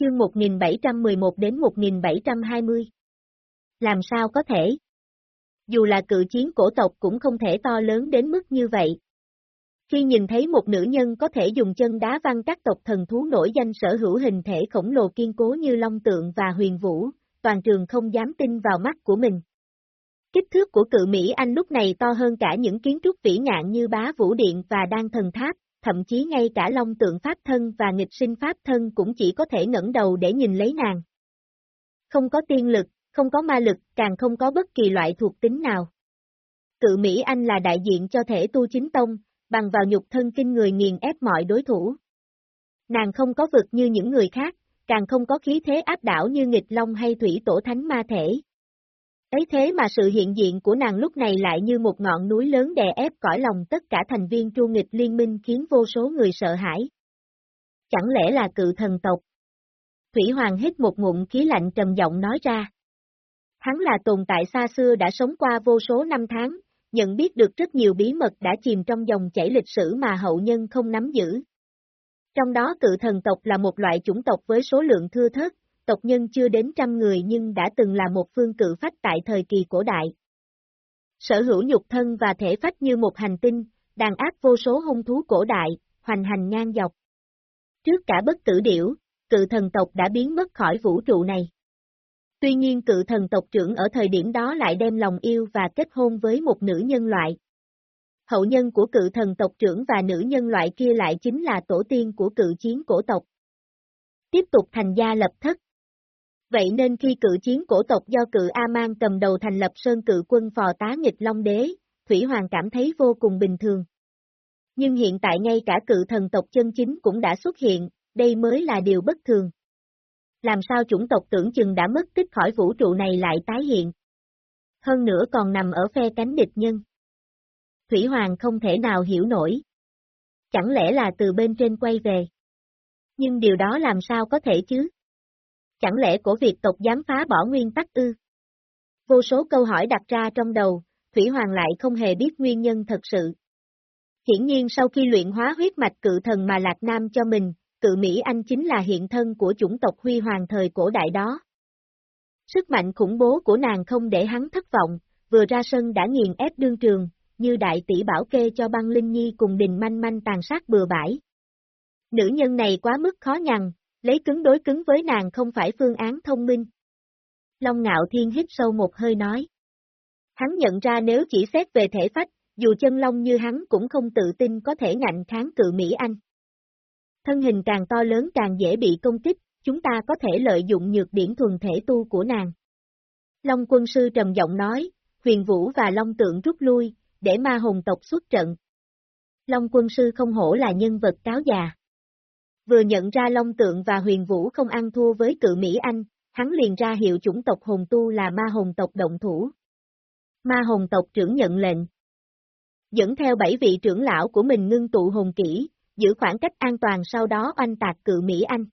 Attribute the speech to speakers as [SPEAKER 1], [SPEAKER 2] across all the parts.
[SPEAKER 1] Chương 1711 đến 1720 Làm sao có thể? Dù là cự chiến cổ tộc cũng không thể to lớn đến mức như vậy. Khi nhìn thấy một nữ nhân có thể dùng chân đá văng các tộc thần thú nổi danh sở hữu hình thể khổng lồ kiên cố như Long Tượng và Huyền Vũ, toàn trường không dám tin vào mắt của mình. Kích thước của cự Mỹ Anh lúc này to hơn cả những kiến trúc vĩ ngạn như bá vũ điện và đan thần tháp, thậm chí ngay cả long tượng pháp thân và nghịch sinh pháp thân cũng chỉ có thể ngẩng đầu để nhìn lấy nàng. Không có tiên lực, không có ma lực, càng không có bất kỳ loại thuộc tính nào. Cự Mỹ Anh là đại diện cho thể tu chính tông, bằng vào nhục thân kinh người nghiền ép mọi đối thủ. Nàng không có vực như những người khác, càng không có khí thế áp đảo như nghịch long hay thủy tổ thánh ma thể. Ấy thế mà sự hiện diện của nàng lúc này lại như một ngọn núi lớn đè ép cõi lòng tất cả thành viên tru nghịch liên minh khiến vô số người sợ hãi. Chẳng lẽ là cự thần tộc? Thủy Hoàng hít một ngụm khí lạnh trầm giọng nói ra. Hắn là tồn tại xa xưa đã sống qua vô số năm tháng, nhận biết được rất nhiều bí mật đã chìm trong dòng chảy lịch sử mà hậu nhân không nắm giữ. Trong đó cự thần tộc là một loại chủng tộc với số lượng thưa thớt, tộc nhân chưa đến trăm người nhưng đã từng là một phương cự phách tại thời kỳ cổ đại. Sở hữu nhục thân và thể phách như một hành tinh, đàn áp vô số hung thú cổ đại, hoành hành ngang dọc. Trước cả bất tử điểu, cự thần tộc đã biến mất khỏi vũ trụ này. Tuy nhiên cự thần tộc trưởng ở thời điểm đó lại đem lòng yêu và kết hôn với một nữ nhân loại. Hậu nhân của cự thần tộc trưởng và nữ nhân loại kia lại chính là tổ tiên của cự chiến cổ tộc. Tiếp tục thành gia lập thất. Vậy nên khi cự chiến cổ tộc do cự A-man cầm đầu thành lập sơn cự quân phò tá nghịch Long Đế, Thủy Hoàng cảm thấy vô cùng bình thường. Nhưng hiện tại ngay cả cự thần tộc chân chính cũng đã xuất hiện, đây mới là điều bất thường. Làm sao chủng tộc tưởng chừng đã mất tích khỏi vũ trụ này lại tái hiện? Hơn nữa còn nằm ở phe cánh địch nhân. Thủy Hoàng không thể nào hiểu nổi. Chẳng lẽ là từ bên trên quay về? Nhưng điều đó làm sao có thể chứ? Chẳng lẽ của việc tộc dám phá bỏ nguyên tắc ư? Vô số câu hỏi đặt ra trong đầu, Thủy Hoàng lại không hề biết nguyên nhân thật sự. Hiển nhiên sau khi luyện hóa huyết mạch cự thần mà Lạc Nam cho mình, cự Mỹ Anh chính là hiện thân của chủng tộc Huy Hoàng thời cổ đại đó. Sức mạnh khủng bố của nàng không để hắn thất vọng, vừa ra sân đã nghiền ép đương trường, như đại tỷ bảo kê cho băng Linh Nhi cùng đình manh manh tàn sát bừa bãi. Nữ nhân này quá mức khó nhằn, lấy cứng đối cứng với nàng không phải phương án thông minh. Long ngạo thiên hít sâu một hơi nói. Hắn nhận ra nếu chỉ xét về thể phách, dù chân long như hắn cũng không tự tin có thể ngạnh kháng cự Mỹ Anh. Thân hình càng to lớn càng dễ bị công kích, chúng ta có thể lợi dụng nhược điển thuần thể tu của nàng. Long quân sư trầm giọng nói, huyền vũ và long tượng rút lui, để ma hồn tộc xuất trận. Long quân sư không hổ là nhân vật cáo già. Vừa nhận ra Long Tượng và Huyền Vũ không ăn thua với cự Mỹ Anh, hắn liền ra hiệu chủng tộc hồn tu là ma hồn tộc động thủ. Ma hồn tộc trưởng nhận lệnh. Dẫn theo bảy vị trưởng lão của mình ngưng tụ hồn kỹ, giữ khoảng cách an toàn sau đó oanh tạc cự Mỹ Anh.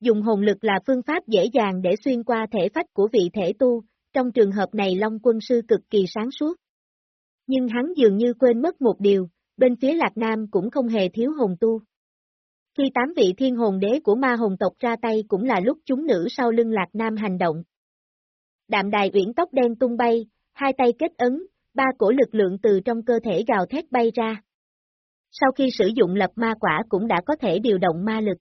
[SPEAKER 1] Dùng hồn lực là phương pháp dễ dàng để xuyên qua thể phách của vị thể tu, trong trường hợp này Long quân sư cực kỳ sáng suốt. Nhưng hắn dường như quên mất một điều, bên phía Lạc Nam cũng không hề thiếu hồn tu. Khi tám vị thiên hồn đế của ma hồn tộc ra tay cũng là lúc chúng nữ sau lưng Lạc Nam hành động. Đạm đài uyển tóc đen tung bay, hai tay kết ấn, ba cổ lực lượng từ trong cơ thể gào thét bay ra. Sau khi sử dụng lập ma quả cũng đã có thể điều động ma lực.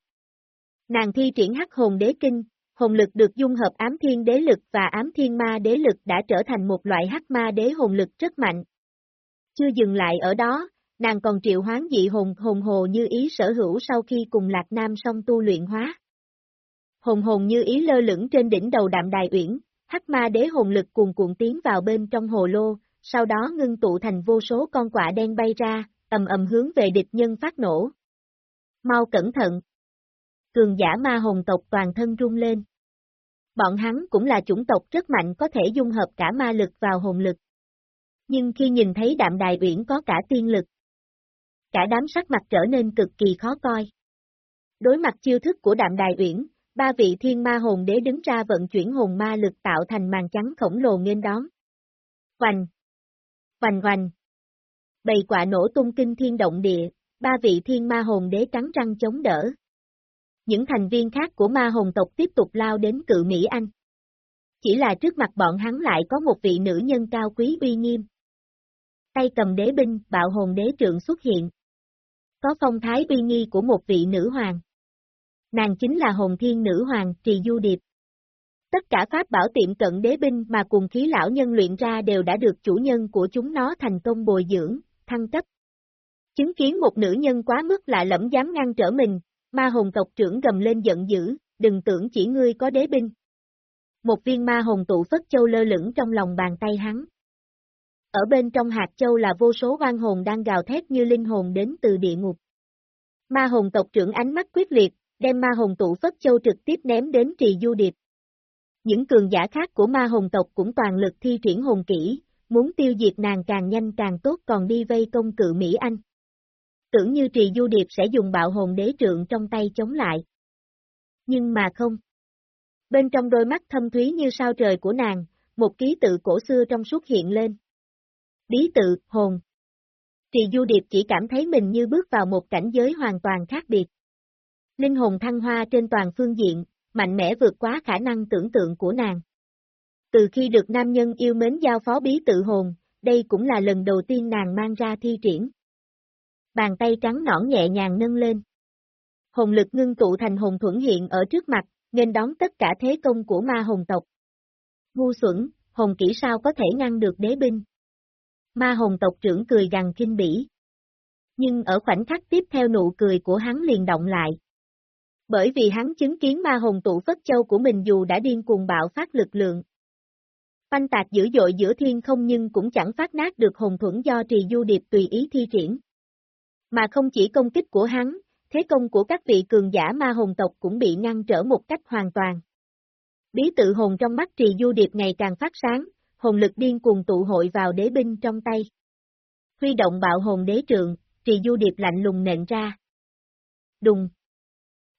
[SPEAKER 1] Nàng thi triển hắc hồn đế kinh, hồn lực được dung hợp ám thiên đế lực và ám thiên ma đế lực đã trở thành một loại hắc ma đế hồn lực rất mạnh. Chưa dừng lại ở đó, nàng còn triệu hoán dị hồn hồn hồ như ý sở hữu sau khi cùng Lạc Nam xong tu luyện hóa. Hồn hồn như ý lơ lửng trên đỉnh đầu đạm đài uyển, hắc ma đế hồn lực cuồn cuộn tiến vào bên trong hồ lô, sau đó ngưng tụ thành vô số con quạ đen bay ra, ầm ầm hướng về địch nhân phát nổ. Mau cẩn thận! Cường giả ma hồn tộc toàn thân rung lên. Bọn hắn cũng là chủng tộc rất mạnh có thể dung hợp cả ma lực vào hồn lực. Nhưng khi nhìn thấy đạm đài uyển có cả tiên lực, cả đám sắc mặt trở nên cực kỳ khó coi. Đối mặt chiêu thức của đạm đài uyển, ba vị thiên ma hồn đế đứng ra vận chuyển hồn ma lực tạo thành màn trắng khổng lồ nghênh đón. Hoành! Hoành hoành! Bầy quạ nổ tung kinh thiên động địa, ba vị thiên ma hồn đế cắn răng chống đỡ. Những thành viên khác của ma hồn tộc tiếp tục lao đến cự Mỹ Anh. Chỉ là trước mặt bọn hắn lại có một vị nữ nhân cao quý uy nghiêm. Tay cầm đế binh, bạo hồn đế trượng xuất hiện. Có phong thái uy nghi của một vị nữ hoàng. Nàng chính là hồn thiên nữ hoàng Trì Du Điệp. Tất cả pháp bảo tiệm cận đế binh mà cùng khí lão nhân luyện ra đều đã được chủ nhân của chúng nó thành công bồi dưỡng, thăng cấp. Chứng kiến một nữ nhân quá mức lạ lẫm dám ngăn trở mình, ma hồn tộc trưởng gầm lên giận dữ, đừng tưởng chỉ ngươi có đế binh. Một viên ma hồn tụ phất châu lơ lửng trong lòng bàn tay hắn. Ở bên trong hạt châu là vô số oan hồn đang gào thét như linh hồn đến từ địa ngục. Ma hồn tộc trưởng ánh mắt quyết liệt, đem ma hồn tụ phất châu trực tiếp ném đến trì du điệp. Những cường giả khác của ma hồn tộc cũng toàn lực thi triển hồn kỹ, muốn tiêu diệt nàng càng nhanh càng tốt còn đi vây công cự Mỹ Anh. Tưởng như trì du điệp sẽ dùng bạo hồn đế trượng trong tay chống lại. Nhưng mà không. Bên trong đôi mắt thâm thúy như sao trời của nàng, một ký tự cổ xưa trong suốt hiện lên. Bí tự, hồn. Thì du điệp chỉ cảm thấy mình như bước vào một cảnh giới hoàn toàn khác biệt. Linh hồn thăng hoa trên toàn phương diện, mạnh mẽ vượt quá khả năng tưởng tượng của nàng. Từ khi được nam nhân yêu mến giao phó bí tự hồn, đây cũng là lần đầu tiên nàng mang ra thi triển. Bàn tay trắng nõn nhẹ nhàng nâng lên. Hồn lực ngưng tụ thành hồn thuẫn hiện ở trước mặt, nên đón tất cả thế công của ma hồn tộc. Ngu xuẩn, hồn kỹ sao có thể ngăn được đế binh. Ma hồn tộc trưởng cười gằn kinh bỉ. Nhưng ở khoảnh khắc tiếp theo nụ cười của hắn liền động lại. Bởi vì hắn chứng kiến ma hồn tụ phất châu của mình dù đã điên cuồng bạo phát lực lượng. Phanh tạc dữ dội giữa thiên không nhưng cũng chẳng phát nát được hồn thuẫn do trì du điệp tùy ý thi triển. Mà không chỉ công kích của hắn, thế công của các vị cường giả ma hồn tộc cũng bị ngăn trở một cách hoàn toàn. Bí tự hồn trong mắt trì du điệp ngày càng phát sáng, hồn lực điên cuồng tụ hội vào đế binh trong tay. Huy động bạo hồn đế trượng, trì du điệp lạnh lùng nện ra. Đùng.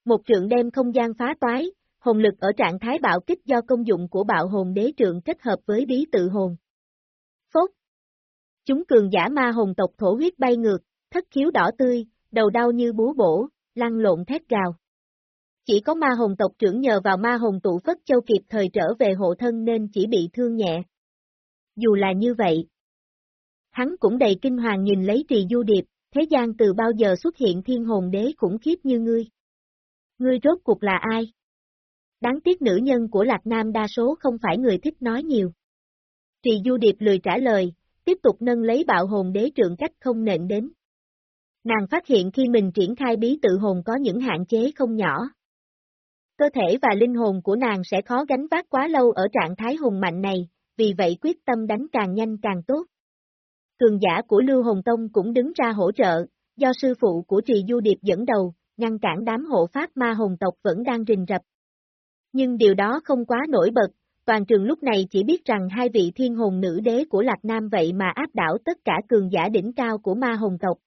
[SPEAKER 1] Một trượng đem không gian phá toái, hồn lực ở trạng thái bạo kích do công dụng của bạo hồn đế trượng kết hợp với bí tự hồn. Phốt. Chúng cường giả ma hồn tộc thổ huyết bay ngược, thất khiếu đỏ tươi, đầu đau như búa bổ, lăn lộn thét gào. Chỉ có ma hồn tộc trưởng nhờ vào ma hồn tụ phất châu kịp thời trở về hộ thân nên chỉ bị thương nhẹ. Dù là như vậy, hắn cũng đầy kinh hoàng nhìn lấy trì du điệp, thế gian từ bao giờ xuất hiện thiên hồn đế khủng khiếp như ngươi. Ngươi rốt cuộc là ai? Đáng tiếc nữ nhân của Lạc Nam đa số không phải người thích nói nhiều. Trì Du Điệp lười trả lời, tiếp tục nâng lấy bạo hồn đế trượng cách không nện đến. Nàng phát hiện khi mình triển khai bí tự hồn có những hạn chế không nhỏ. Cơ thể và linh hồn của nàng sẽ khó gánh vác quá lâu ở trạng thái hùng mạnh này, vì vậy quyết tâm đánh càng nhanh càng tốt. Cường giả của Lưu Hồng Tông cũng đứng ra hỗ trợ, do sư phụ của Trì Du Điệp dẫn đầu, ngăn cản đám hộ pháp ma hồn tộc vẫn đang rình rập. Nhưng điều đó không quá nổi bật, toàn trường lúc này chỉ biết rằng hai vị thiên hồn nữ đế của Lạc Nam vậy mà áp đảo tất cả cường giả đỉnh cao của ma hồn tộc.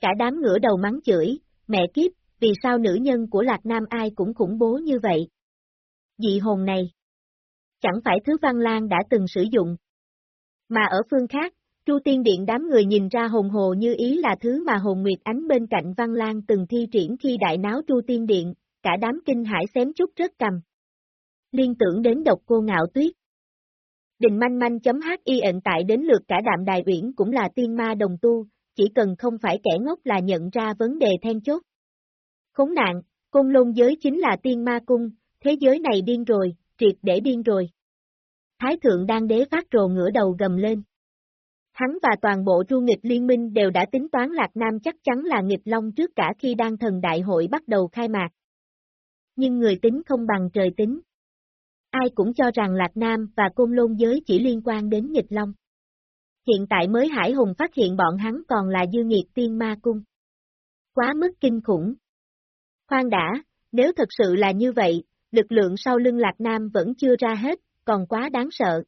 [SPEAKER 1] Cả đám ngửa đầu mắng chửi, mẹ kiếp, vì sao nữ nhân của Lạc Nam ai cũng khủng bố như vậy? Dị hồn này, chẳng phải thứ Văn Lan đã từng sử dụng. Mà ở phương khác, Chu Tiên Điện đám người nhìn ra hồn hồ như ý là thứ mà hồn Nguyệt Ánh bên cạnh Văn Lan từng thi triển khi đại náo Chu Tiên Điện, cả đám kinh hải xém chút rớt cầm. Liên tưởng đến độc cô ngạo tuyết. Đình manh manh chấm hi ẩn tại đến lượt cả đạm đài uyển cũng là tiên ma đồng tu, chỉ cần không phải kẻ ngốc là nhận ra vấn đề then chốt. Khốn nạn, cung lôn giới chính là tiên ma cung, thế giới này điên rồi, triệt để điên rồi. Thái thượng đang đế phát rồ ngửa đầu gầm lên. Hắn và toàn bộ tru nghịch liên minh đều đã tính toán Lạc Nam chắc chắn là nghịch long trước cả khi đang thần đại hội bắt đầu khai mạc. Nhưng người tính không bằng trời tính. Ai cũng cho rằng Lạc Nam và Côn Lôn giới chỉ liên quan đến nghịch long. Hiện tại mới Hải Hùng phát hiện bọn hắn còn là dư nghiệt tiên ma cung. Quá mức kinh khủng. Khoan đã, nếu thật sự là như vậy, lực lượng sau lưng Lạc Nam vẫn chưa ra hết, còn quá đáng sợ.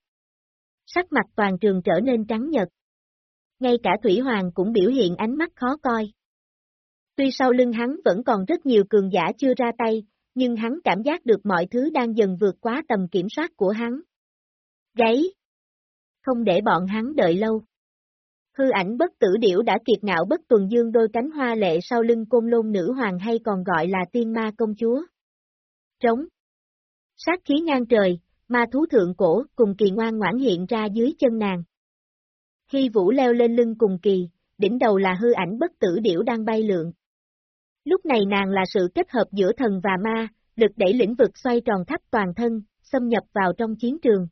[SPEAKER 1] Sắc mặt toàn trường trở nên trắng nhật. Ngay cả Thủy Hoàng cũng biểu hiện ánh mắt khó coi. Tuy sau lưng hắn vẫn còn rất nhiều cường giả chưa ra tay, nhưng hắn cảm giác được mọi thứ đang dần vượt quá tầm kiểm soát của hắn. Gáy! Không để bọn hắn đợi lâu. Hư ảnh bất tử điểu đã kiệt ngạo bất tuần dương đôi cánh hoa lệ sau lưng côn lôn nữ hoàng hay còn gọi là tiên ma công chúa. Trống. Sát khí ngang trời, ma thú thượng cổ cùng kỳ ngoan ngoãn hiện ra dưới chân nàng. Hy vũ leo lên lưng cùng kỳ, đỉnh đầu là hư ảnh bất tử điểu đang bay lượn. Lúc này nàng là sự kết hợp giữa thần và ma, lực đẩy lĩnh vực xoay tròn khắp toàn thân, xâm nhập vào trong chiến trường.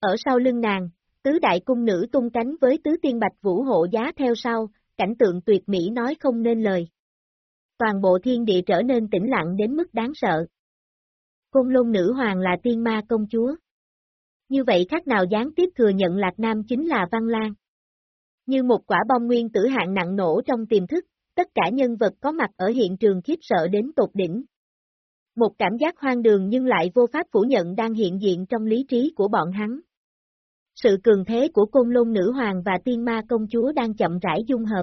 [SPEAKER 1] Ở sau lưng nàng, tứ đại cung nữ tung cánh với tứ tiên bạch vũ hộ giá theo sau, cảnh tượng tuyệt mỹ nói không nên lời. Toàn bộ thiên địa trở nên tĩnh lặng đến mức đáng sợ. Côn lôn nữ hoàng là tiên ma công chúa. Như vậy khác nào gián tiếp thừa nhận Lạc Nam chính là Văn Lan. Như một quả bom nguyên tử hạng nặng nổ trong tiềm thức, tất cả nhân vật có mặt ở hiện trường khiếp sợ đến tột đỉnh. Một cảm giác hoang đường nhưng lại vô pháp phủ nhận đang hiện diện trong lý trí của bọn hắn. Sự cường thế của côn lôn nữ hoàng và tiên ma công chúa đang chậm rãi dung hợp.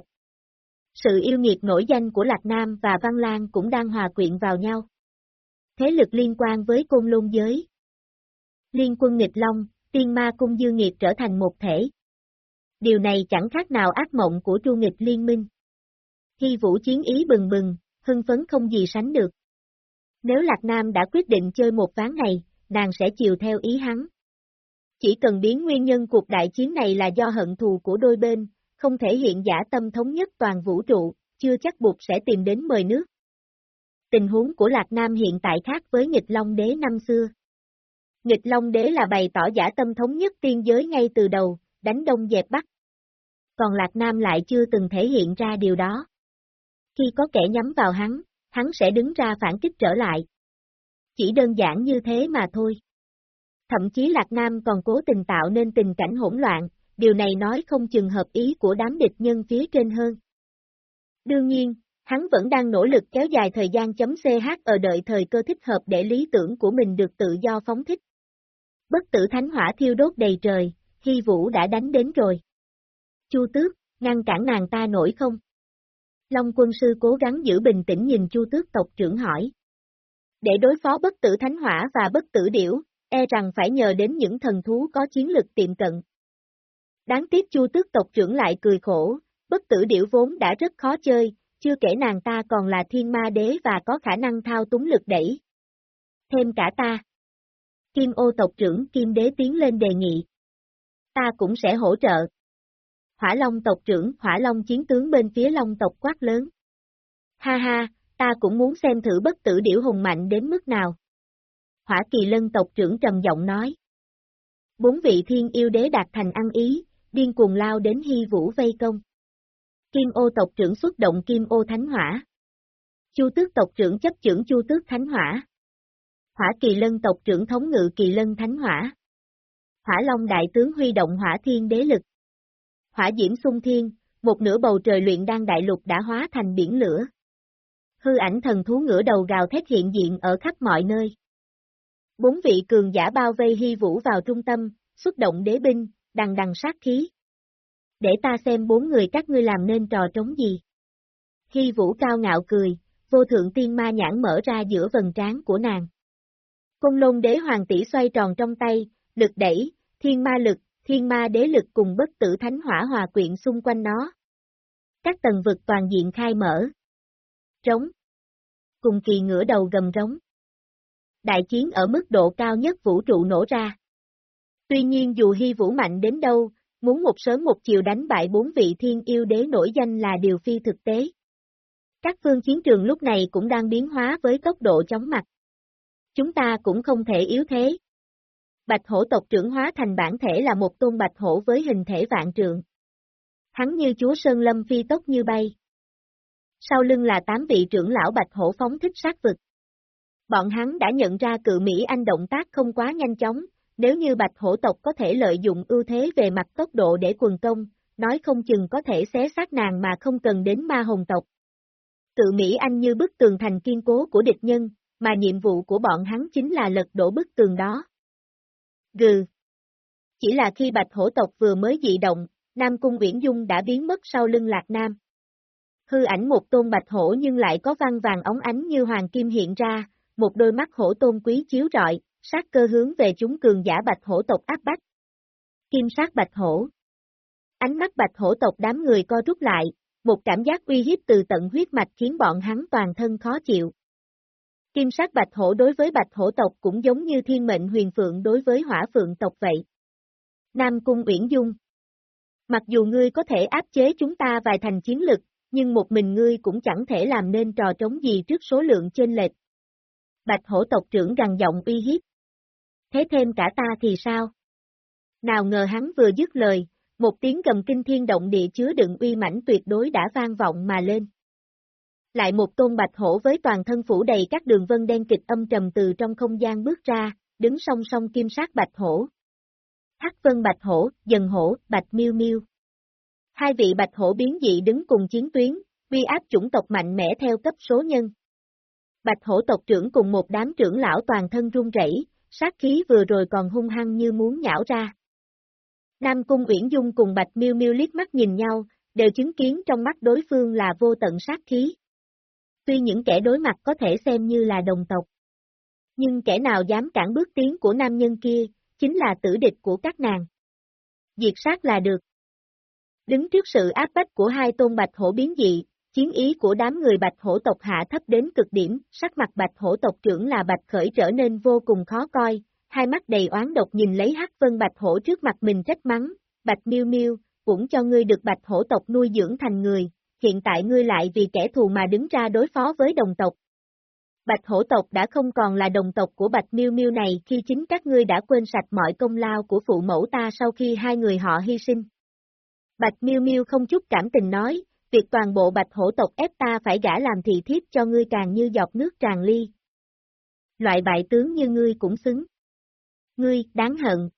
[SPEAKER 1] Sự yêu nghiệt nổi danh của Lạc Nam và Văn Lan cũng đang hòa quyện vào nhau. Thế lực liên quan với côn lôn giới. Liên quân nghịch long, tiên ma cung dư nghiệp trở thành một thể. Điều này chẳng khác nào ác mộng của tru nghịch liên minh. Hy vũ chiến ý bừng bừng, hưng phấn không gì sánh được. Nếu Lạc Nam đã quyết định chơi một ván này, nàng sẽ chiều theo ý hắn. Chỉ cần biến nguyên nhân cuộc đại chiến này là do hận thù của đôi bên, không thể hiện giả tâm thống nhất toàn vũ trụ, chưa chắc buộc sẽ tìm đến mời nước. Tình huống của Lạc Nam hiện tại khác với nghịch Long Đế năm xưa. Nghịch Long Đế là bày tỏ giả tâm thống nhất tiên giới ngay từ đầu, đánh đông dẹp bắc. Còn Lạc Nam lại chưa từng thể hiện ra điều đó. Khi có kẻ nhắm vào hắn, hắn sẽ đứng ra phản kích trở lại. Chỉ đơn giản như thế mà thôi. Thậm chí Lạc Nam còn cố tình tạo nên tình cảnh hỗn loạn, điều này nói không chừng hợp ý của đám địch nhân phía trên hơn. Đương nhiên, hắn vẫn đang nỗ lực kéo dài thời gian chấm CH ở đợi thời cơ thích hợp để lý tưởng của mình được tự do phóng thích. Bất tử thánh hỏa thiêu đốt đầy trời, Hy Vũ đã đánh đến rồi. Chu Tước, ngăn cản nàng ta nổi không? Long quân sư cố gắng giữ bình tĩnh nhìn Chu Tước tộc trưởng hỏi. Để đối phó bất tử thánh hỏa và bất tử điểu, e rằng phải nhờ đến những thần thú có chiến lực tiệm cận. Đáng tiếc Chu Tước tộc trưởng lại cười khổ, bất tử điểu vốn đã rất khó chơi, chưa kể nàng ta còn là thiên ma đế và có khả năng thao túng lực đẩy. Thêm cả ta. Kim ô tộc trưởng Kim đế tiến lên đề nghị. Ta cũng sẽ hỗ trợ. Hỏa Long tộc trưởng Hỏa Long chiến tướng bên phía Long tộc quát lớn. Ha ha, ta cũng muốn xem thử bất tử điểu hùng mạnh đến mức nào. Hỏa kỳ lân tộc trưởng trầm giọng nói. Bốn vị thiên yêu đế đạt thành ăn ý, điên cuồng lao đến hy vũ vây công. Kim ô tộc trưởng xuất động kim ô thánh hỏa. Chu tước tộc trưởng chấp trưởng chu tước thánh hỏa. Hỏa kỳ lân tộc trưởng thống ngự kỳ lân thánh hỏa. Hỏa long đại tướng huy động hỏa thiên đế lực. Hỏa diễm sung thiên, một nửa bầu trời luyện đan đại lục đã hóa thành biển lửa. Hư ảnh thần thú ngửa đầu gào thét hiện diện ở khắp mọi nơi. Bốn vị cường giả bao vây hy vũ vào trung tâm, xuất động đế binh, đằng đằng sát khí. Để ta xem bốn người các ngươi làm nên trò trống gì. Hy vũ cao ngạo cười, vô thượng tiên ma nhãn mở ra giữa vần trán của nàng. Công lôn đế hoàng tỷ xoay tròn trong tay, lực đẩy, thiên ma lực, thiên ma đế lực cùng bất tử thánh hỏa hòa quyện xung quanh nó. Các tầng vực toàn diện khai mở. Trống. Cùng kỳ ngửa đầu gầm trống. Đại chiến ở mức độ cao nhất vũ trụ nổ ra. Tuy nhiên dù hy vũ mạnh đến đâu, muốn một sớm một chiều đánh bại bốn vị thiên yêu đế nổi danh là điều phi thực tế. Các phương chiến trường lúc này cũng đang biến hóa với tốc độ chóng mặt. Chúng ta cũng không thể yếu thế. Bạch hổ tộc trưởng hóa thành bản thể là một tôn bạch hổ với hình thể vạn trượng. Hắn như chúa Sơn Lâm phi tốc như bay. Sau lưng là tám vị trưởng lão bạch hổ phóng thích sát vực. Bọn hắn đã nhận ra cự Mỹ Anh động tác không quá nhanh chóng, nếu như bạch hổ tộc có thể lợi dụng ưu thế về mặt tốc độ để quần công, nói không chừng có thể xé xác nàng mà không cần đến ma hồng tộc. Cự Mỹ Anh như bức tường thành kiên cố của địch nhân, mà nhiệm vụ của bọn hắn chính là lật đổ bức tường đó. Gừ. Chỉ là khi bạch hổ tộc vừa mới dị động, Nam Cung Uyển Dung đã biến mất sau lưng Lạc Nam. Hư ảnh một tôn bạch hổ nhưng lại có văn vàng ống ánh như hoàng kim hiện ra, một đôi mắt hổ tôn quý chiếu rọi, sát cơ hướng về chúng cường giả bạch hổ tộc áp bách. Kim sát bạch hổ. Ánh mắt bạch hổ tộc đám người co rút lại, một cảm giác uy hiếp từ tận huyết mạch khiến bọn hắn toàn thân khó chịu. Kim sát bạch hổ đối với bạch hổ tộc cũng giống như thiên mệnh huyền phượng đối với hỏa phượng tộc vậy. Nam Cung Uyển Dung Mặc dù ngươi có thể áp chế chúng ta vài thành chiến lực, nhưng một mình ngươi cũng chẳng thể làm nên trò trống gì trước số lượng trên lệch. Bạch hổ tộc trưởng gằn giọng uy hiếp. Thế thêm cả ta thì sao? Nào ngờ hắn vừa dứt lời, một tiếng gầm kinh thiên động địa chứa đựng uy mãnh tuyệt đối đã vang vọng mà lên. Lại một tôn bạch hổ với toàn thân phủ đầy các đường vân đen kịch âm trầm từ trong không gian bước ra, đứng song song kim sát bạch hổ. Hắc vân bạch hổ, dần hổ, bạch miêu miêu. Hai vị bạch hổ biến dị đứng cùng chiến tuyến, uy áp chủng tộc mạnh mẽ theo cấp số nhân. Bạch hổ tộc trưởng cùng một đám trưởng lão toàn thân run rẩy, sát khí vừa rồi còn hung hăng như muốn nhão ra. Nam Cung Uyển Dung cùng Bạch Miêu Miêu liếc mắt nhìn nhau, đều chứng kiến trong mắt đối phương là vô tận sát khí. Tuy những kẻ đối mặt có thể xem như là đồng tộc, nhưng kẻ nào dám cản bước tiến của nam nhân kia, chính là tử địch của các nàng. Diệt sát là được. Đứng trước sự áp bách của hai tôn bạch hổ biến dị, chiến ý của đám người bạch hổ tộc hạ thấp đến cực điểm, sắc mặt bạch hổ tộc trưởng là bạch khởi trở nên vô cùng khó coi, hai mắt đầy oán độc nhìn lấy hắc vân bạch hổ trước mặt mình trách mắng, bạch miêu miêu, cũng cho ngươi được bạch hổ tộc nuôi dưỡng thành người, hiện tại ngươi lại vì kẻ thù mà đứng ra đối phó với đồng tộc. Bạch hổ tộc đã không còn là đồng tộc của bạch miêu miêu này khi chính các ngươi đã quên sạch mọi công lao của phụ mẫu ta sau khi hai người họ hy sinh. Bạch miêu miêu không chút cảm tình nói, việc toàn bộ bạch hổ tộc ép ta phải gả làm thị thiếp cho ngươi càng như giọt nước tràn ly. Loại bại tướng như ngươi cũng xứng. Ngươi, đáng hận.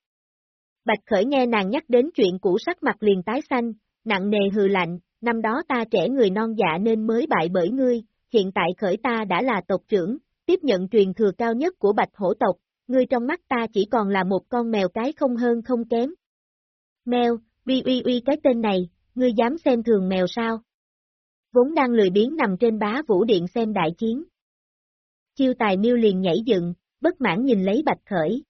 [SPEAKER 1] Bạch khởi nghe nàng nhắc đến chuyện cũ sắc mặt liền tái xanh, nặng nề hừ lạnh, năm đó ta trẻ người non dạ nên mới bại bởi ngươi, hiện tại khởi ta đã là tộc trưởng, tiếp nhận truyền thừa cao nhất của bạch hổ tộc, ngươi trong mắt ta chỉ còn là một con mèo cái không hơn không kém. Mèo, uy uy uy cái tên này, ngươi dám xem thường mèo sao? Vốn đang lười biếng nằm trên bá vũ điện xem đại chiến. Chiêu tài miêu liền nhảy dựng, bất mãn nhìn lấy bạch khởi.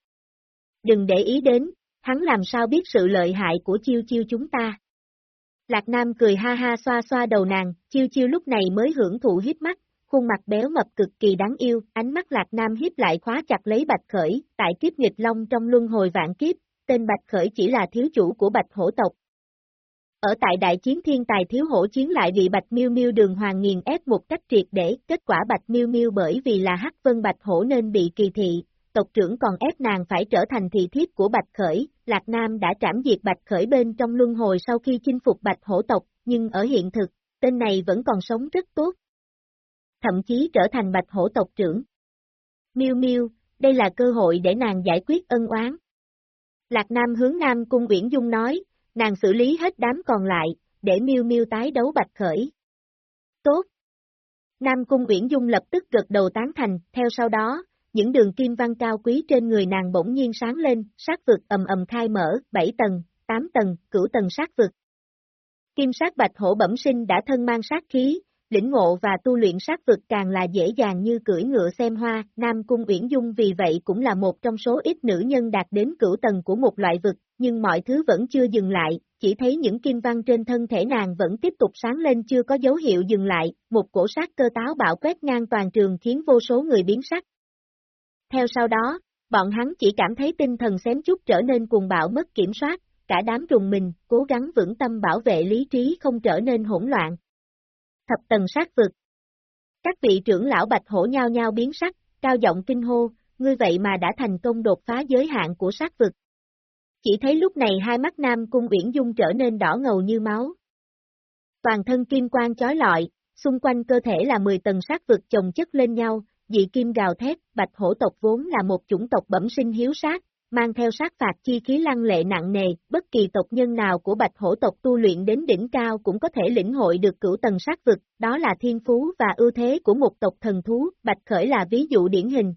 [SPEAKER 1] Đừng để ý đến, hắn làm sao biết sự lợi hại của chiêu chiêu chúng ta. Lạc Nam cười ha ha xoa xoa đầu nàng, chiêu chiêu lúc này mới hưởng thụ hiếp mắt, khuôn mặt béo mập cực kỳ đáng yêu, ánh mắt Lạc Nam hiếp lại khóa chặt lấy Bạch Khởi, tại kiếp nghịch long trong luân hồi vạn kiếp, tên Bạch Khởi chỉ là thiếu chủ của Bạch Hổ tộc. Ở tại đại chiến thiên tài thiếu hổ chiến lại bị Bạch Miêu Miêu đường hoàng nghiền ép một cách triệt để, kết quả Bạch Miêu Miêu bởi vì là hắc vân Bạch Hổ nên bị kỳ thị, tộc trưởng còn ép nàng phải trở thành thị thiếp của Bạch Khởi, Lạc Nam đã trảm diệt Bạch Khởi bên trong luân hồi sau khi chinh phục Bạch Hổ tộc, nhưng ở hiện thực, tên này vẫn còn sống rất tốt. Thậm chí trở thành Bạch Hổ tộc trưởng. Miêu Miêu, đây là cơ hội để nàng giải quyết ân oán. Lạc Nam hướng Nam Cung Uyển Dung nói, nàng xử lý hết đám còn lại, để Miêu Miêu tái đấu Bạch Khởi. Tốt. Nam Cung Uyển Dung lập tức gật đầu tán thành, theo sau đó, những đường kim văn cao quý trên người nàng bỗng nhiên sáng lên, sát vực ầm ầm khai mở, 7 tầng, 8 tầng, cửu tầng sát vực. Kim sát bạch hổ bẩm sinh đã thân mang sát khí, lĩnh ngộ và tu luyện sát vực càng là dễ dàng như cưỡi ngựa xem hoa, Nam Cung Uyển Dung vì vậy cũng là một trong số ít nữ nhân đạt đến cửu tầng của một loại vực, nhưng mọi thứ vẫn chưa dừng lại, chỉ thấy những kim văn trên thân thể nàng vẫn tiếp tục sáng lên chưa có dấu hiệu dừng lại, một cổ sát cơ táo bạo quét ngang toàn trường khiến vô số người biến sắc, theo sau đó, bọn hắn chỉ cảm thấy tinh thần xém chút trở nên cuồng bạo mất kiểm soát, cả đám trùng mình, cố gắng vững tâm bảo vệ lý trí không trở nên hỗn loạn. Thập tầng sát vực Các vị trưởng lão bạch hổ nhao nhau biến sắc, cao giọng kinh hô, ngươi vậy mà đã thành công đột phá giới hạn của sát vực. Chỉ thấy lúc này hai mắt Nam Cung Uyển Dung trở nên đỏ ngầu như máu. Toàn thân kim quang chói lọi, xung quanh cơ thể là 10 tầng sát vực chồng chất lên nhau, dị kim gào thét, bạch hổ tộc vốn là một chủng tộc bẩm sinh hiếu sát, mang theo sát phạt chi khí lăng lệ nặng nề, bất kỳ tộc nhân nào của bạch hổ tộc tu luyện đến đỉnh cao cũng có thể lĩnh hội được cửu tầng sát vực, đó là thiên phú và ưu thế của một tộc thần thú, bạch khởi là ví dụ điển hình.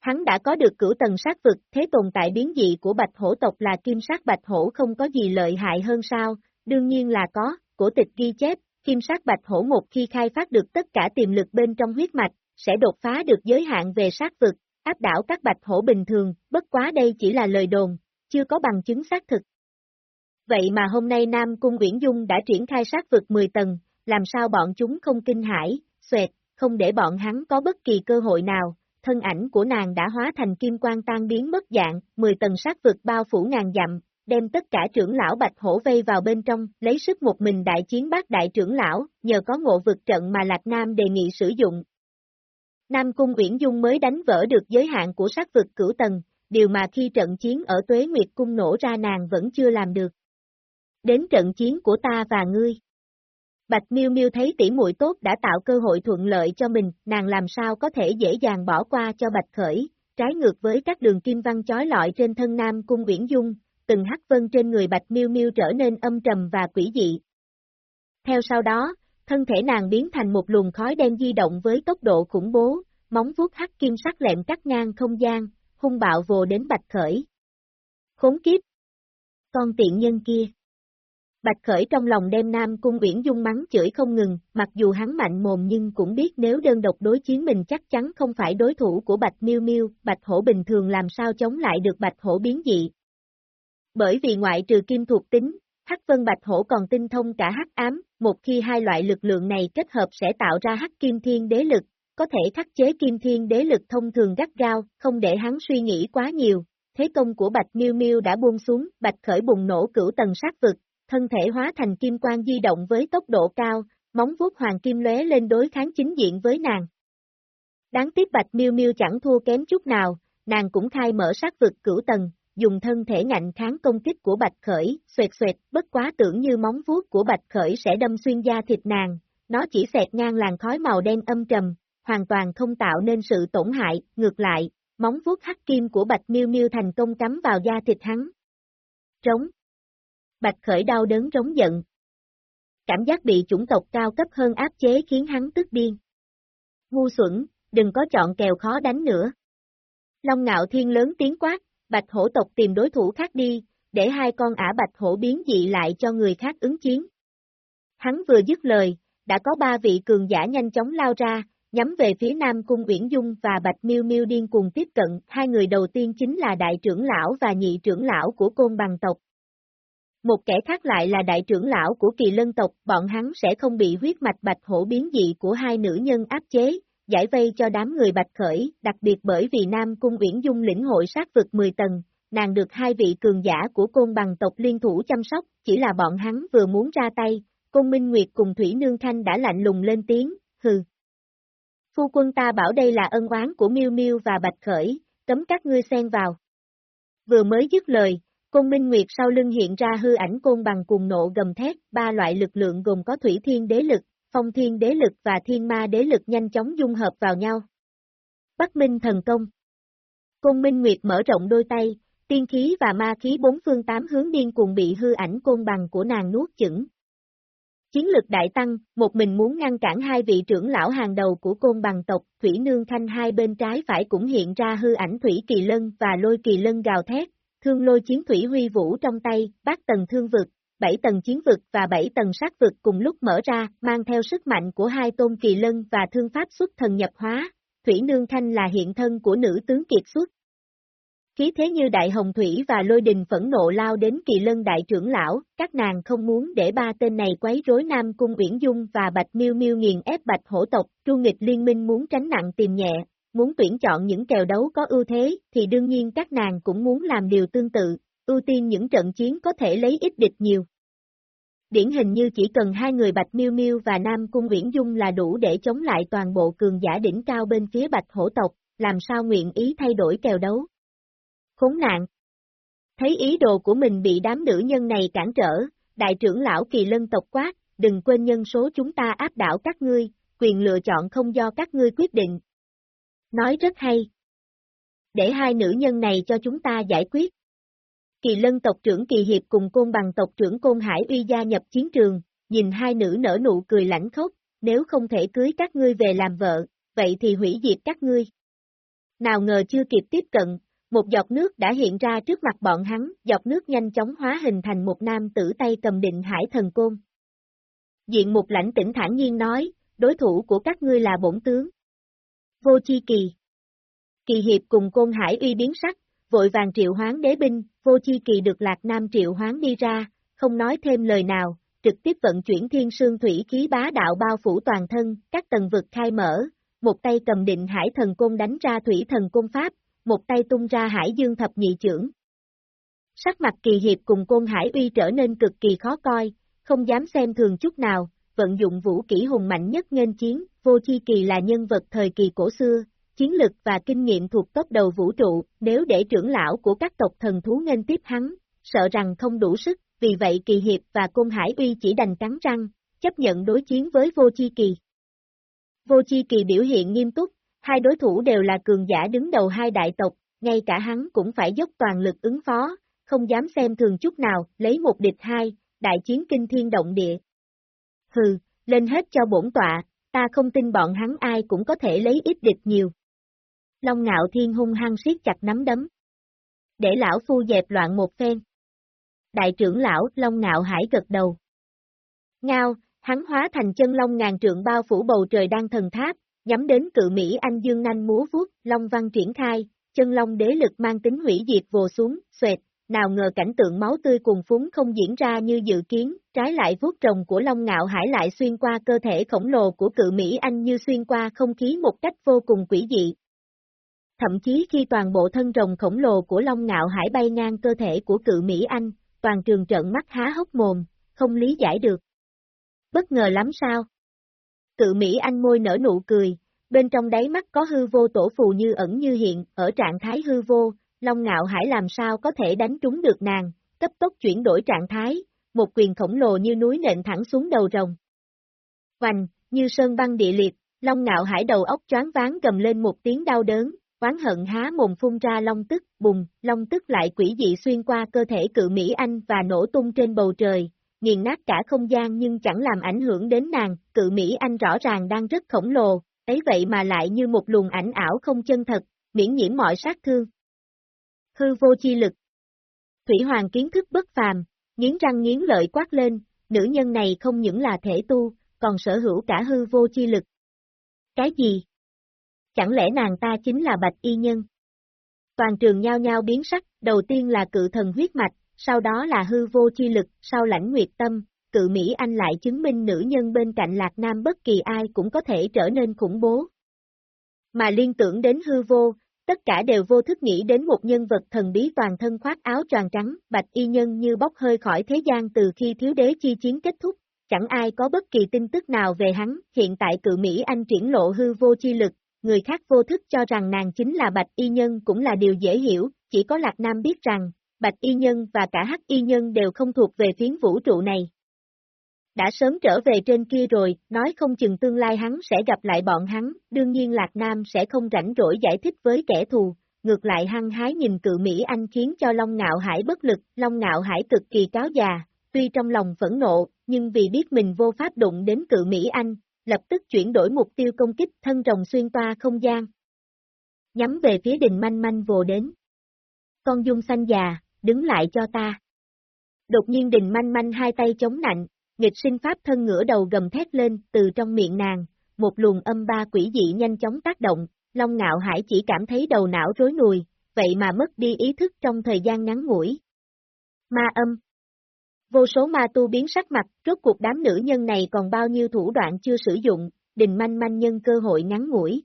[SPEAKER 1] Hắn đã có được cửu tầng sát vực, thế tồn tại biến dị của bạch hổ tộc là kim sát bạch hổ không có gì lợi hại hơn sao, đương nhiên là có, cổ tịch ghi chép, kim sát bạch hổ một khi khai phát được tất cả tiềm lực bên trong huyết mạch, sẽ đột phá được giới hạn về sát vực, áp đảo các bạch hổ bình thường, bất quá đây chỉ là lời đồn, chưa có bằng chứng xác thực. Vậy mà hôm nay Nam Cung Nguyễn Dung đã triển khai sát vực 10 tầng, làm sao bọn chúng không kinh hãi, xoẹt, không để bọn hắn có bất kỳ cơ hội nào, thân ảnh của nàng đã hóa thành kim quang tan biến mất dạng, 10 tầng sát vực bao phủ ngàn dặm, đem tất cả trưởng lão Bạch Hổ vây vào bên trong, lấy sức một mình đại chiến bác đại trưởng lão, nhờ có ngộ vực trận mà Lạc Nam đề nghị sử dụng. Nam Cung Uyển Dung mới đánh vỡ được giới hạn của sát vực cửu tầng, điều mà khi trận chiến ở Tuế Nguyệt Cung nổ ra nàng vẫn chưa làm được. Đến trận chiến của ta và ngươi. Bạch Miêu Miêu thấy tỷ muội tốt đã tạo cơ hội thuận lợi cho mình, nàng làm sao có thể dễ dàng bỏ qua cho Bạch Khởi, trái ngược với các đường kim văn chói lọi trên thân Nam Cung Uyển Dung, từng hắc vân trên người Bạch Miêu Miêu trở nên âm trầm và quỷ dị. Theo sau đó, thân thể nàng biến thành một luồng khói đen di động với tốc độ khủng bố, móng vuốt hắc kim sắc lẹm cắt ngang không gian, hung bạo vồ đến Bạch Khởi. Khốn kiếp! Con tiện nhân kia! Bạch Khởi trong lòng đem Nam Cung Uyển Dung mắng chửi không ngừng, mặc dù hắn mạnh mồm nhưng cũng biết nếu đơn độc đối chiến mình chắc chắn không phải đối thủ của Bạch Miêu Miêu, Bạch Hổ bình thường làm sao chống lại được Bạch Hổ biến dị. Bởi vì ngoại trừ kim thuộc tính, Hắc Vân Bạch Hổ còn tinh thông cả hắc ám, một khi hai loại lực lượng này kết hợp sẽ tạo ra hắc kim thiên đế lực, có thể khắc chế kim thiên đế lực thông thường gắt gao, không để hắn suy nghĩ quá nhiều. Thế công của Bạch Miêu Miêu đã buông xuống, Bạch Khởi bùng nổ cửu tầng sát vực, thân thể hóa thành kim quang di động với tốc độ cao, móng vuốt hoàng kim lóe lên đối kháng chính diện với nàng. Đáng tiếc Bạch Miêu Miêu chẳng thua kém chút nào, nàng cũng khai mở sát vực cửu tầng, dùng thân thể ngạnh kháng công kích của Bạch Khởi, xoẹt xoẹt, bất quá tưởng như móng vuốt của Bạch Khởi sẽ đâm xuyên da thịt nàng, nó chỉ xẹt ngang làn khói màu đen âm trầm, hoàn toàn không tạo nên sự tổn hại, ngược lại, móng vuốt hắc kim của Bạch Miêu Miêu thành công cắm vào da thịt hắn. Trống Bạch Khởi đau đớn trống giận. Cảm giác bị chủng tộc cao cấp hơn áp chế khiến hắn tức điên. Ngu xuẩn, đừng có chọn kèo khó đánh nữa. Long ngạo thiên lớn tiếng quát, bạch hổ tộc tìm đối thủ khác đi, để hai con ả bạch hổ biến dị lại cho người khác ứng chiến. Hắn vừa dứt lời, đã có ba vị cường giả nhanh chóng lao ra, nhắm về phía Nam Cung Uyển Dung và Bạch Miêu Miêu điên cuồng tiếp cận, hai người đầu tiên chính là đại trưởng lão và nhị trưởng lão của côn bằng tộc, một kẻ khác lại là đại trưởng lão của kỳ lân tộc, bọn hắn sẽ không bị huyết mạch bạch hổ biến dị của hai nữ nhân áp chế, giải vây cho đám người bạch khởi, đặc biệt bởi vì Nam Cung Uyển Dung lĩnh hội sát vực 10 tầng, nàng được hai vị cường giả của côn bằng tộc liên thủ chăm sóc, chỉ là bọn hắn vừa muốn ra tay, côn Minh Nguyệt cùng Thủy Nương Khanh đã lạnh lùng lên tiếng, hừ. Phu quân ta bảo đây là ân oán của Miêu Miêu và Bạch Khởi, cấm các ngươi xen vào. Vừa mới dứt lời, Côn Minh Nguyệt sau lưng hiện ra hư ảnh côn bằng cùng nộ gầm thét, ba loại lực lượng gồm có thủy thiên đế lực, phong thiên đế lực và thiên ma đế lực nhanh chóng dung hợp vào nhau. Bắc Minh thần công Côn Minh Nguyệt mở rộng đôi tay, tiên khí và ma khí bốn phương tám hướng điên cùng bị hư ảnh côn bằng của nàng nuốt chửng. Chiến lực đại tăng, một mình muốn ngăn cản hai vị trưởng lão hàng đầu của côn bằng tộc, Thủy Nương Thanh hai bên trái phải cũng hiện ra hư ảnh Thủy Kỳ Lân và Lôi Kỳ Lân gào thét, thương lôi chiến thủy huy vũ trong tay, bát tầng thương vực, bảy tầng chiến vực và bảy tầng sát vực cùng lúc mở ra, mang theo sức mạnh của hai tôn kỳ lân và thương pháp xuất thần nhập hóa, Thủy Nương Thanh là hiện thân của nữ tướng kiệt xuất. Khí thế như đại hồng thủy và lôi đình phẫn nộ lao đến kỳ lân đại trưởng lão, các nàng không muốn để ba tên này quấy rối Nam Cung Uyển Dung và Bạch Miêu Miêu nghiền ép Bạch Hổ tộc, tru nghịch liên minh muốn tránh nặng tìm nhẹ, muốn tuyển chọn những kèo đấu có ưu thế, thì đương nhiên các nàng cũng muốn làm điều tương tự, ưu tiên những trận chiến có thể lấy ít địch nhiều. Điển hình như chỉ cần hai người Bạch Miêu Miêu và Nam Cung Uyển Dung là đủ để chống lại toàn bộ cường giả đỉnh cao bên phía Bạch Hổ tộc, làm sao nguyện ý thay đổi kèo đấu. Khốn nạn! Thấy ý đồ của mình bị đám nữ nhân này cản trở, đại trưởng lão kỳ lân tộc quát, đừng quên nhân số chúng ta áp đảo các ngươi, quyền lựa chọn không do các ngươi quyết định, Nói rất hay. Để hai nữ nhân này cho chúng ta giải quyết. Kỳ lân tộc trưởng Kỳ Hiệp cùng côn bằng tộc trưởng Côn Hải uy gia nhập chiến trường, nhìn hai nữ nở nụ cười lãnh khốc, nếu không thể cưới các ngươi về làm vợ, vậy thì hủy diệt các ngươi. Nào ngờ chưa kịp tiếp cận, một giọt nước đã hiện ra trước mặt bọn hắn, giọt nước nhanh chóng hóa hình thành một nam tử tay cầm định hải thần côn. Diện một lãnh tỉnh thản nhiên nói, đối thủ của các ngươi là bổn tướng. Vô chi kỳ. Kỳ hiệp cùng côn hải uy biến sắc, vội vàng triệu hoán đế binh, vô chi kỳ được lạc nam triệu hoán đi ra, không nói thêm lời nào, trực tiếp vận chuyển thiên sương thủy khí bá đạo bao phủ toàn thân, các tầng vực khai mở, một tay cầm định hải thần côn đánh ra thủy thần côn pháp, một tay tung ra hải dương thập nhị trưởng. Sắc mặt kỳ hiệp cùng côn hải uy trở nên cực kỳ khó coi, không dám xem thường chút nào, vận dụng vũ kỹ hùng mạnh nhất nghênh chiến, vô chi kỳ là nhân vật thời kỳ cổ xưa, chiến lực và kinh nghiệm thuộc top đầu vũ trụ, nếu để trưởng lão của các tộc thần thú nghênh tiếp hắn, sợ rằng không đủ sức, vì vậy kỳ hiệp và côn hải uy chỉ đành cắn răng, chấp nhận đối chiến với vô chi kỳ. Vô chi kỳ biểu hiện nghiêm túc, hai đối thủ đều là cường giả đứng đầu hai đại tộc, ngay cả hắn cũng phải dốc toàn lực ứng phó, không dám xem thường chút nào, lấy một địch hai, đại chiến kinh thiên động địa. Hừ, lên hết cho bổn tọa, ta không tin bọn hắn ai cũng có thể lấy ít địch nhiều. Long ngạo thiên hung hăng siết chặt nắm đấm. Để lão phu dẹp loạn một phen. Đại trưởng lão, Long ngạo hải gật đầu. Ngao, hắn hóa thành chân long ngàn trượng bao phủ bầu trời đang thần tháp, nhắm đến cự Mỹ Anh Dương nanh múa vuốt, long văn triển khai, chân long đế lực mang tính hủy diệt vồ xuống, xoẹt, nào ngờ cảnh tượng máu tươi cùng phúng không diễn ra như dự kiến, trái lại vuốt rồng của Long Ngạo Hải lại xuyên qua cơ thể khổng lồ của cự Mỹ Anh như xuyên qua không khí một cách vô cùng quỷ dị. Thậm chí khi toàn bộ thân rồng khổng lồ của Long Ngạo Hải bay ngang cơ thể của cự Mỹ Anh, toàn trường trận mắt há hốc mồm, không lý giải được. Bất ngờ lắm sao? Cự Mỹ Anh môi nở nụ cười, bên trong đáy mắt có hư vô tổ phù như ẩn như hiện, ở trạng thái hư vô, Long Ngạo Hải làm sao có thể đánh trúng được nàng, cấp tốc chuyển đổi trạng thái, một quyền khổng lồ như núi nện thẳng xuống đầu rồng. Hoành, như sơn băng địa liệt, Long Ngạo Hải đầu óc choáng váng gầm lên một tiếng đau đớn, oán hận há mồm phun ra long tức, bùng, long tức lại quỷ dị xuyên qua cơ thể cự Mỹ Anh và nổ tung trên bầu trời, nghiền nát cả không gian nhưng chẳng làm ảnh hưởng đến nàng, cự Mỹ Anh rõ ràng đang rất khổng lồ, ấy vậy mà lại như một luồng ảnh ảo không chân thật, miễn nhiễm mọi sát thương. Hư vô chi lực Thủy Hoàng kiến thức bất phàm, nghiến răng nghiến lợi quát lên, nữ nhân này không những là thể tu, còn sở hữu cả hư vô chi lực. Cái gì? Chẳng lẽ nàng ta chính là bạch y nhân? Toàn trường nhao nhao biến sắc, đầu tiên là cự thần huyết mạch, sau đó là hư vô chi lực, sau lãnh nguyệt tâm, cự Mỹ Anh lại chứng minh nữ nhân bên cạnh Lạc Nam bất kỳ ai cũng có thể trở nên khủng bố. Mà liên tưởng đến hư vô, tất cả đều vô thức nghĩ đến một nhân vật thần bí toàn thân khoác áo tròn trắng, bạch y nhân như bốc hơi khỏi thế gian từ khi thiếu đế chi chiến kết thúc, chẳng ai có bất kỳ tin tức nào về hắn, hiện tại cự Mỹ Anh triển lộ hư vô chi lực, người khác vô thức cho rằng nàng chính là bạch y nhân cũng là điều dễ hiểu, chỉ có Lạc Nam biết rằng, bạch y nhân và cả hắc y nhân đều không thuộc về phiến vũ trụ này. Đã sớm trở về trên kia rồi, nói không chừng tương lai hắn sẽ gặp lại bọn hắn, đương nhiên Lạc Nam sẽ không rảnh rỗi giải thích với kẻ thù, ngược lại hăng hái nhìn cự Mỹ Anh khiến cho Long Ngạo Hải bất lực, Long Ngạo Hải cực kỳ cáo già, tuy trong lòng phẫn nộ, nhưng vì biết mình vô pháp đụng đến cự Mỹ Anh, lập tức chuyển đổi mục tiêu công kích thân rồng xuyên toa không gian. Nhắm về phía đình manh manh vồ đến. Con dung xanh già, đứng lại cho ta. Đột nhiên đình manh manh hai tay chống nạnh, nghịch sinh pháp thân ngửa đầu gầm thét lên, từ trong miệng nàng, một luồng âm ba quỷ dị nhanh chóng tác động, Long Ngạo Hải chỉ cảm thấy đầu não rối nùi, vậy mà mất đi ý thức trong thời gian ngắn ngủi. Ma âm Vô số ma tu biến sắc mặt, rốt cuộc đám nữ nhân này còn bao nhiêu thủ đoạn chưa sử dụng, đình manh manh nhân cơ hội ngắn ngủi.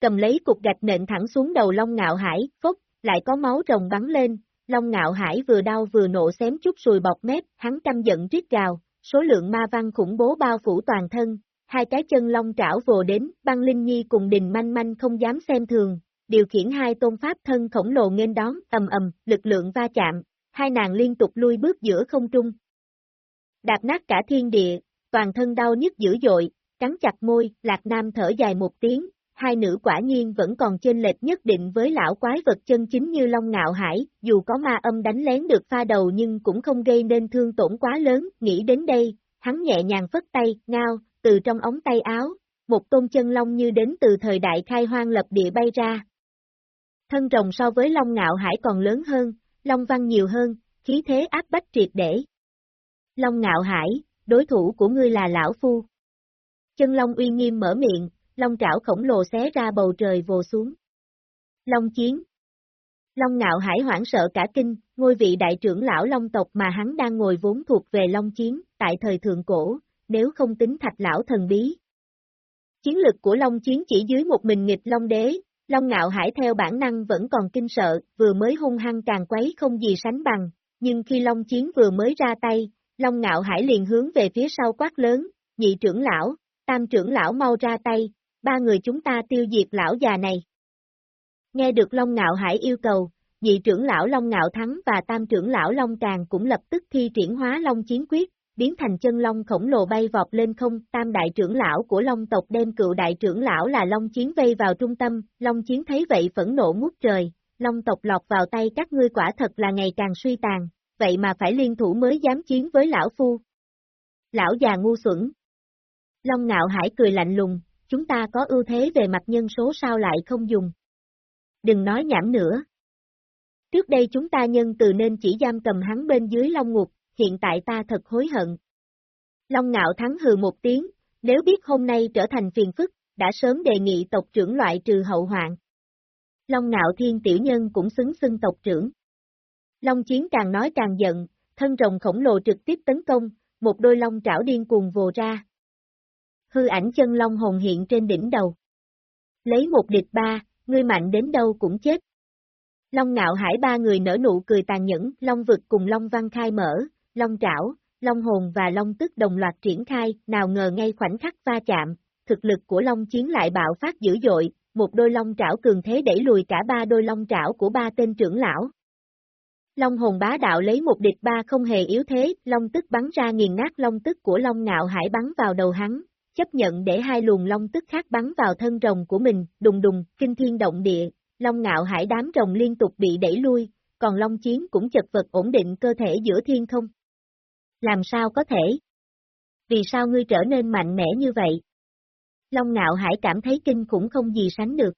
[SPEAKER 1] Cầm lấy cục gạch nện thẳng xuống đầu Long Ngạo Hải, phốc, lại có máu rồng bắn lên, Long Ngạo Hải vừa đau vừa nộ xém chút sùi bọc mép, hắn căm giận rít gào, số lượng ma văn khủng bố bao phủ toàn thân, hai cái chân long trảo vồ đến, băng Linh Nhi cùng đình manh manh không dám xem thường, điều khiển hai tôn pháp thân khổng lồ nghênh đón, ầm ầm, lực lượng va chạm, hai nàng liên tục lui bước giữa không trung. Đạp nát cả thiên địa, toàn thân đau nhức dữ dội, cắn chặt môi, Lạc Nam thở dài một tiếng, hai nữ quả nhiên vẫn còn trên lệch nhất định với lão quái vật chân chính như Long Ngạo Hải, dù có ma âm đánh lén được pha đầu nhưng cũng không gây nên thương tổn quá lớn, nghĩ đến đây, hắn nhẹ nhàng phất tay, ngao, từ trong ống tay áo, một tôn chân long như đến từ thời đại khai hoang lập địa bay ra. Thân rồng so với Long Ngạo Hải còn lớn hơn, Long Văn nhiều hơn, khí thế áp bách triệt để. Long Ngạo Hải, đối thủ của ngươi là Lão Phu. Chân Long uy nghiêm mở miệng, long trảo khổng lồ xé ra bầu trời vồ xuống. Long chiến. Long ngạo hải hoảng sợ cả kinh, ngôi vị đại trưởng lão Long tộc mà hắn đang ngồi vốn thuộc về Long Chiến, tại thời thượng cổ, nếu không tính thạch lão thần bí. Chiến lực của Long Chiến chỉ dưới một mình nghịch Long Đế, Long ngạo hải theo bản năng vẫn còn kinh sợ, vừa mới hung hăng càng quấy không gì sánh bằng, nhưng khi Long Chiến vừa mới ra tay, Long ngạo hải liền hướng về phía sau quát lớn, nhị trưởng lão, tam trưởng lão mau ra tay, ba người chúng ta tiêu diệt lão già này. Nghe được Long Ngạo Hải yêu cầu, nhị trưởng lão Long Ngạo Thắng và tam trưởng lão Long Càng cũng lập tức thi triển hóa Long Chiến Quyết, biến thành chân Long khổng lồ bay vọt lên không, tam đại trưởng lão của Long tộc đem cựu đại trưởng lão là Long Chiến vây vào trung tâm, Long Chiến thấy vậy phẫn nộ ngút trời, Long tộc lọt vào tay các ngươi quả thật là ngày càng suy tàn, vậy mà phải liên thủ mới dám chiến với lão phu. Lão già ngu xuẩn. Long Ngạo Hải cười lạnh lùng, chúng ta có ưu thế về mặt nhân số sao lại không dùng. Đừng nói nhảm nữa. Trước đây chúng ta nhân từ nên chỉ giam cầm hắn bên dưới Long Ngục, hiện tại ta thật hối hận. Long Ngạo thắng hừ một tiếng, nếu biết hôm nay trở thành phiền phức, đã sớm đề nghị tộc trưởng loại trừ hậu hoạn. Long Ngạo Thiên tiểu nhân cũng xứng xưng tộc trưởng. Long Chiến càng nói càng giận, thân rồng khổng lồ trực tiếp tấn công, một đôi long trảo điên cuồng vồ ra, hư ảnh chân long hồn hiện trên đỉnh đầu. Lấy một địch ba, ngươi mạnh đến đâu cũng chết. Long ngạo hải ba người nở nụ cười tàn nhẫn, long vực cùng long văn khai mở, long trảo, long hồn và long tức đồng loạt triển khai, nào ngờ ngay khoảnh khắc va chạm, thực lực của long chiến lại bạo phát dữ dội, một đôi long trảo cường thế đẩy lùi cả ba đôi long trảo của ba tên trưởng lão. Long hồn bá đạo lấy một địch ba không hề yếu thế, long tức bắn ra nghiền nát long tức của long ngạo hải bắn vào đầu hắn, chấp nhận để hai luồng long tức khác bắn vào thân rồng của mình, đùng đùng, kinh thiên động địa, long ngạo hải đám rồng liên tục bị đẩy lui, còn long chiến cũng chật vật ổn định cơ thể giữa thiên không. Làm sao có thể? Vì sao ngươi trở nên mạnh mẽ như vậy? Long ngạo hải cảm thấy kinh khủng không gì sánh được.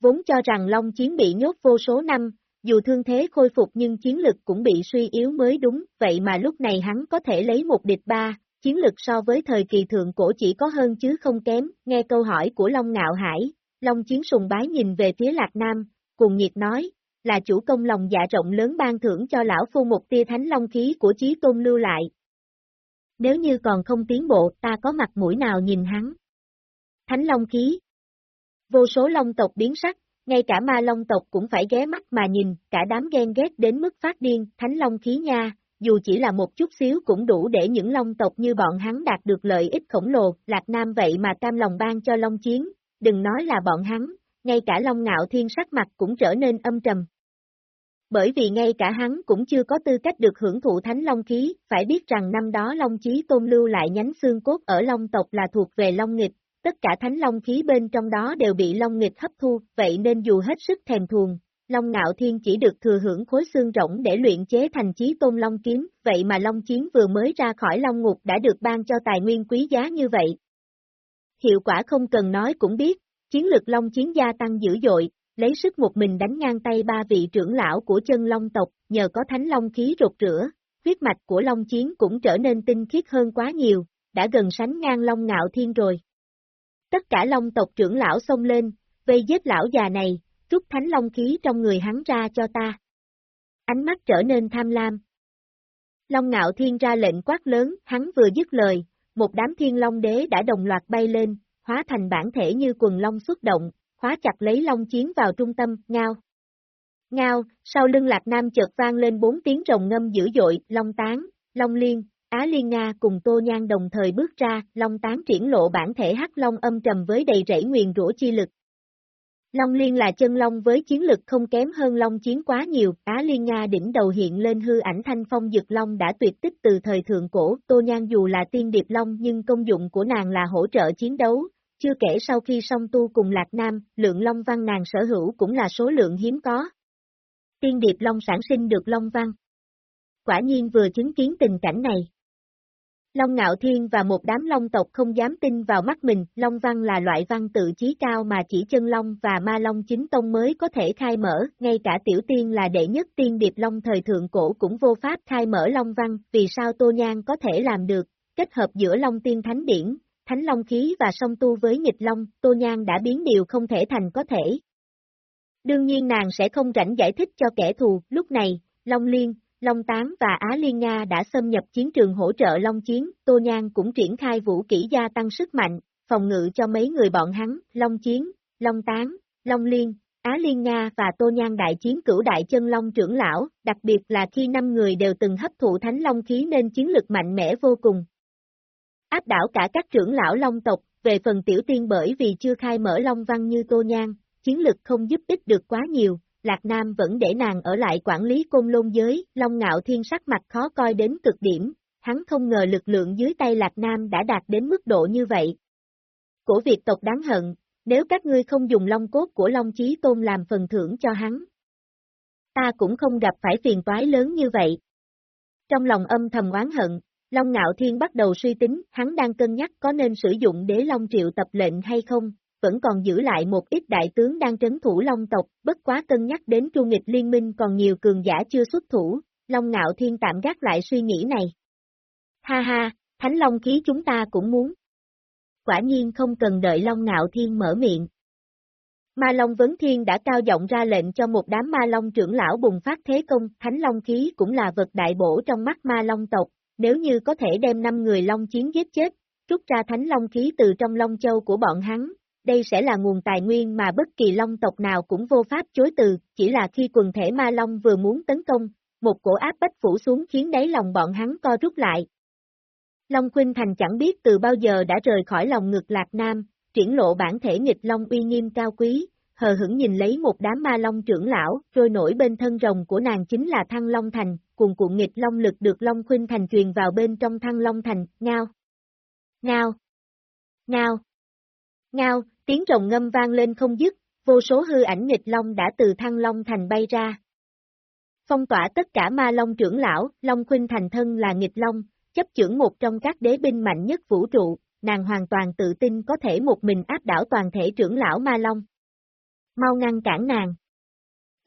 [SPEAKER 1] Vốn cho rằng Long Chiến bị nhốt vô số năm, dù thương thế khôi phục nhưng chiến lực cũng bị suy yếu mới đúng, vậy mà lúc này hắn có thể lấy một địch ba, chiến lực so với thời kỳ thượng cổ chỉ có hơn chứ không kém, nghe câu hỏi của Long Ngạo Hải, Long Chiến sùng bái nhìn về phía Lạc Nam, cùng nhiệt nói, là chủ công lòng dạ rộng lớn ban thưởng cho lão phu một tia thánh long khí của chí tôn lưu lại. Nếu như còn không tiến bộ ta có mặt mũi nào nhìn hắn. Thánh long khí Vô số long tộc biến sắc, ngay cả ma long tộc cũng phải ghé mắt mà nhìn, cả đám ghen ghét đến mức phát điên, thánh long khí nha, dù chỉ là một chút xíu cũng đủ để những long tộc như bọn hắn đạt được lợi ích khổng lồ, Lạc Nam vậy mà cam lòng ban cho long chiến, đừng nói là bọn hắn, ngay cả long ngạo thiên sắc mặt cũng trở nên âm trầm. Bởi vì ngay cả hắn cũng chưa có tư cách được hưởng thụ thánh long khí, phải biết rằng năm đó long chí tôn lưu lại nhánh xương cốt ở long tộc là thuộc về long nghịch, tất cả thánh long khí bên trong đó đều bị long nghịch hấp thu, vậy nên dù hết sức thèm thuồng, Long Ngạo Thiên chỉ được thừa hưởng khối xương rỗng để luyện chế thành chí tôn Long Kiếm, vậy mà Long Chiến vừa mới ra khỏi Long Ngục đã được ban cho tài nguyên quý giá như vậy. Hiệu quả không cần nói cũng biết, chiến lực Long Chiến gia tăng dữ dội, lấy sức một mình đánh ngang tay ba vị trưởng lão của chân Long tộc, nhờ có thánh Long khí rụt rửa, huyết mạch của Long Chiến cũng trở nên tinh khiết hơn quá nhiều, đã gần sánh ngang Long Ngạo Thiên rồi. Tất cả Long tộc trưởng lão xông lên, vây giết lão già này, rút thánh long khí trong người hắn ra cho ta. Ánh mắt trở nên tham lam. Long ngạo thiên ra lệnh quát lớn, hắn vừa dứt lời, một đám thiên long đế đã đồng loạt bay lên, hóa thành bản thể như quần long xuất động, khóa chặt lấy long chiến vào trung tâm, ngao. Ngao, sau lưng lạc nam chợt vang lên bốn tiếng rồng ngâm dữ dội, long tán, long liên, Á Liên Nga cùng Tô Nhan đồng thời bước ra, Long Tán triển lộ bản thể hắc long âm trầm với đầy rẫy nguyền rủa chi lực, Long Liên là chân long với chiến lực không kém hơn Long Chiến quá nhiều, Á Liên Nga đỉnh đầu hiện lên hư ảnh thanh phong dực long đã tuyệt tích từ thời thượng cổ, Tô Nhan dù là tiên điệp long nhưng công dụng của nàng là hỗ trợ chiến đấu, chưa kể sau khi song tu cùng Lạc Nam, lượng long văn nàng sở hữu cũng là số lượng hiếm có. Tiên điệp long sản sinh được long văn. Quả nhiên vừa chứng kiến tình cảnh này. Long Ngạo Thiên và một đám Long tộc không dám tin vào mắt mình, Long Văn là loại văn tự chí cao mà chỉ chân Long và Ma Long chính tông mới có thể khai mở, ngay cả Tiểu Tiên là đệ nhất tiên điệp Long thời thượng cổ cũng vô pháp khai mở Long Văn, vì sao Tô Nhan có thể làm được, kết hợp giữa Long Tiên Thánh Điển, Thánh Long Khí và song tu với nghịch Long, Tô Nhan đã biến điều không thể thành có thể. Đương nhiên nàng sẽ không rảnh giải thích cho kẻ thù, lúc này, Long Liên, Long Tán và Á Liên Nga đã xâm nhập chiến trường hỗ trợ Long Chiến, Tô Nhan cũng triển khai vũ kỹ gia tăng sức mạnh, phòng ngự cho mấy người bọn hắn, Long Chiến, Long Tán, Long Liên, Á Liên Nga và Tô Nhan đại chiến cửu đại chân Long trưởng lão, đặc biệt là khi năm người đều từng hấp thụ thánh Long khí nên chiến lực mạnh mẽ vô cùng. Áp đảo cả các trưởng lão Long tộc, về phần tiểu tiên bởi vì chưa khai mở Long văn như Tô Nhan, chiến lực không giúp ích được quá nhiều, Lạc Nam vẫn để nàng ở lại quản lý côn lôn giới, Long Ngạo Thiên sắc mặt khó coi đến cực điểm, hắn không ngờ lực lượng dưới tay Lạc Nam đã đạt đến mức độ như vậy. Cổ Việt tộc đáng hận, nếu các ngươi không dùng long cốt của Long Chí Tôn làm phần thưởng cho hắn. Ta cũng không gặp phải phiền toái lớn như vậy. Trong lòng âm thầm oán hận, Long Ngạo Thiên bắt đầu suy tính, hắn đang cân nhắc có nên sử dụng đế Long Triệu tập lệnh hay không, vẫn còn giữ lại một ít đại tướng đang trấn thủ Long tộc, bất quá cân nhắc đến tru nghịch liên minh còn nhiều cường giả chưa xuất thủ, Long Ngạo Thiên tạm gác lại suy nghĩ này. Ha ha, Thánh Long khí chúng ta cũng muốn. Quả nhiên không cần đợi Long Ngạo Thiên mở miệng. Ma Long Vấn Thiên đã cao giọng ra lệnh cho một đám Ma Long trưởng lão bùng phát thế công, Thánh Long khí cũng là vật đại bổ trong mắt Ma Long tộc, nếu như có thể đem 5 người Long chiến giết chết, rút ra Thánh Long khí từ trong Long Châu của bọn hắn, đây sẽ là nguồn tài nguyên mà bất kỳ long tộc nào cũng vô pháp chối từ, chỉ là khi quần thể ma long vừa muốn tấn công, một cổ áp bách phủ xuống khiến đáy lòng bọn hắn co rút lại. Long Khuynh Thành chẳng biết từ bao giờ đã rời khỏi lòng ngực Lạc Nam, triển lộ bản thể nghịch long uy nghiêm cao quý, hờ hững nhìn lấy một đám ma long trưởng lão, trôi nổi bên thân rồng của nàng chính là Thăng Long Thành, cùng cuộn nghịch long lực được Long Khuynh Thành truyền vào bên trong Thăng Long Thành, ngao, ngao, ngao, ngao, Tiếng rồng ngâm vang lên không dứt, vô số hư ảnh nghịch long đã từ thăng long thành bay ra. Phong tỏa tất cả ma long trưởng lão, Long Khuynh thành thân là nghịch long, chấp trưởng một trong các đế binh mạnh nhất vũ trụ, nàng hoàn toàn tự tin có thể một mình áp đảo toàn thể trưởng lão ma long. Mau ngăn cản nàng.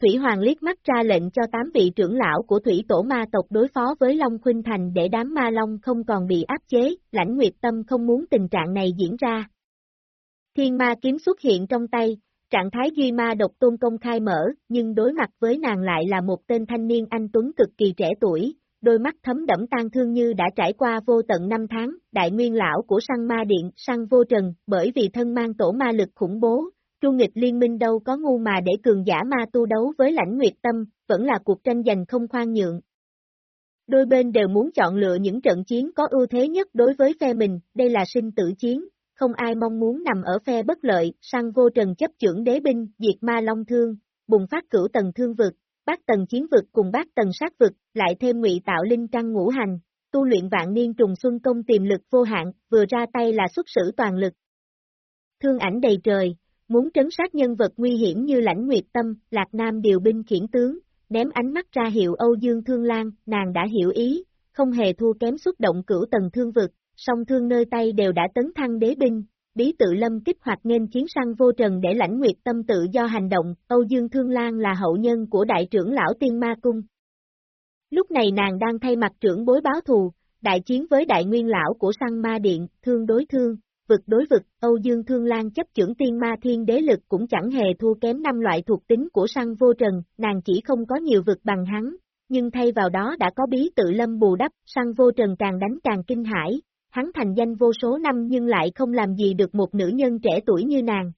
[SPEAKER 1] Thủy Hoàng liếc mắt ra lệnh cho tám vị trưởng lão của thủy tổ ma tộc đối phó với Long Khuynh Thành để đám ma long không còn bị áp chế, lãnh nguyệt tâm không muốn tình trạng này diễn ra, Thiên ma kiếm xuất hiện trong tay, trạng thái duy ma độc tôn công khai mở, nhưng đối mặt với nàng lại là một tên thanh niên anh Tuấn cực kỳ trẻ tuổi, đôi mắt thấm đẫm tan thương như đã trải qua vô tận năm tháng, đại nguyên lão của săn ma điện, săn vô trần, bởi vì thân mang tổ ma lực khủng bố, Chu nghịch liên minh đâu có ngu mà để cường giả ma tu đấu với lãnh nguyệt tâm, vẫn là cuộc tranh giành không khoan nhượng. Đôi bên đều muốn chọn lựa những trận chiến có ưu thế nhất đối với phe mình, đây là sinh tử chiến, không ai mong muốn nằm ở phe bất lợi, Sang vô trần chấp trưởng đế binh, diệt ma long thương, bùng phát cửu tầng thương vực, bát tầng chiến vực cùng bát tầng sát vực, lại thêm ngụy tạo linh trăng ngũ hành, tu luyện vạn niên trùng xuân công tiềm lực vô hạn, vừa ra tay là xuất sử toàn lực. Thương ảnh đầy trời, muốn trấn sát nhân vật nguy hiểm như lãnh nguyệt tâm, lạc nam điều binh khiển tướng, ném ánh mắt ra hiệu Âu Dương Thương Lan, nàng đã hiểu ý, không hề thua kém xuất động cửu tầng thương vực, song thương nơi tay đều đã tấn thăng đế binh, bí tự lâm kích hoạt nên chiến sang vô trần để lãnh nguyệt tâm tự do hành động, Âu Dương Thương Lan là hậu nhân của đại trưởng lão tiên ma cung. Lúc này nàng đang thay mặt trưởng bối báo thù, đại chiến với đại nguyên lão của sang ma điện, thương đối thương, vực đối vực, Âu Dương Thương Lan chấp trưởng tiên ma thiên đế lực cũng chẳng hề thua kém năm loại thuộc tính của săn vô trần, nàng chỉ không có nhiều vực bằng hắn, nhưng thay vào đó đã có bí tự lâm bù đắp, săn vô trần càng đánh càng kinh hãi, hắn thành danh vô số năm nhưng lại không làm gì được một nữ nhân trẻ tuổi như nàng.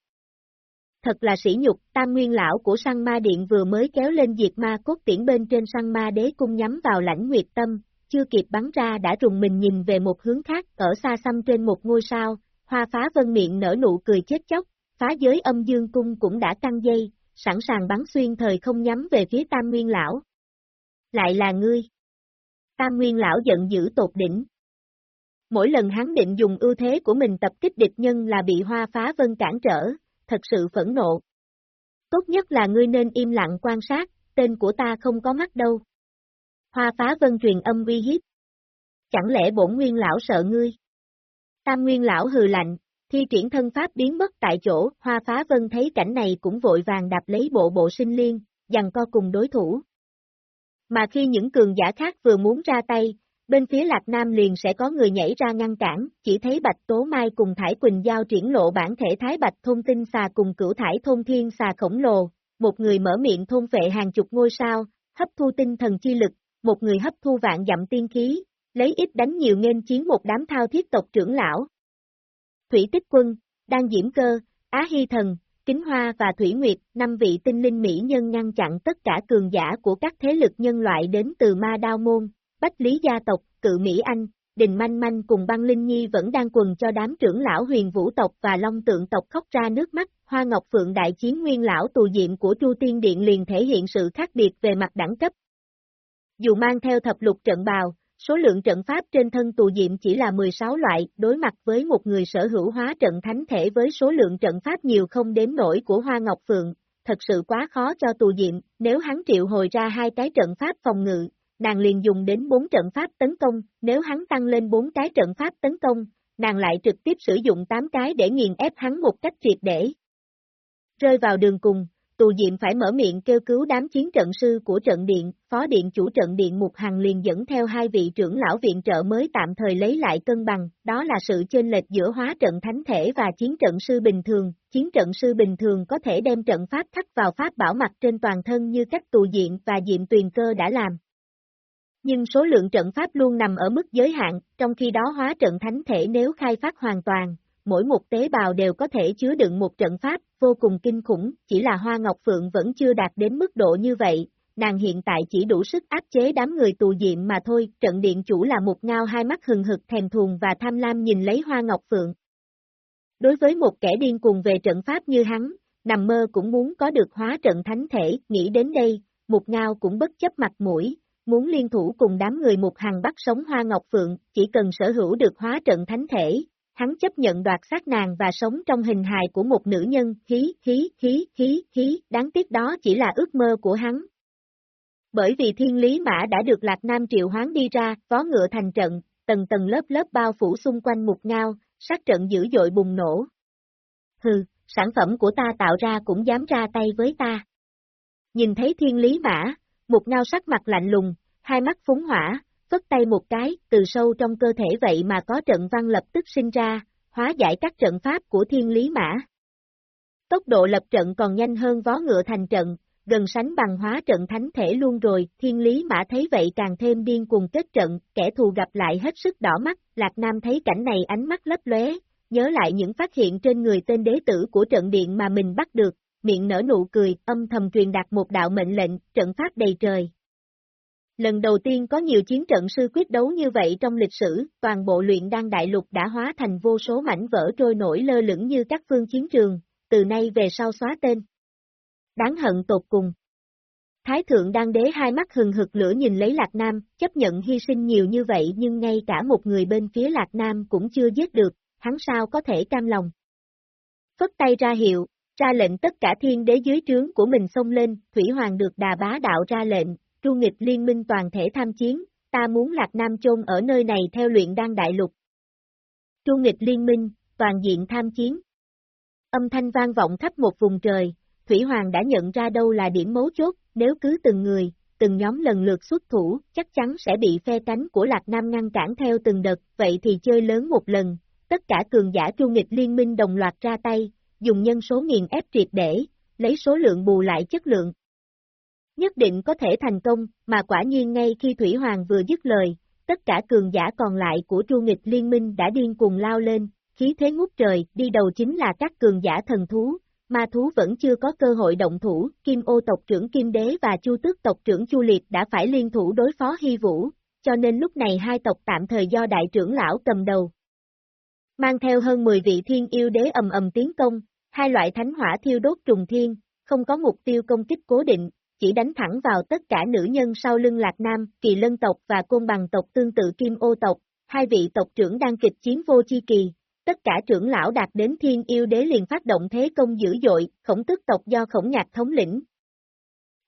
[SPEAKER 1] Thật là sỉ nhục, tam nguyên lão của săn ma điện vừa mới kéo lên diệt ma cốt tiễn bên trên săn ma đế cung nhắm vào lãnh nguyệt tâm, chưa kịp bắn ra đã rùng mình nhìn về một hướng khác, ở xa xăm trên một ngôi sao, hoa phá vân miệng nở nụ cười chết chóc, phá giới âm dương cung cũng đã căng dây, sẵn sàng bắn xuyên thời không nhắm về phía tam nguyên lão. Lại là ngươi. Tam nguyên lão giận dữ tột đỉnh, Mỗi lần hắn định dùng ưu thế của mình tập kích địch nhân là bị hoa phá vân cản trở, thật sự phẫn nộ. Tốt nhất là ngươi nên im lặng quan sát, tên của ta không có mắt đâu. Hoa phá vân truyền âm uy hiếp. Chẳng lẽ bổn nguyên lão sợ ngươi? Tam nguyên lão hừ lạnh, thi triển thân pháp biến mất tại chỗ, hoa phá vân thấy cảnh này cũng vội vàng đạp lấy bộ bộ sinh liên, dằn co cùng đối thủ. Mà khi những cường giả khác vừa muốn ra tay, bên phía Lạc Nam liền sẽ có người nhảy ra ngăn cản, chỉ thấy Bạch Tố Mai cùng Thải Quỳnh Giao triển lộ bản thể Thái Bạch Thôn Tinh xà cùng cửu Thải Thôn Thiên xà khổng lồ, một người mở miệng thôn vệ hàng chục ngôi sao, hấp thu tinh thần chi lực, một người hấp thu vạn dặm tiên khí, lấy ít đánh nhiều nghênh chiến một đám thao thiết tộc trưởng lão. Thủy Tích Quân, Đan Diễm Cơ, Á Hy Thần, Kính Hoa và Thủy Nguyệt, năm vị tinh linh mỹ nhân ngăn chặn tất cả cường giả của các thế lực nhân loại đến từ Ma Đao Môn, Bách Lý gia tộc, Cự Mỹ Anh, Đình Manh Manh cùng băng Linh Nhi vẫn đang quần cho đám trưởng lão huyền vũ tộc và long tượng tộc khóc ra nước mắt, Hoa Ngọc Phượng đại chiến nguyên lão tù diệm của Chu Tiên Điện liền thể hiện sự khác biệt về mặt đẳng cấp. Dù mang theo thập lục trận bào, số lượng trận pháp trên thân tù diệm chỉ là 16 loại, đối mặt với một người sở hữu hóa trận thánh thể với số lượng trận pháp nhiều không đếm nổi của Hoa Ngọc Phượng, thật sự quá khó cho tù diệm, nếu hắn triệu hồi ra hai cái trận pháp phòng ngự, nàng liền dùng đến bốn trận pháp tấn công, nếu hắn tăng lên bốn cái trận pháp tấn công, nàng lại trực tiếp sử dụng tám cái để nghiền ép hắn một cách triệt để. Rơi vào đường cùng, tù diệm phải mở miệng kêu cứu đám chiến trận sư của trận điện, phó điện chủ trận điện Mục Hằng liền dẫn theo hai vị trưởng lão viện trợ mới tạm thời lấy lại cân bằng, đó là sự chênh lệch giữa hóa trận thánh thể và chiến trận sư bình thường, chiến trận sư bình thường có thể đem trận pháp thắt vào pháp bảo mặt trên toàn thân như cách tù diện và diệm tuyền cơ đã làm, nhưng số lượng trận pháp luôn nằm ở mức giới hạn, trong khi đó hóa trận thánh thể nếu khai phát hoàn toàn, mỗi một tế bào đều có thể chứa đựng một trận pháp, vô cùng kinh khủng, chỉ là Hoa Ngọc Phượng vẫn chưa đạt đến mức độ như vậy, nàng hiện tại chỉ đủ sức áp chế đám người tù diệm mà thôi, trận điện chủ là một ngao hai mắt hừng hực thèm thuồng và tham lam nhìn lấy Hoa Ngọc Phượng. Đối với một kẻ điên cuồng về trận pháp như hắn, nằm mơ cũng muốn có được hóa trận thánh thể, nghĩ đến đây, một ngao cũng bất chấp mặt mũi, muốn liên thủ cùng đám người một hàng bắt sống Hoa Ngọc Phượng, chỉ cần sở hữu được hóa trận thánh thể, hắn chấp nhận đoạt sát nàng và sống trong hình hài của một nữ nhân, hí, hí, hí, hí, hí. đáng tiếc đó chỉ là ước mơ của hắn. Bởi vì thiên lý mã đã được Lạc Nam triệu hoán đi ra, vó ngựa thành trận, tầng tầng lớp lớp bao phủ xung quanh mục ngao, sát trận dữ dội bùng nổ. Hừ, sản phẩm của ta tạo ra cũng dám ra tay với ta. Nhìn thấy thiên lý mã, mục ngao sắc mặt lạnh lùng, hai mắt phúng hỏa, phất tay một cái, từ sâu trong cơ thể vậy mà có trận văn lập tức sinh ra, hóa giải các trận pháp của thiên lý mã. Tốc độ lập trận còn nhanh hơn vó ngựa thành trận, gần sánh bằng hóa trận thánh thể luôn rồi, thiên lý mã thấy vậy càng thêm điên cuồng kết trận, kẻ thù gặp lại hết sức đỏ mắt, Lạc Nam thấy cảnh này ánh mắt lấp lóe, nhớ lại những phát hiện trên người tên đế tử của trận điện mà mình bắt được, miệng nở nụ cười, âm thầm truyền đạt một đạo mệnh lệnh, trận pháp đầy trời. Lần đầu tiên có nhiều chiến trận sư quyết đấu như vậy trong lịch sử, toàn bộ luyện đan đại lục đã hóa thành vô số mảnh vỡ trôi nổi lơ lửng như các phương chiến trường, từ nay về sau xóa tên. Đáng hận tột cùng. Thái thượng đan đế hai mắt hừng hực lửa nhìn lấy Lạc Nam, chấp nhận hy sinh nhiều như vậy nhưng ngay cả một người bên phía Lạc Nam cũng chưa giết được, hắn sao có thể cam lòng. Phất tay ra hiệu, ra lệnh tất cả thiên đế dưới trướng của mình xông lên, Thủy Hoàng được đà bá đạo ra lệnh, tru nghịch liên minh toàn thể tham chiến, ta muốn Lạc Nam chôn ở nơi này theo luyện đan đại lục. Tru nghịch liên minh, toàn diện tham chiến. Âm thanh vang vọng khắp một vùng trời, Thủy Hoàng đã nhận ra đâu là điểm mấu chốt, nếu cứ từng người, từng nhóm lần lượt xuất thủ, chắc chắn sẽ bị phe cánh của Lạc Nam ngăn cản theo từng đợt, vậy thì chơi lớn một lần, tất cả cường giả tru nghịch liên minh đồng loạt ra tay, dùng nhân số nghiền ép triệt để, lấy số lượng bù lại chất lượng. Nhất định có thể thành công, mà quả nhiên ngay khi Thủy Hoàng vừa dứt lời, tất cả cường giả còn lại của tru nghịch liên minh đã điên cuồng lao lên, khí thế ngút trời, đi đầu chính là các cường giả thần thú, ma thú vẫn chưa có cơ hội động thủ, Kim ô tộc trưởng Kim Đế và Chu Tước tộc trưởng Chu Liệt đã phải liên thủ đối phó Hy Vũ, cho nên lúc này hai tộc tạm thời do đại trưởng lão cầm đầu. Mang theo hơn 10 vị thiên yêu đế ầm ầm tiến công, Hai loại thánh hỏa thiêu đốt trùng thiên, không có mục tiêu công kích cố định, chỉ đánh thẳng vào tất cả nữ nhân sau lưng Lạc Nam, kỳ lân tộc và côn bằng tộc tương tự kim ô tộc, hai vị tộc trưởng đang kịch chiến vô chi kỳ. Tất cả trưởng lão đạt đến thiên yêu đế liền phát động thế công dữ dội, khổng tức tộc do khổng nhạc thống lĩnh.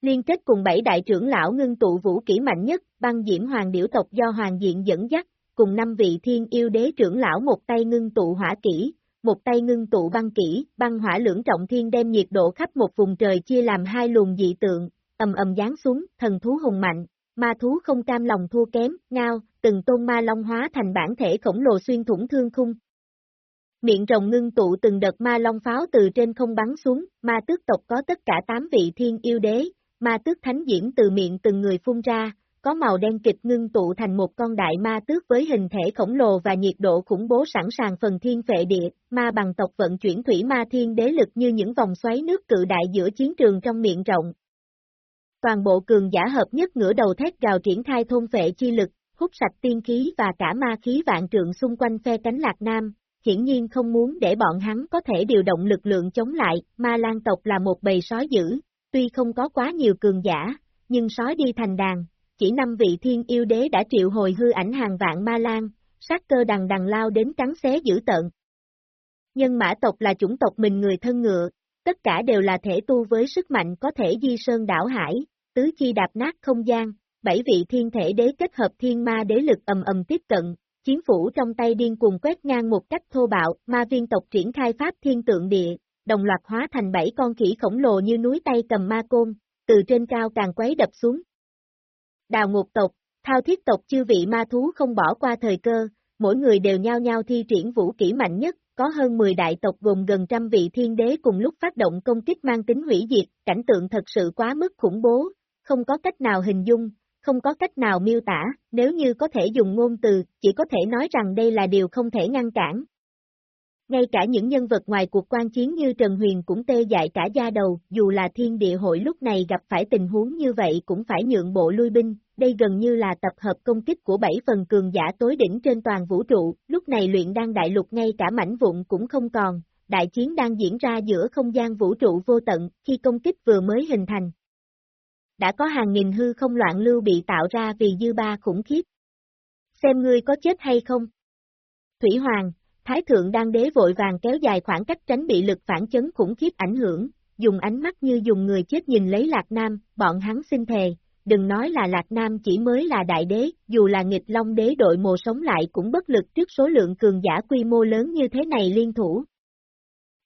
[SPEAKER 1] Liên kết cùng bảy đại trưởng lão ngưng tụ vũ kỹ mạnh nhất, băng diễm hoàng điểu tộc do hoàng diện dẫn dắt, cùng năm vị thiên yêu đế trưởng lão một tay ngưng tụ hỏa kỹ, một tay ngưng tụ băng kỹ, băng hỏa lưỡng trọng thiên đem nhiệt độ khắp một vùng trời chia làm hai luồng dị tượng, ầm ầm giáng xuống, thần thú hùng mạnh, ma thú không cam lòng thua kém, ngao, từng tôn ma long hóa thành bản thể khổng lồ xuyên thủng thương khung. Miệng rồng ngưng tụ từng đợt ma long pháo từ trên không bắn xuống, ma tước tộc có tất cả 8 vị thiên yêu đế, ma tước thánh diễn từ miệng từng người phun ra, có màu đen kịch ngưng tụ thành một con đại ma tước với hình thể khổng lồ và nhiệt độ khủng bố sẵn sàng phần thiên phệ địa, ma bằng tộc vận chuyển thủy ma thiên đế lực như những vòng xoáy nước cự đại giữa chiến trường trong miệng rộng. Toàn bộ cường giả hợp nhất ngửa đầu thét gào triển khai thôn phệ chi lực, hút sạch tiên khí và cả ma khí vạn trượng xung quanh phe cánh lạc nam, hiển nhiên không muốn để bọn hắn có thể điều động lực lượng chống lại, ma lan tộc là một bầy sói dữ, tuy không có quá nhiều cường giả, nhưng sói đi thành đàn, chỉ năm vị thiên yêu đế đã triệu hồi hư ảnh hàng vạn ma lan, sát cơ đằng đằng lao đến cắn xé dữ tận Nhân mã tộc là chủng tộc mình người thân ngựa, tất cả đều là thể tu với sức mạnh có thể di sơn đảo hải, tứ chi đạp nát không gian, bảy vị thiên thể đế kết hợp thiên ma đế lực ầm ầm tiếp cận, chiến phủ trong tay điên cuồng quét ngang một cách thô bạo, ma viên tộc triển khai pháp thiên tượng địa, đồng loạt hóa thành bảy con khỉ khổng lồ như núi tay cầm ma côn, từ trên cao càng quấy đập xuống. Đào ngục tộc, thao thiết tộc chư vị ma thú không bỏ qua thời cơ, mỗi người đều nhao nhao thi triển vũ kỹ mạnh nhất, có hơn 10 đại tộc gồm gần trăm vị thiên đế cùng lúc phát động công kích mang tính hủy diệt, cảnh tượng thật sự quá mức khủng bố, không có cách nào hình dung, không có cách nào miêu tả, nếu như có thể dùng ngôn từ, chỉ có thể nói rằng đây là điều không thể ngăn cản. Ngay cả những nhân vật ngoài cuộc quan chiến như Trần Huyền cũng tê dại cả da đầu, dù là thiên địa hội lúc này gặp phải tình huống như vậy cũng phải nhượng bộ lui binh, đây gần như là tập hợp công kích của bảy phần cường giả tối đỉnh trên toàn vũ trụ, lúc này luyện đang đại lục ngay cả mảnh vụn cũng không còn, đại chiến đang diễn ra giữa không gian vũ trụ vô tận, khi công kích vừa mới hình thành, đã có hàng nghìn hư không loạn lưu bị tạo ra vì dư ba khủng khiếp. Xem ngươi có chết hay không? Thủy Hoàng, Thái Thượng đang đế vội vàng kéo dài khoảng cách tránh bị lực phản chấn khủng khiếp ảnh hưởng, dùng ánh mắt như dùng người chết nhìn lấy Lạc Nam, bọn hắn xin thề, đừng nói là Lạc Nam chỉ mới là đại đế, dù là nghịch long đế đội mồ sống lại cũng bất lực trước số lượng cường giả quy mô lớn như thế này liên thủ.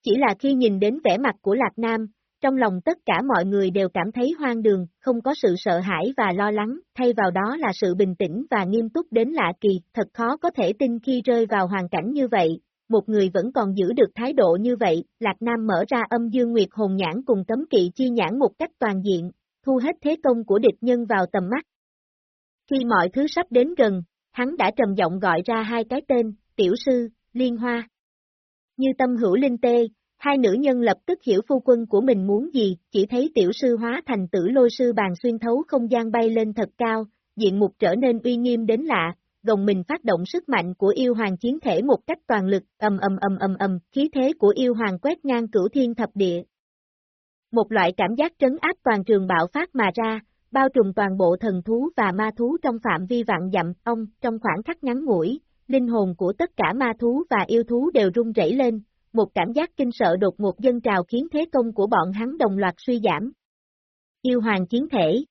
[SPEAKER 1] Chỉ là khi nhìn đến vẻ mặt của Lạc Nam, trong lòng tất cả mọi người đều cảm thấy hoang đường, không có sự sợ hãi và lo lắng, thay vào đó là sự bình tĩnh và nghiêm túc đến lạ kỳ, thật khó có thể tin khi rơi vào hoàn cảnh như vậy. Một người vẫn còn giữ được thái độ như vậy, Lạc Nam mở ra âm dương nguyệt hồn nhãn cùng tấm kỵ chi nhãn một cách toàn diện, thu hết thế công của địch nhân vào tầm mắt. Khi mọi thứ sắp đến gần, hắn đã trầm giọng gọi ra hai cái tên, tiểu sư, liên hoa. Như tâm hữu linh tê, Hai nữ nhân lập tức hiểu phu quân của mình muốn gì, chỉ thấy tiểu sư hóa thành tử lôi sư bàn xuyên thấu không gian bay lên thật cao, diện mục trở nên uy nghiêm đến lạ, gồng mình phát động sức mạnh của yêu hoàng chiến thể một cách toàn lực, ầm ầm ầm ầm ầm, khí thế của yêu hoàng quét ngang cửu thiên thập địa. Một loại cảm giác trấn áp toàn trường bạo phát mà ra, bao trùm toàn bộ thần thú và ma thú trong phạm vi vạn dặm, ông, trong khoảng khắc ngắn ngủi, linh hồn của tất cả ma thú và yêu thú đều rung rẩy lên, một cảm giác kinh sợ đột ngột dân trào khiến thế công của bọn hắn đồng loạt suy giảm. Yêu hoàng chiến thể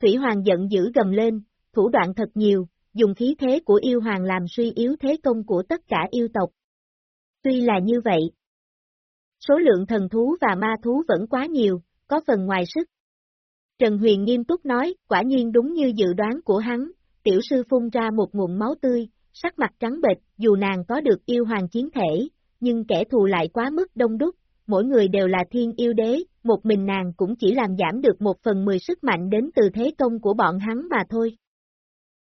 [SPEAKER 1] Thủy hoàng giận dữ gầm lên, thủ đoạn thật nhiều, dùng khí thế của yêu hoàng làm suy yếu thế công của tất cả yêu tộc. Tuy là như vậy, số lượng thần thú và ma thú vẫn quá nhiều, có phần ngoài sức. Trần Huyền nghiêm túc nói, quả nhiên đúng như dự đoán của hắn, tiểu sư phun ra một nguồn máu tươi, sắc mặt trắng bệch, dù nàng có được yêu hoàng chiến thể, nhưng kẻ thù lại quá mức đông đúc, mỗi người đều là thiên yêu đế, một mình nàng cũng chỉ làm giảm được một phần mười sức mạnh đến từ thế công của bọn hắn mà thôi.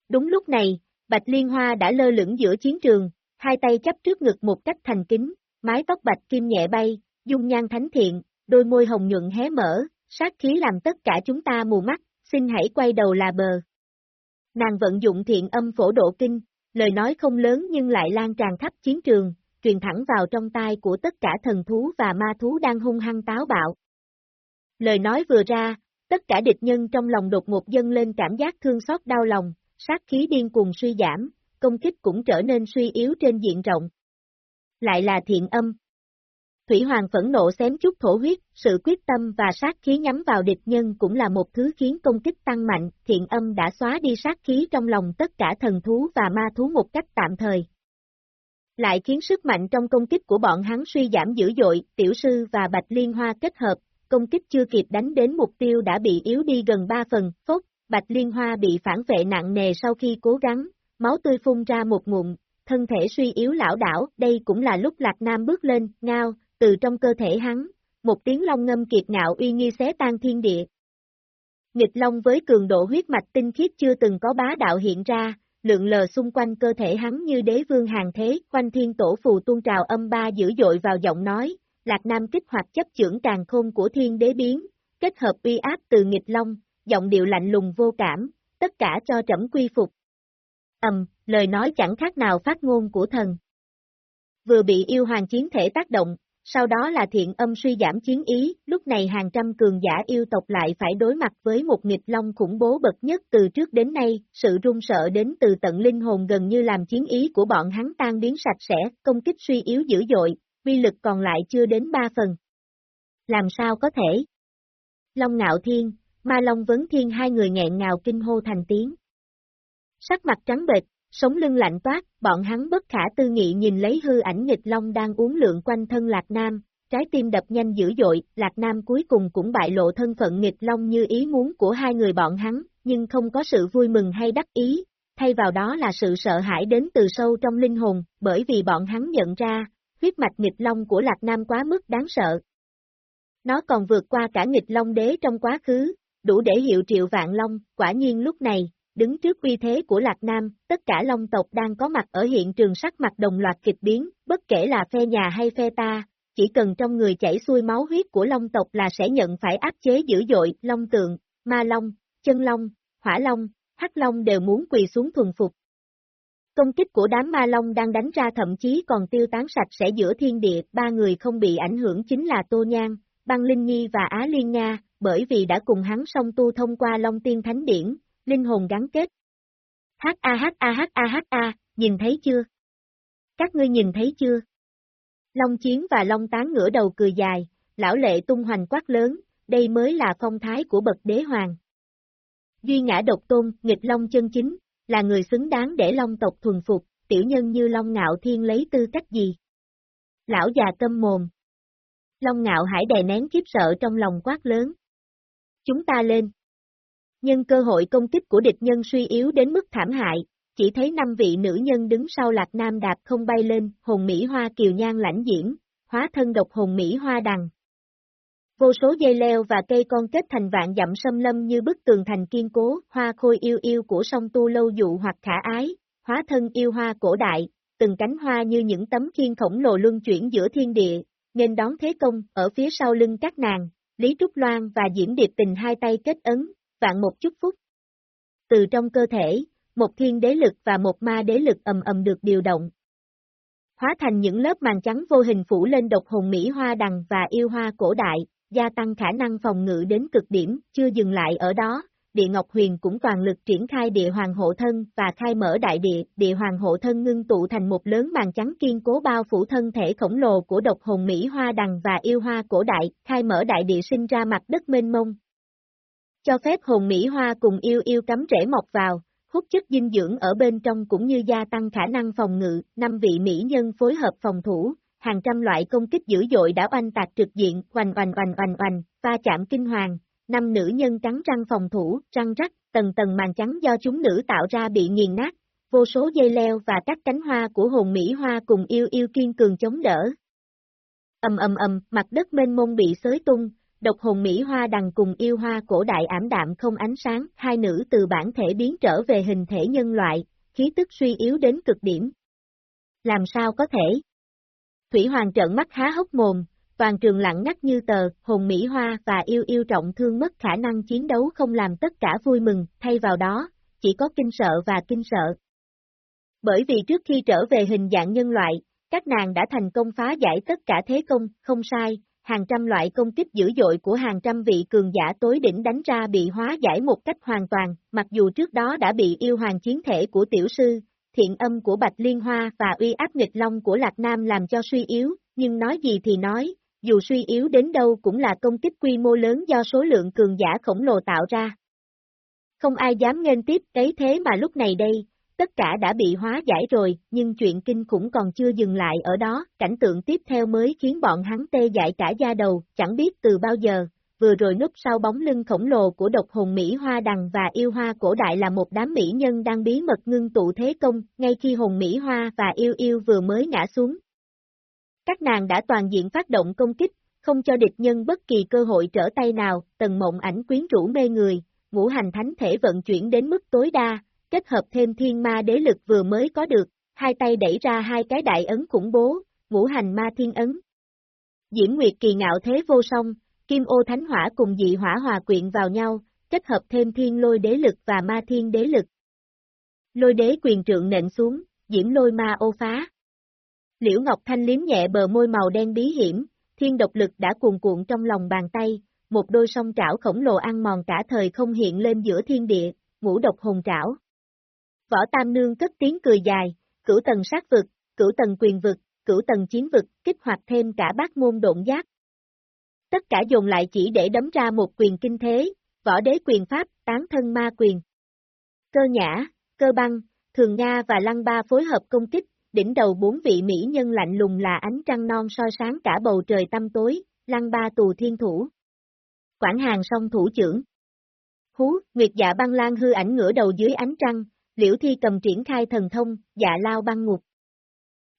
[SPEAKER 1] Đúng lúc này, Bạch Liên Hoa đã lơ lửng giữa chiến trường, hai tay chấp trước ngực một cách thành kính, mái tóc bạch kim nhẹ bay, dung nhan thánh thiện, đôi môi hồng nhuận hé mở, sát khí làm tất cả chúng ta mù mắt, xin hãy quay đầu là bờ. Nàng vận dụng thiện âm phổ độ kinh, lời nói không lớn nhưng lại lan tràn khắp chiến trường, truyền thẳng vào trong tai của tất cả thần thú và ma thú đang hung hăng táo bạo. Lời nói vừa ra, tất cả địch nhân trong lòng đột ngột dâng lên cảm giác thương xót đau lòng, sát khí điên cuồng suy giảm, công kích cũng trở nên suy yếu trên diện rộng. Lại là thiện âm. Thủy Hoàng phẫn nộ xém chút thổ huyết, sự quyết tâm và sát khí nhắm vào địch nhân cũng là một thứ khiến công kích tăng mạnh, thiện âm đã xóa đi sát khí trong lòng tất cả thần thú và ma thú một cách tạm thời lại khiến sức mạnh trong công kích của bọn hắn suy giảm dữ dội, tiểu sư và bạch liên hoa kết hợp, công kích chưa kịp đánh đến mục tiêu đã bị yếu đi gần 3 phần, phốt, bạch liên hoa bị phản vệ nặng nề sau khi cố gắng, máu tươi phun ra một ngụm, thân thể suy yếu lão đảo, đây cũng là lúc Lạc Nam bước lên, ngao, từ trong cơ thể hắn, một tiếng long ngâm kiệt ngạo uy nghi xé tan thiên địa. Nghịch long với cường độ huyết mạch tinh khiết chưa từng có bá đạo hiện ra, lượng lờ xung quanh cơ thể hắn như đế vương hàng thế, quanh thiên tổ phù tuôn trào âm ba dữ dội vào giọng nói, Lạc Nam kích hoạt chấp trưởng càng khôn của thiên đế biến, kết hợp uy áp từ nghịch long, giọng điệu lạnh lùng vô cảm, tất cả cho trẫm quy phục. Ầm, lời nói chẳng khác nào phát ngôn của thần. Vừa bị yêu hoàng chiến thể tác động, sau đó là thiện âm suy giảm chiến ý, lúc này hàng trăm cường giả yêu tộc lại phải đối mặt với một nghịch long khủng bố bậc nhất từ trước đến nay, sự run sợ đến từ tận linh hồn gần như làm chiến ý của bọn hắn tan biến sạch sẽ, công kích suy yếu dữ dội, vi lực còn lại chưa đến ba phần. Làm sao có thể? Long ngạo thiên, ma long vấn thiên hai người nghẹn ngào kinh hô thành tiếng. Sắc mặt trắng bệch, sống lưng lạnh toát, bọn hắn bất khả tư nghị nhìn lấy hư ảnh nghịch long đang uống lượng quanh thân Lạc Nam, trái tim đập nhanh dữ dội, Lạc Nam cuối cùng cũng bại lộ thân phận nghịch long như ý muốn của hai người bọn hắn, nhưng không có sự vui mừng hay đắc ý, thay vào đó là sự sợ hãi đến từ sâu trong linh hồn, bởi vì bọn hắn nhận ra, huyết mạch nghịch long của Lạc Nam quá mức đáng sợ. Nó còn vượt qua cả nghịch long đế trong quá khứ, đủ để hiệu triệu vạn long, quả nhiên lúc này, đứng trước uy thế của Lạc Nam, tất cả long tộc đang có mặt ở hiện trường sắc mặt đồng loạt kịch biến, bất kể là phe nhà hay phe ta, chỉ cần trong người chảy xuôi máu huyết của long tộc là sẽ nhận phải áp chế dữ dội, long tượng, ma long, chân long, hỏa long, hắc long đều muốn quỳ xuống thuần phục. Công kích của đám ma long đang đánh ra thậm chí còn tiêu tán sạch sẽ giữa thiên địa, ba người không bị ảnh hưởng chính là Tô Nhan, Băng Linh Nhi và Á Liên Nga, bởi vì đã cùng hắn song tu thông qua Long Tiên Thánh Điển, linh hồn gắn kết. H A H A H A H A, nhìn thấy chưa? Các ngươi nhìn thấy chưa? Long Chiến và Long Tán ngửa đầu cười dài, lão lệ tung hoành quát lớn, đây mới là phong thái của bậc đế hoàng. Duy ngã độc tôn, nghịch Long chân chính, là người xứng đáng để Long tộc thuần phục, tiểu nhân như Long Ngạo Thiên lấy tư cách gì? Lão già tâm mồm. Long Ngạo Hải đè nén kiếp sợ trong lòng quát lớn. Chúng ta lên. Nhân cơ hội công kích của địch nhân suy yếu đến mức thảm hại, chỉ thấy năm vị nữ nhân đứng sau Lạc Nam đạp không bay lên, hồn Mỹ Hoa kiều nhan lãnh diễn, hóa thân độc hồn Mỹ Hoa đằng. Vô số dây leo và cây con kết thành vạn dặm xâm lâm như bức tường thành kiên cố, hoa khôi yêu yêu của sông tu lâu dụ hoặc khả ái, hóa thân yêu hoa cổ đại, từng cánh hoa như những tấm khiên khổng lồ luân chuyển giữa thiên địa, nên đón thế công, ở phía sau lưng các nàng, Lý Trúc Loan và Diễm Điệp Tình hai tay kết ấn, vạn một chút phút. Từ trong cơ thể, một thiên đế lực và một ma đế lực ầm ầm được điều động. Hóa thành những lớp màn trắng vô hình phủ lên độc hồn Mỹ hoa đằng và yêu hoa cổ đại, gia tăng khả năng phòng ngự đến cực điểm, chưa dừng lại ở đó, địa ngọc huyền cũng toàn lực triển khai địa hoàng hộ thân và khai mở đại địa, địa hoàng hộ thân ngưng tụ thành một lớn màn trắng kiên cố bao phủ thân thể khổng lồ của độc hồn Mỹ hoa đằng và yêu hoa cổ đại, khai mở đại địa sinh ra mặt đất mênh mông, cho phép hồn Mỹ Hoa cùng yêu yêu cắm rễ mọc vào, hút chất dinh dưỡng ở bên trong cũng như gia tăng khả năng phòng ngự, năm vị Mỹ nhân phối hợp phòng thủ, hàng trăm loại công kích dữ dội đã oanh tạc trực diện, oanh oanh oanh oanh oanh, va chạm kinh hoàng, năm nữ nhân cắn răng phòng thủ, răng rắc, tầng tầng màn trắng do chúng nữ tạo ra bị nghiền nát, vô số dây leo và các cánh hoa của hồn Mỹ Hoa cùng yêu yêu kiên cường chống đỡ. Ầm ầm ầm, mặt đất mênh mông bị xới tung, độc hồn Mỹ Hoa đằng cùng yêu hoa cổ đại ảm đạm không ánh sáng, hai nữ từ bản thể biến trở về hình thể nhân loại, khí tức suy yếu đến cực điểm. Làm sao có thể? Thủy Hoàng trợn mắt há hốc mồm, toàn trường lặng ngắt như tờ, hồn Mỹ Hoa và yêu yêu trọng thương mất khả năng chiến đấu không làm tất cả vui mừng, thay vào đó, chỉ có kinh sợ và kinh sợ. Bởi vì trước khi trở về hình dạng nhân loại, các nàng đã thành công phá giải tất cả thế công, không sai, hàng trăm loại công kích dữ dội của hàng trăm vị cường giả tối đỉnh đánh ra bị hóa giải một cách hoàn toàn, mặc dù trước đó đã bị yêu hoàng chiến thể của tiểu sư, thiện âm của Bạch Liên Hoa và uy áp nghịch long của Lạc Nam làm cho suy yếu, nhưng nói gì thì nói, dù suy yếu đến đâu cũng là công kích quy mô lớn do số lượng cường giả khổng lồ tạo ra. Không ai dám nghênh tiếp cái thế mà lúc này đây, tất cả đã bị hóa giải rồi, nhưng chuyện kinh khủng còn chưa dừng lại ở đó, cảnh tượng tiếp theo mới khiến bọn hắn tê dại cả da đầu, chẳng biết từ bao giờ, vừa rồi núp sau bóng lưng khổng lồ của độc hồn Mỹ Hoa Đằng và yêu hoa cổ đại là một đám mỹ nhân đang bí mật ngưng tụ thế công, ngay khi hồn Mỹ Hoa và yêu yêu vừa mới ngã xuống. Các nàng đã toàn diện phát động công kích, không cho địch nhân bất kỳ cơ hội trở tay nào, tần mộng ảnh quyến rũ mê người, ngũ hành thánh thể vận chuyển đến mức tối đa, kết hợp thêm thiên ma đế lực vừa mới có được, hai tay đẩy ra hai cái đại ấn khủng bố, ngũ hành ma thiên ấn. Diễm Nguyệt kỳ ngạo thế vô song, kim ô thánh hỏa cùng dị hỏa hòa quyện vào nhau, kết hợp thêm thiên lôi đế lực và ma thiên đế lực. Lôi đế quyền trượng nện xuống, diễm lôi ma ô phá. Liễu Ngọc Thanh liếm nhẹ bờ môi màu đen bí hiểm, thiên độc lực đã cuồn cuộn trong lòng bàn tay, một đôi song trảo khổng lồ ăn mòn cả thời không hiện lên giữa thiên địa, ngũ độc hồn trảo. Võ Tam Nương cất tiếng cười dài, cửu tầng sát vực, cửu tầng quyền vực, cửu tầng chiến vực, kích hoạt thêm cả bát môn độn giác, Tất cả dùng lại chỉ để đấm ra một quyền kinh thế, võ đế quyền pháp, tán thân ma quyền. Cơ nhã, cơ băng, thường Nga và lăng ba phối hợp công kích, đỉnh đầu bốn vị mỹ nhân lạnh lùng là ánh trăng non soi sáng cả bầu trời tăm tối, lăng ba tù thiên thủ. Quảng hàng song thủ trưởng. Hú, Nguyệt dạ băng lan hư ảnh ngửa đầu dưới ánh trăng, liễu thi cầm triển khai thần thông, dạ lao băng ngục.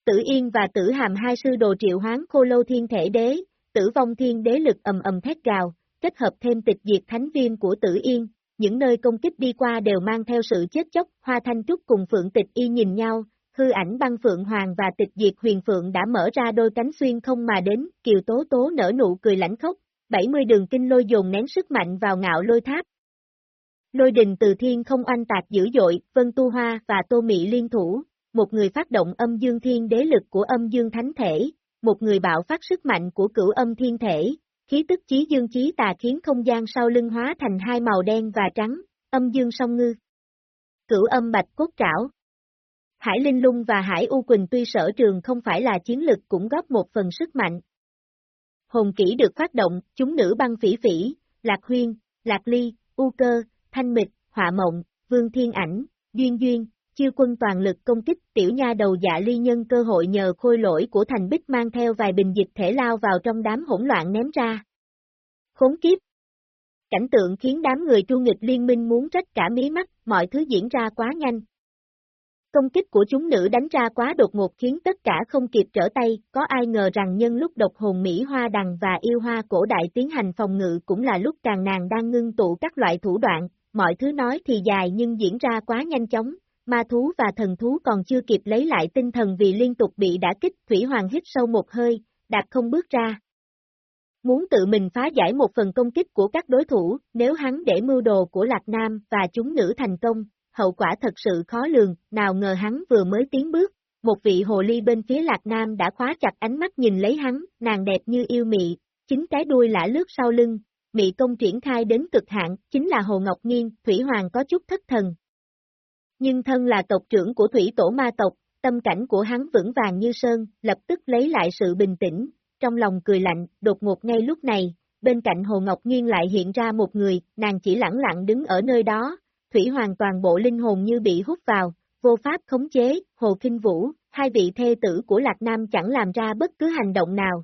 [SPEAKER 1] Tử Yên và Tử Hàm hai sư đồ triệu hoán khô lâu thiên thể đế, tử vong thiên đế lực ầm ầm thét gào, kết hợp thêm tịch diệt thánh viêm của Tử Yên, những nơi công kích đi qua đều mang theo sự chết chóc, Hoa Thanh Trúc cùng Phượng Tịch Y nhìn nhau, hư ảnh băng Phượng Hoàng và tịch diệt huyền Phượng đã mở ra đôi cánh xuyên không mà đến, Kiều Tố Tố nở nụ cười lãnh khốc, 70 đường kinh lôi dồn nén sức mạnh vào ngạo lôi tháp. Lôi đình từ thiên không oanh tạc dữ dội, Vân Tu Hoa và Tô Mị liên thủ, một người phát động âm dương thiên đế lực của âm dương thánh thể, một người bạo phát sức mạnh của cửu âm thiên thể, khí tức chí dương chí tà khiến không gian sau lưng hóa thành hai màu đen và trắng, âm dương song ngư. Cửu âm bạch cốt trảo. Hải Linh Lung và Hải U Quỳnh tuy sở trường không phải là chiến lực cũng góp một phần sức mạnh. Hồn kỹ được phát động, chúng nữ băng phỉ phỉ, Lạc Huyên, Lạc Ly, U Cơ, Thanh Mịch, Họa Mộng, Vương Thiên Ảnh, Duyên Duyên, chiêu quân toàn lực công kích tiểu nha đầu dạ ly nhân cơ hội nhờ khôi lỗi của thành bích mang theo vài bình dịch thể lao vào trong đám hỗn loạn ném ra. Khốn kiếp! Cảnh tượng khiến đám người tru nghịch liên minh muốn trách cả mí mắt, mọi thứ diễn ra quá nhanh. Công kích của chúng nữ đánh ra quá đột ngột khiến tất cả không kịp trở tay, có ai ngờ rằng nhân lúc độc hồn Mỹ Hoa Đằng và yêu hoa cổ đại tiến hành phòng ngự cũng là lúc càng nàng đang ngưng tụ các loại thủ đoạn, mọi thứ nói thì dài nhưng diễn ra quá nhanh chóng, ma thú và thần thú còn chưa kịp lấy lại tinh thần vì liên tục bị đả kích, Thủy Hoàng hít sâu một hơi, đạp không bước ra. Muốn tự mình phá giải một phần công kích của các đối thủ, nếu hắn để mưu đồ của Lạc Nam và chúng nữ thành công, hậu quả thật sự khó lường, nào ngờ hắn vừa mới tiến bước, một vị hồ ly bên phía Lạc Nam đã khóa chặt ánh mắt nhìn lấy hắn, nàng đẹp như yêu mị, chính cái đuôi lả lướt sau lưng, mị công triển khai đến cực hạn, chính là Hồ Ngọc Nghiên, Thủy Hoàng có chút thất thần, nhưng thân là tộc trưởng của thủy tổ ma tộc, tâm cảnh của hắn vững vàng như sơn, lập tức lấy lại sự bình tĩnh, trong lòng cười lạnh, đột ngột ngay lúc này, bên cạnh Hồ Ngọc Nghiên lại hiện ra một người, nàng chỉ lẳng lặng đứng ở nơi đó, thủy hoàng toàn bộ linh hồn như bị hút vào, vô pháp khống chế, Hồ Kinh Vũ, hai vị thê tử của Lạc Nam chẳng làm ra bất cứ hành động nào.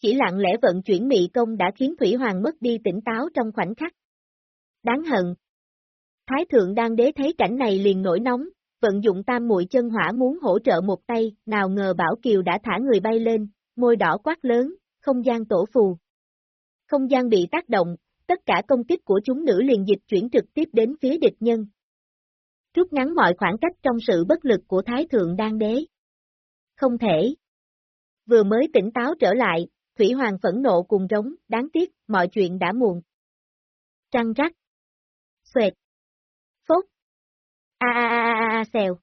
[SPEAKER 1] Chỉ lặng lẽ vận chuyển mị công đã khiến Thủy Hoàng mất đi tỉnh táo trong khoảnh khắc. Đáng hận, Thái thượng đang đế thấy cảnh này liền nổi nóng, vận dụng tam muội chân hỏa muốn hỗ trợ một tay, nào ngờ Bảo Kiều đã thả người bay lên, môi đỏ quát lớn, không gian tổ phù. Không gian bị tác động, tất cả công kích của chúng nữ liền dịch chuyển trực tiếp đến phía địch nhân. Rút ngắn mọi khoảng cách trong sự bất lực của Thái thượng đang đế. Không thể. Vừa mới tỉnh táo trở lại, Thủy Hoàng phẫn nộ cùng rống, đáng tiếc, mọi chuyện đã muộn. Trăng rắc. Xuệt. Phốt. A a a a a xèo.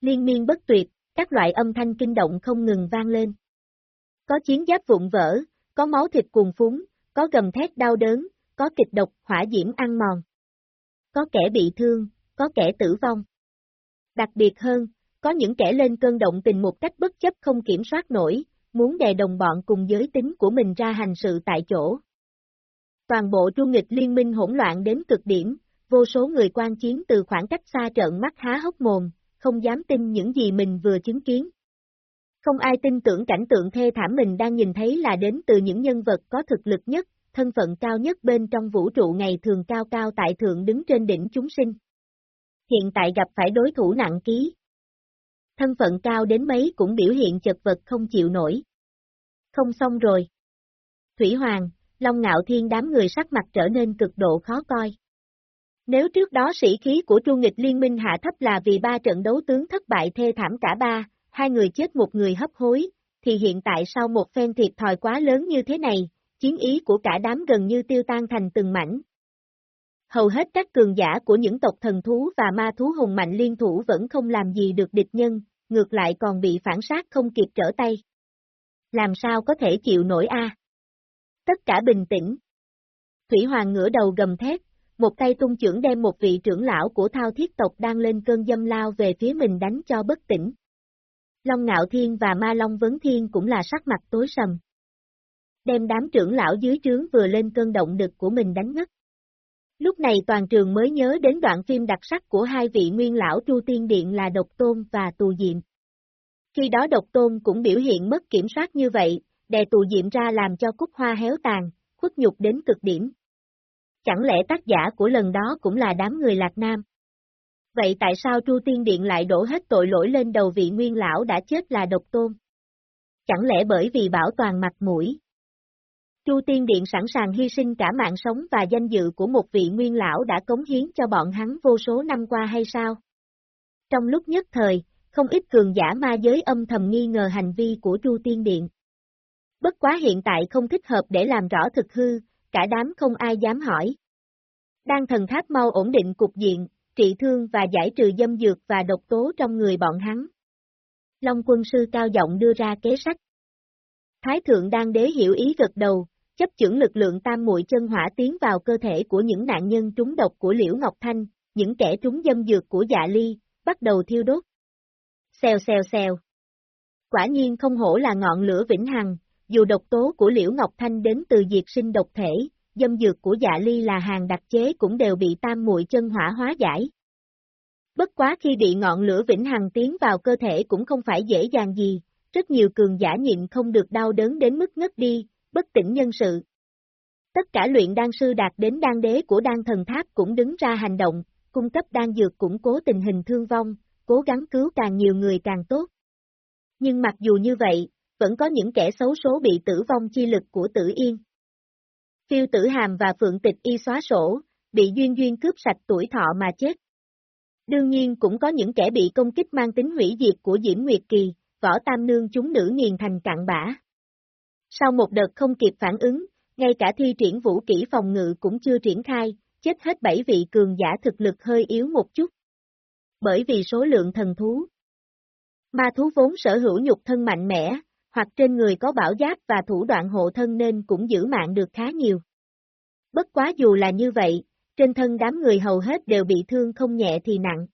[SPEAKER 1] Liên miên bất tuyệt, các loại âm thanh kinh động không ngừng vang lên. Có chiến giáp vụn vỡ, có máu thịt cuồng phúng, có gầm thét đau đớn, có kịch độc, hỏa diễm ăn mòn. Có kẻ bị thương, có kẻ tử vong. Đặc biệt hơn, có những kẻ lên cơn động tình một cách bất chấp không kiểm soát nổi, muốn đè đồng bọn cùng giới tính của mình ra hành sự tại chỗ. Toàn bộ trung nghịch liên minh hỗn loạn đến cực điểm, vô số người quan chiến từ khoảng cách xa trợn mắt há hốc mồm, không dám tin những gì mình vừa chứng kiến. Không ai tin tưởng cảnh tượng thê thảm mình đang nhìn thấy là đến từ những nhân vật có thực lực nhất, thân phận cao nhất bên trong vũ trụ ngày thường cao cao tại thượng đứng trên đỉnh chúng sinh. Hiện tại gặp phải đối thủ nặng ký. Thân phận cao đến mấy cũng biểu hiện chật vật không chịu nổi. Không xong rồi. Thủy Hoàng, Long Ngạo Thiên đám người sắc mặt trở nên cực độ khó coi. Nếu trước đó sĩ khí của Chu Nghịch Liên minh hạ thấp là vì ba trận đấu tướng thất bại thê thảm cả ba, hai người chết một người hấp hối, thì hiện tại sau một phen thiệt thòi quá lớn như thế này, chiến ý của cả đám gần như tiêu tan thành từng mảnh. Hầu hết các cường giả của những tộc thần thú và ma thú hùng mạnh liên thủ vẫn không làm gì được địch nhân, ngược lại còn bị phản sát không kịp trở tay. Làm sao có thể chịu nổi a? Tất cả bình tĩnh. Thủy Hoàng ngửa đầu gầm thét, một tay tung trưởng đem một vị trưởng lão của thao thiết tộc đang lên cơn dâm lao về phía mình đánh cho bất tỉnh. Long Ngạo Thiên và Ma Long Vấn Thiên cũng là sắc mặt tối sầm. Đem đám trưởng lão dưới trướng vừa lên cơn động đực của mình đánh ngất. Lúc này toàn trường mới nhớ đến đoạn phim đặc sắc của hai vị nguyên lão Chu Tiên Điện là Độc Tôn và Tù Diệm. Khi đó Độc Tôn cũng biểu hiện mất kiểm soát như vậy, đè Tù Diệm ra làm cho cúc hoa héo tàn, khuất nhục đến cực điểm. Chẳng lẽ tác giả của lần đó cũng là đám người Lạc Nam? Vậy tại sao Chu Tiên Điện lại đổ hết tội lỗi lên đầu vị nguyên lão đã chết là độc tôn? Chẳng lẽ bởi vì bảo toàn mặt mũi? Chu Tiên Điện sẵn sàng hy sinh cả mạng sống và danh dự của một vị nguyên lão đã cống hiến cho bọn hắn vô số năm qua hay sao? Trong lúc nhất thời, không ít cường giả ma giới âm thầm nghi ngờ hành vi của Chu Tiên Điện. Bất quá hiện tại không thích hợp để làm rõ thực hư, cả đám không ai dám hỏi. Đang thần tháp mau ổn định cục diện, trị thương và giải trừ dâm dược và độc tố trong người bọn hắn. Long quân sư cao giọng đưa ra kế sách. Thái thượng đang đế hiểu ý gật đầu, chấp chưởng lực lượng tam muội chân hỏa tiến vào cơ thể của những nạn nhân trúng độc của Liễu Ngọc Thanh, những kẻ trúng dâm dược của dạ ly, bắt đầu thiêu đốt. Xèo xèo xèo. Quả nhiên không hổ là ngọn lửa vĩnh hằng, dù độc tố của Liễu Ngọc Thanh đến từ diệt sinh độc thể, dâm dược của dạ ly là hàng đặc chế cũng đều bị tam muội chân hỏa hóa giải. Bất quá khi bị ngọn lửa vĩnh hằng tiến vào cơ thể cũng không phải dễ dàng gì, rất nhiều cường giả nhịn không được đau đớn đến mức ngất đi, bất tỉnh nhân sự. Tất cả luyện đan sư đạt đến đan đế của đan thần tháp cũng đứng ra hành động, cung cấp đan dược củng cố tình hình thương vong, cố gắng cứu càng nhiều người càng tốt. Nhưng mặc dù như vậy, vẫn có những kẻ xấu số bị tử vong chi lực của tử yên. Phiêu tử hàm và phượng tịch y xóa sổ, bị duyên duyên cướp sạch tuổi thọ mà chết. Đương nhiên cũng có những kẻ bị công kích mang tính hủy diệt của Diễm Nguyệt Kỳ, võ tam nương chúng nữ nghiền thành cạn bã. Sau một đợt không kịp phản ứng, ngay cả thi triển vũ kỹ phòng ngự cũng chưa triển khai, chết hết bảy vị cường giả thực lực hơi yếu một chút. Bởi vì số lượng thần thú. Ma thú vốn sở hữu nhục thân mạnh mẽ, hoặc trên người có bảo giáp và thủ đoạn hộ thân nên cũng giữ mạng được khá nhiều. Bất quá dù là như vậy, trên thân đám người hầu hết đều bị thương không nhẹ thì nặng.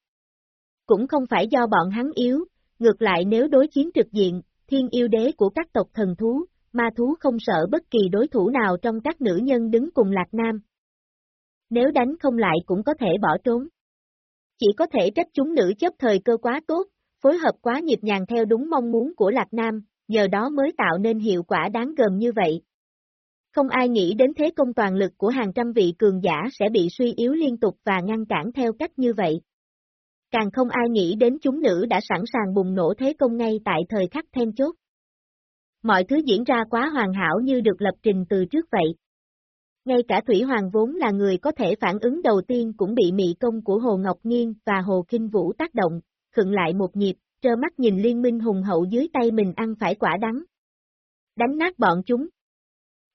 [SPEAKER 1] Cũng không phải do bọn hắn yếu, ngược lại nếu đối chiến trực diện, thiên yêu đế của các tộc thần thú, ma thú không sợ bất kỳ đối thủ nào trong các nữ nhân đứng cùng Lạc Nam. Nếu đánh không lại cũng có thể bỏ trốn. Chỉ có thể trách chúng nữ chấp thời cơ quá tốt, phối hợp quá nhịp nhàng theo đúng mong muốn của Lạc Nam, nhờ đó mới tạo nên hiệu quả đáng gờm như vậy. Không ai nghĩ đến thế công toàn lực của hàng trăm vị cường giả sẽ bị suy yếu liên tục và ngăn cản theo cách như vậy. Càng không ai nghĩ đến chúng nữ đã sẵn sàng bùng nổ thế công ngay tại thời khắc then chốt. Mọi thứ diễn ra quá hoàn hảo như được lập trình từ trước vậy. Ngay cả Thủy Hoàng vốn là người có thể phản ứng đầu tiên cũng bị mị công của Hồ Ngọc Nghiên và Hồ Kinh Vũ tác động, khựng lại một nhịp, trơ mắt nhìn liên minh hùng hậu dưới tay mình ăn phải quả đắng. Đánh nát bọn chúng.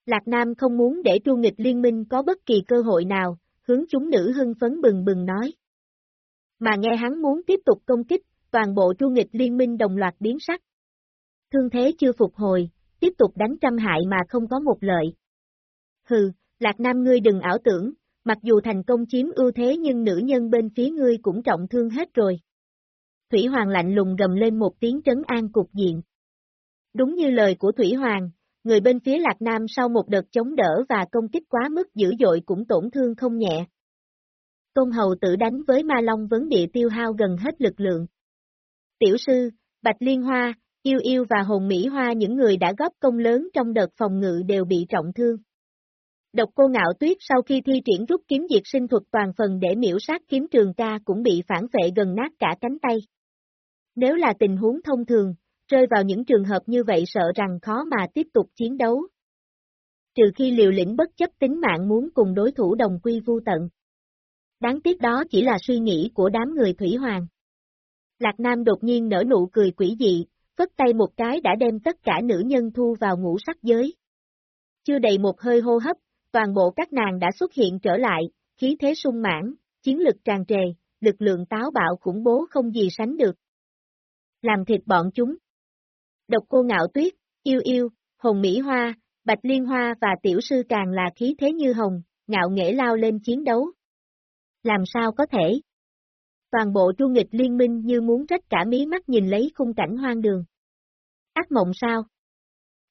[SPEAKER 1] Lạc Nam không muốn để tru nghịch liên minh có bất kỳ cơ hội nào, hướng chúng nữ hưng phấn bừng bừng nói. Mà nghe hắn muốn tiếp tục công kích, toàn bộ chu nghịch liên minh đồng loạt biến sắc. Thương thế chưa phục hồi, tiếp tục đánh trăm hại mà không có một lợi. Hừ, Lạc Nam ngươi đừng ảo tưởng, mặc dù thành công chiếm ưu thế nhưng nữ nhân bên phía ngươi cũng trọng thương hết rồi. Thủy Hoàng lạnh lùng gầm lên một tiếng trấn an cục diện. Đúng như lời của Thủy Hoàng, người bên phía Lạc Nam sau một đợt chống đỡ và công kích quá mức dữ dội cũng tổn thương không nhẹ. Tôn Hầu Tử đánh với Ma Long vấn địa tiêu hao gần hết lực lượng. Tiểu sư, Bạch Liên Hoa, Yêu Yêu và Hồn Mỹ Hoa những người đã góp công lớn trong đợt phòng ngự đều bị trọng thương. Độc cô ngạo tuyết sau khi thi triển rút kiếm diệt sinh thuật toàn phần để miễu sát kiếm trường ca cũng bị phản vệ gần nát cả cánh tay. Nếu là tình huống thông thường, rơi vào những trường hợp như vậy sợ rằng khó mà tiếp tục chiến đấu. Trừ khi liều lĩnh bất chấp tính mạng muốn cùng đối thủ đồng quy vu tận. Đáng tiếc đó chỉ là suy nghĩ của đám người Thủy Hoàng. Lạc Nam đột nhiên nở nụ cười quỷ dị, phất tay một cái đã đem tất cả nữ nhân thu vào ngũ sắc giới. Chưa đầy một hơi hô hấp, toàn bộ các nàng đã xuất hiện trở lại, khí thế sung mãn, chiến lực tràn trề, lực lượng táo bạo khủng bố không gì sánh được. Làm thịt bọn chúng. Độc cô ngạo tuyết, yêu yêu, hồng mỹ hoa, bạch liên hoa và tiểu sư càng là khí thế như hồng, ngạo nghễ lao lên chiến đấu. Làm sao có thể? Toàn bộ chu nghịch liên minh như muốn trách cả mí mắt nhìn lấy khung cảnh hoang đường. Ác mộng sao?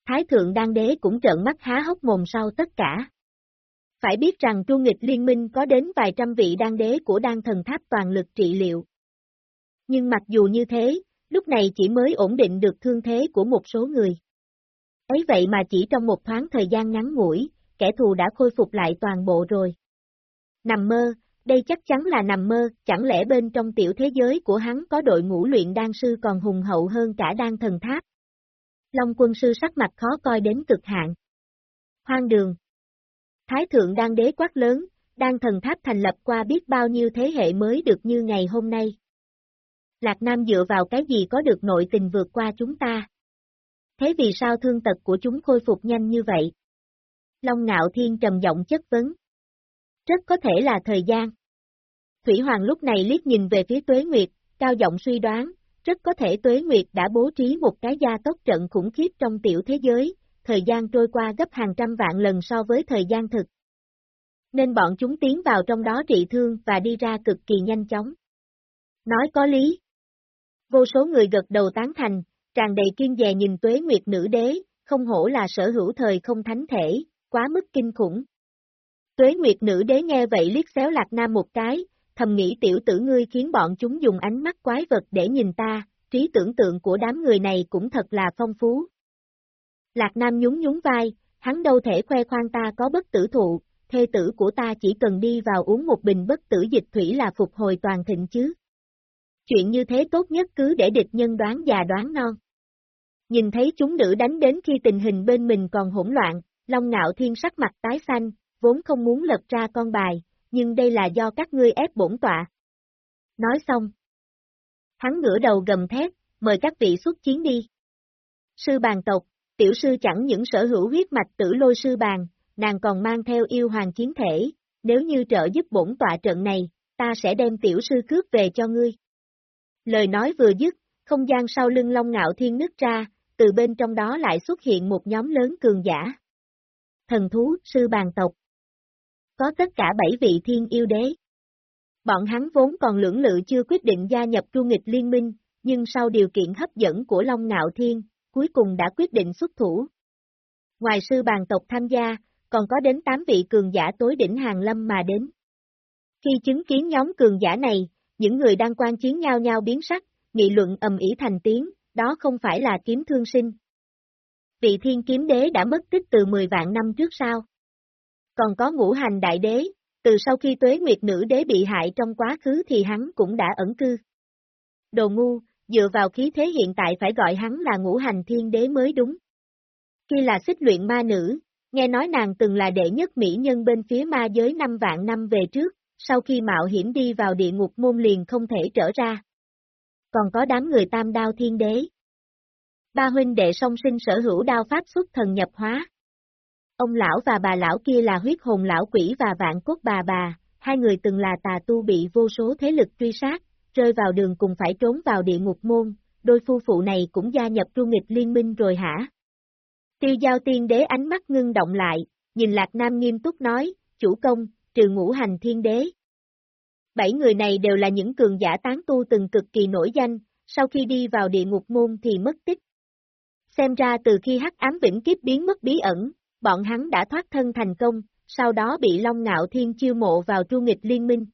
[SPEAKER 1] Thái thượng đan đế cũng trợn mắt há hốc mồm sau tất cả. Phải biết rằng chu nghịch liên minh có đến vài trăm vị đan đế của đan thần tháp toàn lực trị liệu. Nhưng mặc dù như thế, lúc này chỉ mới ổn định được thương thế của một số người. Ấy vậy mà chỉ trong một thoáng thời gian ngắn ngủi, kẻ thù đã khôi phục lại toàn bộ rồi. Nằm mơ, đây chắc chắn là nằm mơ, chẳng lẽ bên trong tiểu thế giới của hắn có đội ngũ luyện đan sư còn hùng hậu hơn cả đan thần tháp. Long quân sư sắc mặt khó coi đến cực hạn. Hoang đường. Thái thượng đan đế quát lớn, đan thần tháp thành lập qua biết bao nhiêu thế hệ mới được như ngày hôm nay. Lạc Nam dựa vào cái gì có được nội tình vượt qua chúng ta? Thế vì sao thương tật của chúng khôi phục nhanh như vậy? Long ngạo thiên trầm giọng chất vấn. Rất có thể là thời gian. Thủy Hoàng lúc này liếc nhìn về phía Tuế Nguyệt, cao giọng suy đoán, rất có thể Tuế Nguyệt đã bố trí một cái gia tốc trận khủng khiếp trong tiểu thế giới, thời gian trôi qua gấp hàng trăm vạn lần so với thời gian thực. Nên bọn chúng tiến vào trong đó trị thương và đi ra cực kỳ nhanh chóng. Nói có lý. Vô số người gật đầu tán thành, tràn đầy kiên dè nhìn Tuế Nguyệt nữ đế, không hổ là sở hữu thời không thánh thể, quá mức kinh khủng. Tuế Nguyệt nữ đế nghe vậy liếc xéo Lạc Nam một cái, thầm nghĩ tiểu tử ngươi khiến bọn chúng dùng ánh mắt quái vật để nhìn ta, trí tưởng tượng của đám người này cũng thật là phong phú. Lạc Nam nhún nhún vai, hắn đâu thể khoe khoang ta có bất tử thụ, thê tử của ta chỉ cần đi vào uống một bình bất tử dịch thủy là phục hồi toàn thịnh chứ. Chuyện như thế tốt nhất cứ để địch nhân đoán già đoán non. Nhìn thấy chúng nữ đánh đến khi tình hình bên mình còn hỗn loạn, Long Ngạo Thiên sắc mặt tái xanh, vốn không muốn lật ra con bài, nhưng đây là do các ngươi ép bổn tọa. Nói xong. Hắn ngửa đầu gầm thét, mời các vị xuất chiến đi. Sư bàn tộc, tiểu sư chẳng những sở hữu huyết mạch tử lôi sư bàn, nàng còn mang theo yêu hoàng chiến thể, nếu như trợ giúp bổn tọa trận này, ta sẽ đem tiểu sư cướp về cho ngươi. Lời nói vừa dứt, không gian sau lưng Long Ngạo Thiên nứt ra, từ bên trong đó lại xuất hiện một nhóm lớn cường giả. Thần thú, sư bàn tộc có tất cả bảy vị thiên yêu đế. Bọn hắn vốn còn lưỡng lự chưa quyết định gia nhập tru nghịch liên minh, nhưng sau điều kiện hấp dẫn của Long Ngạo Thiên, cuối cùng đã quyết định xuất thủ. Ngoài sư bàn tộc tham gia, còn có đến 8 vị cường giả tối đỉnh hàng lâm mà đến. Khi chứng kiến nhóm cường giả này, những người đang quan chiến nhau nhau biến sắc, nghị luận ầm ĩ thành tiếng, đó không phải là kiếm thương sinh. Vị thiên kiếm đế đã mất tích từ 10 vạn năm trước sao? Còn có ngũ hành đại đế, từ sau khi tuế nguyệt nữ đế bị hại trong quá khứ thì hắn cũng đã ẩn cư. Đồ ngu, dựa vào khí thế hiện tại phải gọi hắn là ngũ hành thiên đế mới đúng. Khi là xích luyện ma nữ, nghe nói nàng từng là đệ nhất mỹ nhân bên phía ma giới năm vạn năm về trước, sau khi mạo hiểm đi vào địa ngục môn liền không thể trở ra. Còn có đám người tam đao thiên đế. Ba huynh đệ song sinh sở hữu đao pháp xuất thần nhập hóa. Ông lão và bà lão kia là huyết hồn lão quỷ và vạn cốt bà bà, hai người từng là tà tu bị vô số thế lực truy sát, rơi vào đường cùng phải trốn vào địa ngục môn, đôi phu phụ này cũng gia nhập tru nghịch liên minh rồi hả? Tiêu giao tiên đế ánh mắt ngưng động lại, nhìn Lạc Nam nghiêm túc nói, chủ công, trừ ngũ hành thiên đế. Bảy người này đều là những cường giả tán tu từng cực kỳ nổi danh, sau khi đi vào địa ngục môn thì mất tích. Xem ra từ khi hắc ám vĩnh kiếp biến mất bí ẩn, bọn hắn đã thoát thân thành công, sau đó bị Long Ngạo Thiên chiêu mộ vào tru nghịch liên minh.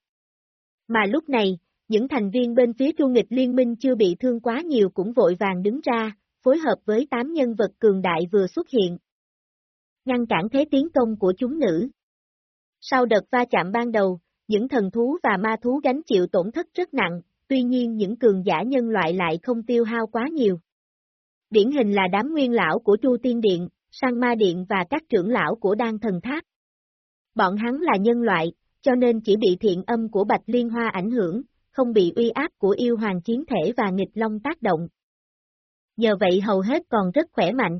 [SPEAKER 1] Mà lúc này, những thành viên bên phía tru nghịch liên minh chưa bị thương quá nhiều cũng vội vàng đứng ra, phối hợp với tám nhân vật cường đại vừa xuất hiện. Ngăn cản thế tiến công của chúng nữ. Sau đợt va chạm ban đầu, những thần thú và ma thú gánh chịu tổn thất rất nặng, tuy nhiên những cường giả nhân loại lại không tiêu hao quá nhiều. Điển hình là đám nguyên lão của Chu Tiên Điện, Sang Ma Điện và các trưởng lão của Đan Thần Tháp. Bọn hắn là nhân loại, cho nên chỉ bị thiện âm của Bạch Liên Hoa ảnh hưởng, không bị uy áp của yêu hoàng chiến thể và nghịch long tác động. Nhờ vậy hầu hết còn rất khỏe mạnh.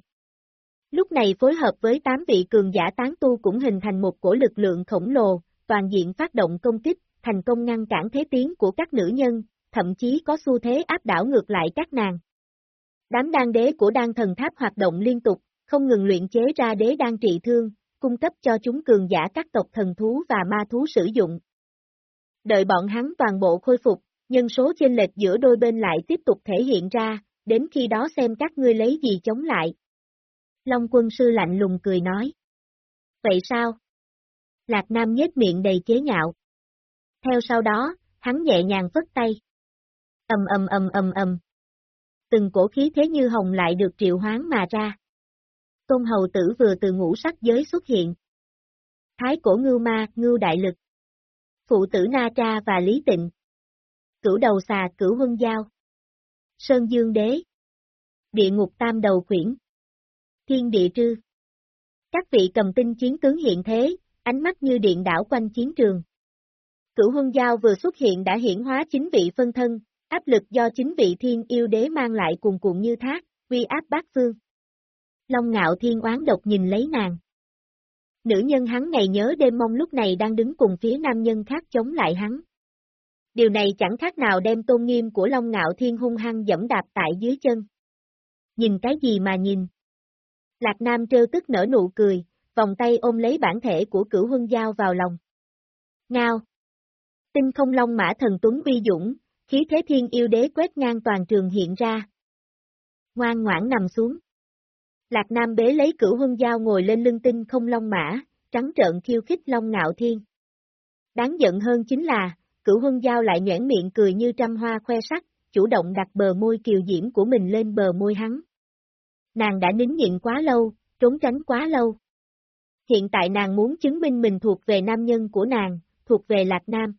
[SPEAKER 1] Lúc này phối hợp với 8 vị cường giả tán tu cũng hình thành một cổ lực lượng khổng lồ, toàn diện phát động công kích, thành công ngăn cản thế tiến của các nữ nhân, thậm chí có xu thế áp đảo ngược lại các nàng. Đám đan đế của đan thần tháp hoạt động liên tục, không ngừng luyện chế ra đế đan trị thương, cung cấp cho chúng cường giả các tộc thần thú và ma thú sử dụng. Đợi bọn hắn toàn bộ khôi phục, nhân số chênh lệch giữa đôi bên lại tiếp tục thể hiện ra, đến khi đó xem các ngươi lấy gì chống lại. Long quân sư lạnh lùng cười nói. Vậy sao? Lạc Nam nhếch miệng đầy chế nhạo. Theo sau đó, hắn nhẹ nhàng phất tay. Ầm ầm ầm ầm ầm. Từng cổ khí thế như hồng lại được triệu hoán mà ra. Tôn hầu tử vừa từ ngũ sắc giới xuất hiện. Thái cổ ngưu ma, ngưu đại lực. Phụ tử Na Tra và Lý Tịnh. Cửu đầu xà, cửu huân giao. Sơn Dương Đế. Địa ngục tam đầu quyển. Thiên địa trư. Các vị cầm tinh chiến tướng hiện thế, ánh mắt như điện đảo quanh chiến trường. Cửu huân giao vừa xuất hiện đã hiển hóa chính vị phân thân, áp lực do chính vị thiên yêu đế mang lại cuồn cuộn như thác, uy áp bát phương. Long ngạo thiên oán độc nhìn lấy nàng. Nữ nhân hắn ngày nhớ đêm mong lúc này đang đứng cùng phía nam nhân khác chống lại hắn. Điều này chẳng khác nào đem tôn nghiêm của Long ngạo thiên hung hăng dẫm đạp tại dưới chân. Nhìn cái gì mà nhìn? Lạc Nam trêu tức nở nụ cười, vòng tay ôm lấy bản thể của cửu huân giao vào lòng. Ngao! Tinh không long mã thần tuấn uy dũng, khí thế thiên yêu đế quét ngang toàn trường hiện ra. Ngoan ngoãn nằm xuống. Lạc Nam bế lấy cửu hương giao ngồi lên lưng tinh không long mã, trắng trợn khiêu khích long ngạo thiên. Đáng giận hơn chính là, cửu hương giao lại nhoảng miệng cười như trăm hoa khoe sắc, chủ động đặt bờ môi kiều diễm của mình lên bờ môi hắn. Nàng đã nín nhịn quá lâu, trốn tránh quá lâu. Hiện tại nàng muốn chứng minh mình thuộc về nam nhân của nàng, thuộc về Lạc Nam.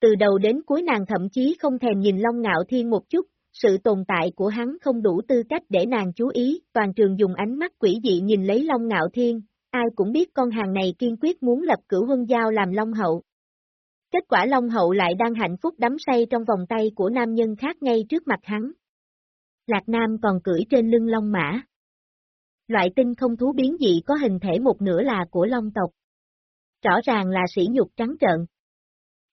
[SPEAKER 1] Từ đầu đến cuối nàng thậm chí không thèm nhìn Long Ngạo Thiên một chút, sự tồn tại của hắn không đủ tư cách để nàng chú ý, toàn trường dùng ánh mắt quỷ dị nhìn lấy Long Ngạo Thiên, ai cũng biết con hàng này kiên quyết muốn lập cửu huân giao làm Long Hậu. Kết quả Long Hậu lại đang hạnh phúc đắm say trong vòng tay của nam nhân khác ngay trước mặt hắn. Lạc Nam còn cưỡi trên lưng Long Mã. Loại tinh không thú biến dị có hình thể một nửa là của Long tộc. Rõ ràng là sỉ nhục trắng trợn.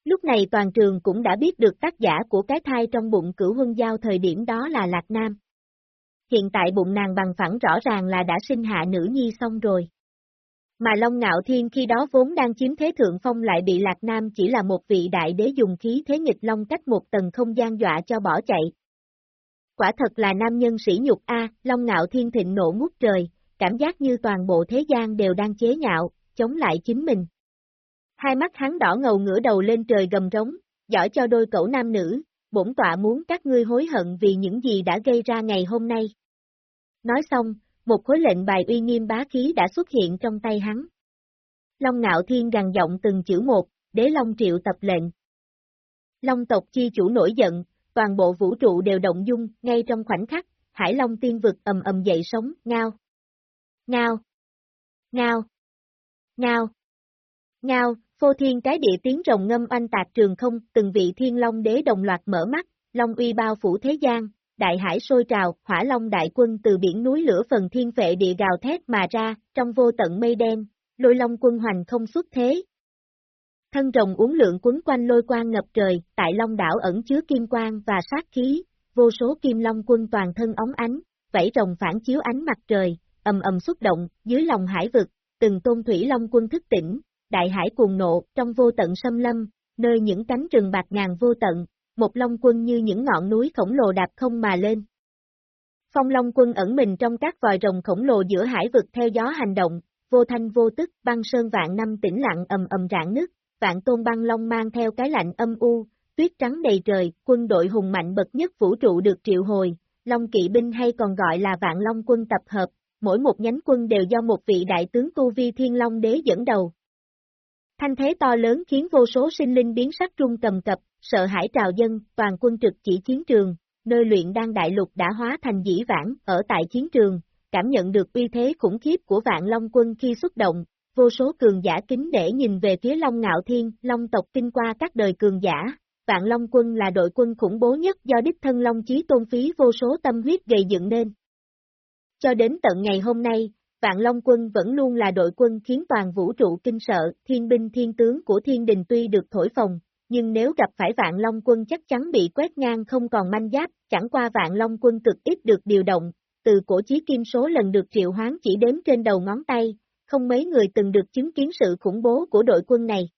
[SPEAKER 1] Lúc này toàn trường cũng đã biết được tác giả của cái thai trong bụng cửu huân giao thời điểm đó là Lạc Nam. Hiện tại bụng nàng bằng phẳng rõ ràng là đã sinh hạ nữ nhi xong rồi. Mà Long Ngạo Thiên khi đó vốn đang chiếm thế thượng phong lại bị Lạc Nam chỉ là một vị đại đế dùng khí thế nghịch Long cách một tầng không gian dọa cho bỏ chạy. Quả thật là nam nhân sĩ nhục A, Long Ngạo Thiên thịnh nộ ngút trời, cảm giác như toàn bộ thế gian đều đang chế nhạo, chống lại chính mình. Hai mắt hắn đỏ ngầu ngửa đầu lên trời gầm rống, giỏi cho đôi cậu nam nữ, bổn tọa muốn các ngươi hối hận vì những gì đã gây ra ngày hôm nay. Nói xong, một khối lệnh bài uy nghiêm bá khí đã xuất hiện trong tay hắn. Long ngạo thiên gằn giọng từng chữ một, đế Long triệu tập lệnh. Long tộc chi chủ nổi giận, toàn bộ vũ trụ đều động dung, ngay trong khoảnh khắc, Hải Long tiên vực ầm ầm dậy sống, ngao. Ngao. Ngao. Ngao. Ngao, phô thiên cái địa tiếng rồng ngâm anh tạc trường không, từng vị thiên long đế đồng loạt mở mắt, long uy bao phủ thế gian, đại hải sôi trào, hỏa long đại quân từ biển núi lửa phần thiên vệ địa gào thét mà ra, trong vô tận mây đen, lôi long quân hoành không xuất thế. Thân rồng uống lượng quấn quanh lôi quang ngập trời, tại long đảo ẩn chứa kim quang và sát khí, vô số kim long quân toàn thân óng ánh, vẫy rồng phản chiếu ánh mặt trời, ầm ầm xúc động, dưới lòng hải vực, từng tôn thủy long quân thức tỉnh, đại hải cuồng nộ, trong vô tận xâm lâm, nơi những cánh rừng bạc ngàn vô tận, một long quân như những ngọn núi khổng lồ đạp không mà lên. Phong long quân ẩn mình trong các vòi rồng khổng lồ giữa hải vực theo gió hành động, vô thanh vô tức, băng sơn vạn năm tĩnh lặng ầm ầm rạn nứt, vạn tôn băng long mang theo cái lạnh âm u, tuyết trắng đầy trời, quân đội hùng mạnh bậc nhất vũ trụ được triệu hồi, long kỵ binh hay còn gọi là vạn long quân tập hợp, mỗi một nhánh quân đều do một vị đại tướng tu vi thiên long đế dẫn đầu, Thanh thế to lớn khiến vô số sinh linh biến sắc trung cầm cập, sợ hãi trào dân, toàn quân trực chỉ chiến trường, nơi luyện đan đại lục đã hóa thành dĩ vãng, ở tại chiến trường, cảm nhận được uy thế khủng khiếp của vạn Long quân khi xuất động, vô số cường giả kính để nhìn về phía Long Ngạo Thiên, Long tộc kinh qua các đời cường giả. Vạn Long quân là đội quân khủng bố nhất do đích thân Long Chí tôn phí vô số tâm huyết gây dựng nên. Cho đến tận ngày hôm nay, Vạn Long quân vẫn luôn là đội quân khiến toàn vũ trụ kinh sợ, thiên binh thiên tướng của thiên đình tuy được thổi phồng, nhưng nếu gặp phải Vạn Long quân chắc chắn bị quét ngang không còn manh giáp, chẳng qua Vạn Long quân cực ít được điều động, từ cổ chí kim số lần được triệu hoán chỉ đếm trên đầu ngón tay, không mấy người từng được chứng kiến sự khủng bố của đội quân này.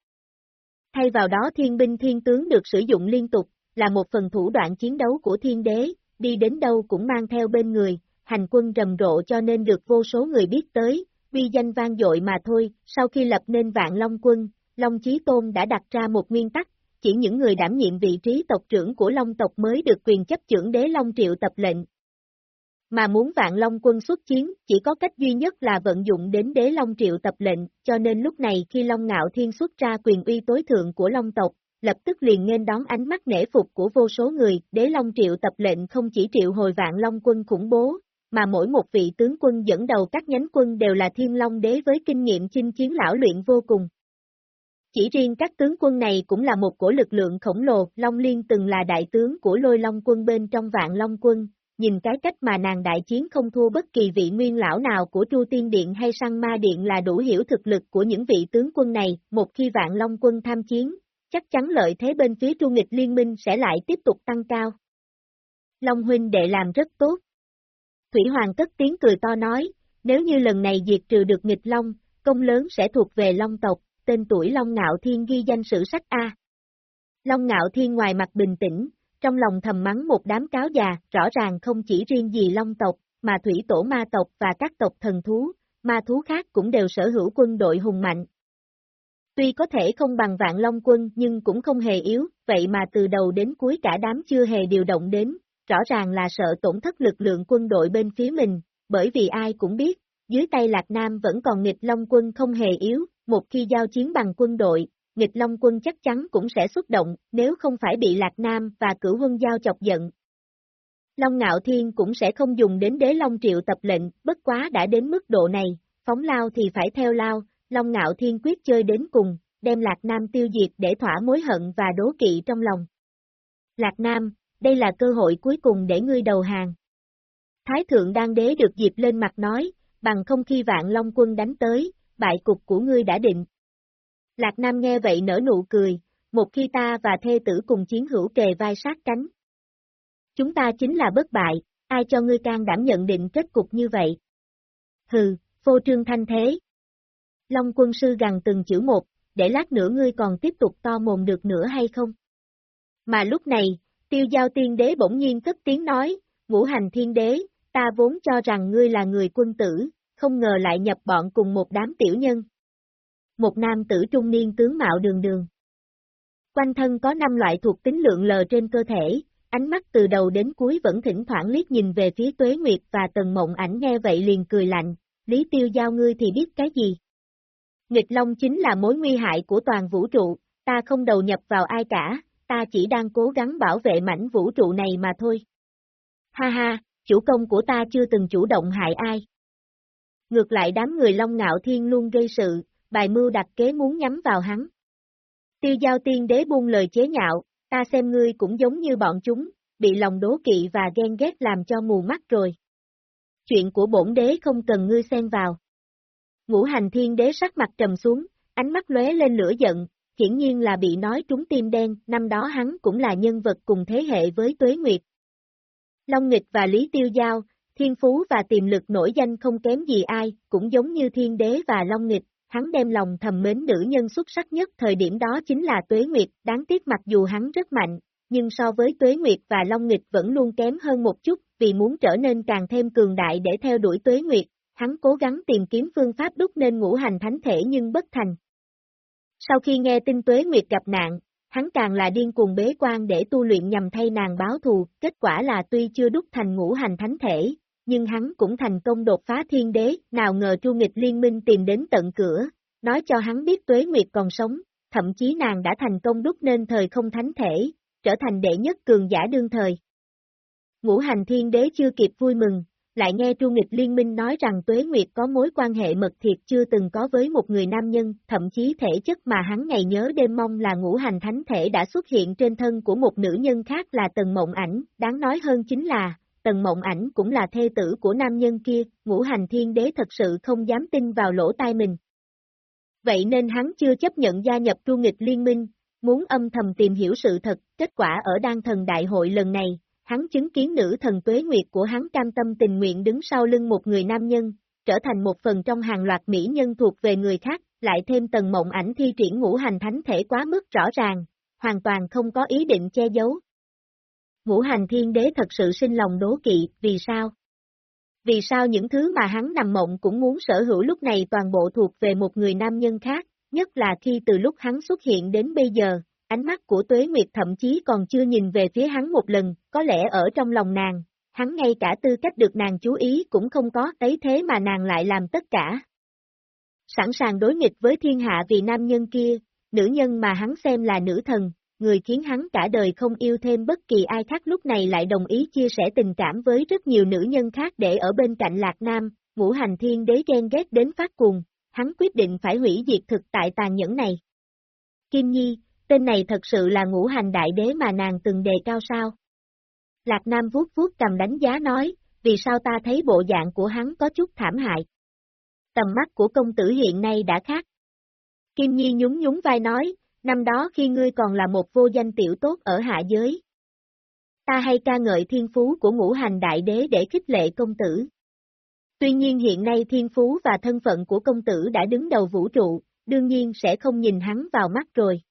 [SPEAKER 1] Thay vào đó thiên binh thiên tướng được sử dụng liên tục, là một phần thủ đoạn chiến đấu của thiên đế, đi đến đâu cũng mang theo bên người, hành quân rầm rộ cho nên được vô số người biết tới, uy danh vang dội mà thôi, sau khi lập nên vạn Long quân, Long Chí Tôn đã đặt ra một nguyên tắc, chỉ những người đảm nhiệm vị trí tộc trưởng của Long tộc mới được quyền chấp trưởng đế Long triệu tập lệnh. Mà muốn vạn Long quân xuất chiến, chỉ có cách duy nhất là vận dụng đến đế Long triệu tập lệnh, cho nên lúc này khi Long Ngạo Thiên xuất ra quyền uy tối thượng của Long tộc, lập tức liền nên đón ánh mắt nể phục của vô số người, đế Long triệu tập lệnh không chỉ triệu hồi vạn Long quân khủng bố, mà mỗi một vị tướng quân dẫn đầu các nhánh quân đều là thiên long đế với kinh nghiệm chinh chiến lão luyện vô cùng. Chỉ riêng các tướng quân này cũng là một cổ lực lượng khổng lồ, Long Liên từng là đại tướng của lôi long quân bên trong vạn long quân, nhìn cái cách mà nàng đại chiến không thua bất kỳ vị nguyên lão nào của chu Tiên Điện hay Sang Ma Điện là đủ hiểu thực lực của những vị tướng quân này, một khi vạn long quân tham chiến, chắc chắn lợi thế bên phía chu Nghịch Liên minh sẽ lại tiếp tục tăng cao. Long huynh đệ làm rất tốt, Thủy Hoàng cất tiếng cười to nói, nếu như lần này diệt trừ được nghịch Long, công lớn sẽ thuộc về Long tộc, tên tuổi Long Ngạo Thiên ghi danh sử sách A. Long Ngạo Thiên ngoài mặt bình tĩnh, trong lòng thầm mắng một đám cáo già, rõ ràng không chỉ riêng gì Long tộc, mà thủy tổ ma tộc và các tộc thần thú, ma thú khác cũng đều sở hữu quân đội hùng mạnh. Tuy có thể không bằng vạn Long quân nhưng cũng không hề yếu, vậy mà từ đầu đến cuối cả đám chưa hề điều động đến, rõ ràng là sợ tổn thất lực lượng quân đội bên phía mình, bởi vì ai cũng biết, dưới tay Lạc Nam vẫn còn nghịch Long quân không hề yếu, một khi giao chiến bằng quân đội, nghịch Long quân chắc chắn cũng sẽ xuất động, nếu không phải bị Lạc Nam và cửu quân giao chọc giận. Long Ngạo Thiên cũng sẽ không dùng đến đế Long Triệu tập lệnh, bất quá đã đến mức độ này, phóng lao thì phải theo lao, Long Ngạo Thiên quyết chơi đến cùng, đem Lạc Nam tiêu diệt để thỏa mối hận và đố kỵ trong lòng. Lạc Nam, đây là cơ hội cuối cùng để ngươi đầu hàng. Thái thượng đan đế được dịp lên mặt nói, bằng không khi vạn long quân đánh tới, bại cục của ngươi đã định. Lạc Nam nghe vậy nở nụ cười, một khi ta và thê tử cùng chiến hữu kề vai sát cánh. Chúng ta chính là bất bại, ai cho ngươi can đảm nhận định kết cục như vậy? Hừ, phô trương thanh thế. Long quân sư gằn từng chữ một, để lát nữa ngươi còn tiếp tục to mồm được nữa hay không? Mà lúc này, Tiêu giao tiên đế bỗng nhiên cất tiếng nói, ngũ hành thiên đế, ta vốn cho rằng ngươi là người quân tử, không ngờ lại nhập bọn cùng một đám tiểu nhân. Một nam tử trung niên tướng mạo đường đường. Quanh thân có năm loại thuộc tính lượng lờ trên cơ thể, ánh mắt từ đầu đến cuối vẫn thỉnh thoảng liếc nhìn về phía tuế nguyệt và tần mộng ảnh nghe vậy liền cười lạnh, lý tiêu giao ngươi thì biết cái gì. Nghịch Long chính là mối nguy hại của toàn vũ trụ, ta không đầu nhập vào ai cả, ta chỉ đang cố gắng bảo vệ mảnh vũ trụ này mà thôi. Ha ha, chủ công của ta chưa từng chủ động hại ai. Ngược lại đám người Long Ngạo Thiên luôn gây sự, bài mưu đặt kế muốn nhắm vào hắn. Tiêu giao tiên đế buông lời chế nhạo, ta xem ngươi cũng giống như bọn chúng, bị lòng đố kỵ và ghen ghét làm cho mù mắt rồi. Chuyện của bổn đế không cần ngươi xen vào. Ngũ hành thiên đế sắc mặt trầm xuống, ánh mắt lóe lên lửa giận, hiển nhiên là bị nói trúng tim đen, năm đó hắn cũng là nhân vật cùng thế hệ với Tuế Nguyệt. Long Nghịch và Lý Tiêu Giao, thiên phú và tiềm lực nổi danh không kém gì ai, cũng giống như thiên đế và Long Nghịch, hắn đem lòng thầm mến nữ nhân xuất sắc nhất thời điểm đó chính là Tuế Nguyệt, đáng tiếc mặc dù hắn rất mạnh, nhưng so với Tuế Nguyệt và Long Nghịch vẫn luôn kém hơn một chút, vì muốn trở nên càng thêm cường đại để theo đuổi Tuế Nguyệt, hắn cố gắng tìm kiếm phương pháp đúc nên ngũ hành thánh thể nhưng bất thành, sau khi nghe tin Tuế Nguyệt gặp nạn, hắn càng là điên cuồng bế quan để tu luyện nhằm thay nàng báo thù, kết quả là tuy chưa đúc thành ngũ hành thánh thể, nhưng hắn cũng thành công đột phá thiên đế, nào ngờ Chu nghịch liên minh tìm đến tận cửa, nói cho hắn biết Tuế Nguyệt còn sống, thậm chí nàng đã thành công đúc nên thời không thánh thể, trở thành đệ nhất cường giả đương thời. Ngũ hành thiên đế chưa kịp vui mừng, lại nghe Tru Nghịch Liên minh nói rằng Tuế Nguyệt có mối quan hệ mật thiệt chưa từng có với một người nam nhân, thậm chí thể chất mà hắn ngày nhớ đêm mong là ngũ hành thánh thể đã xuất hiện trên thân của một nữ nhân khác là Tần Mộng Ảnh, đáng nói hơn chính là, Tần Mộng Ảnh cũng là thê tử của nam nhân kia, ngũ hành thiên đế thật sự không dám tin vào lỗ tai mình. Vậy nên hắn chưa chấp nhận gia nhập Tru Nghịch Liên minh, muốn âm thầm tìm hiểu sự thật, kết quả ở đan thần đại hội lần này, hắn chứng kiến nữ thần tuế nguyệt của hắn cam tâm tình nguyện đứng sau lưng một người nam nhân, trở thành một phần trong hàng loạt mỹ nhân thuộc về người khác, lại thêm tầng mộng ảnh thi triển ngũ hành thánh thể quá mức rõ ràng, hoàn toàn không có ý định che giấu. Ngũ hành thiên đế thật sự sinh lòng đố kỵ, vì sao? Vì sao những thứ mà hắn nằm mộng cũng muốn sở hữu lúc này toàn bộ thuộc về một người nam nhân khác, nhất là khi từ lúc hắn xuất hiện đến bây giờ, ánh mắt của Tuế Nguyệt thậm chí còn chưa nhìn về phía hắn một lần, có lẽ ở trong lòng nàng, hắn ngay cả tư cách được nàng chú ý cũng không có, ấy thế mà nàng lại làm tất cả. Sẵn sàng đối nghịch với thiên hạ vì nam nhân kia, nữ nhân mà hắn xem là nữ thần, người khiến hắn cả đời không yêu thêm bất kỳ ai khác lúc này lại đồng ý chia sẻ tình cảm với rất nhiều nữ nhân khác để ở bên cạnh Lạc Nam, ngũ hành thiên đế ghen ghét đến phát cuồng, hắn quyết định phải hủy diệt thực tại tàn nhẫn này. Kim Nhi, tên này thật sự là ngũ hành đại đế mà nàng từng đề cao sao? Lạc Nam vuốt vuốt cầm đánh giá nói, vì sao ta thấy bộ dạng của hắn có chút thảm hại. Tầm mắt của công tử hiện nay đã khác. Kim Nhi nhún nhún vai nói, năm đó khi ngươi còn là một vô danh tiểu tốt ở hạ giới. Ta hay ca ngợi thiên phú của ngũ hành đại đế để khích lệ công tử. Tuy nhiên hiện nay thiên phú và thân phận của công tử đã đứng đầu vũ trụ, đương nhiên sẽ không nhìn hắn vào mắt rồi.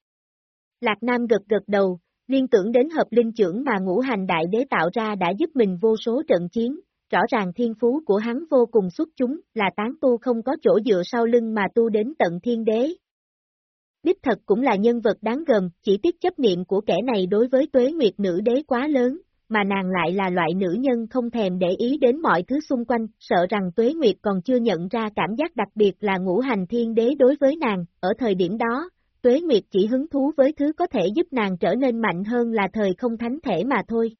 [SPEAKER 1] Lạc Nam gật gật đầu, liên tưởng đến hợp linh trưởng mà ngũ hành đại đế tạo ra đã giúp mình vô số trận chiến, rõ ràng thiên phú của hắn vô cùng xuất chúng, là tán tu không có chỗ dựa sau lưng mà tu đến tận thiên đế. Đích thật cũng là nhân vật đáng gờm, chỉ tiếc chấp niệm của kẻ này đối với tuế nguyệt nữ đế quá lớn, mà nàng lại là loại nữ nhân không thèm để ý đến mọi thứ xung quanh, sợ rằng tuế nguyệt còn chưa nhận ra cảm giác đặc biệt là ngũ hành thiên đế đối với nàng, ở thời điểm đó, Tuế Nguyệt chỉ hứng thú với thứ có thể giúp nàng trở nên mạnh hơn là thời không thánh thể mà thôi.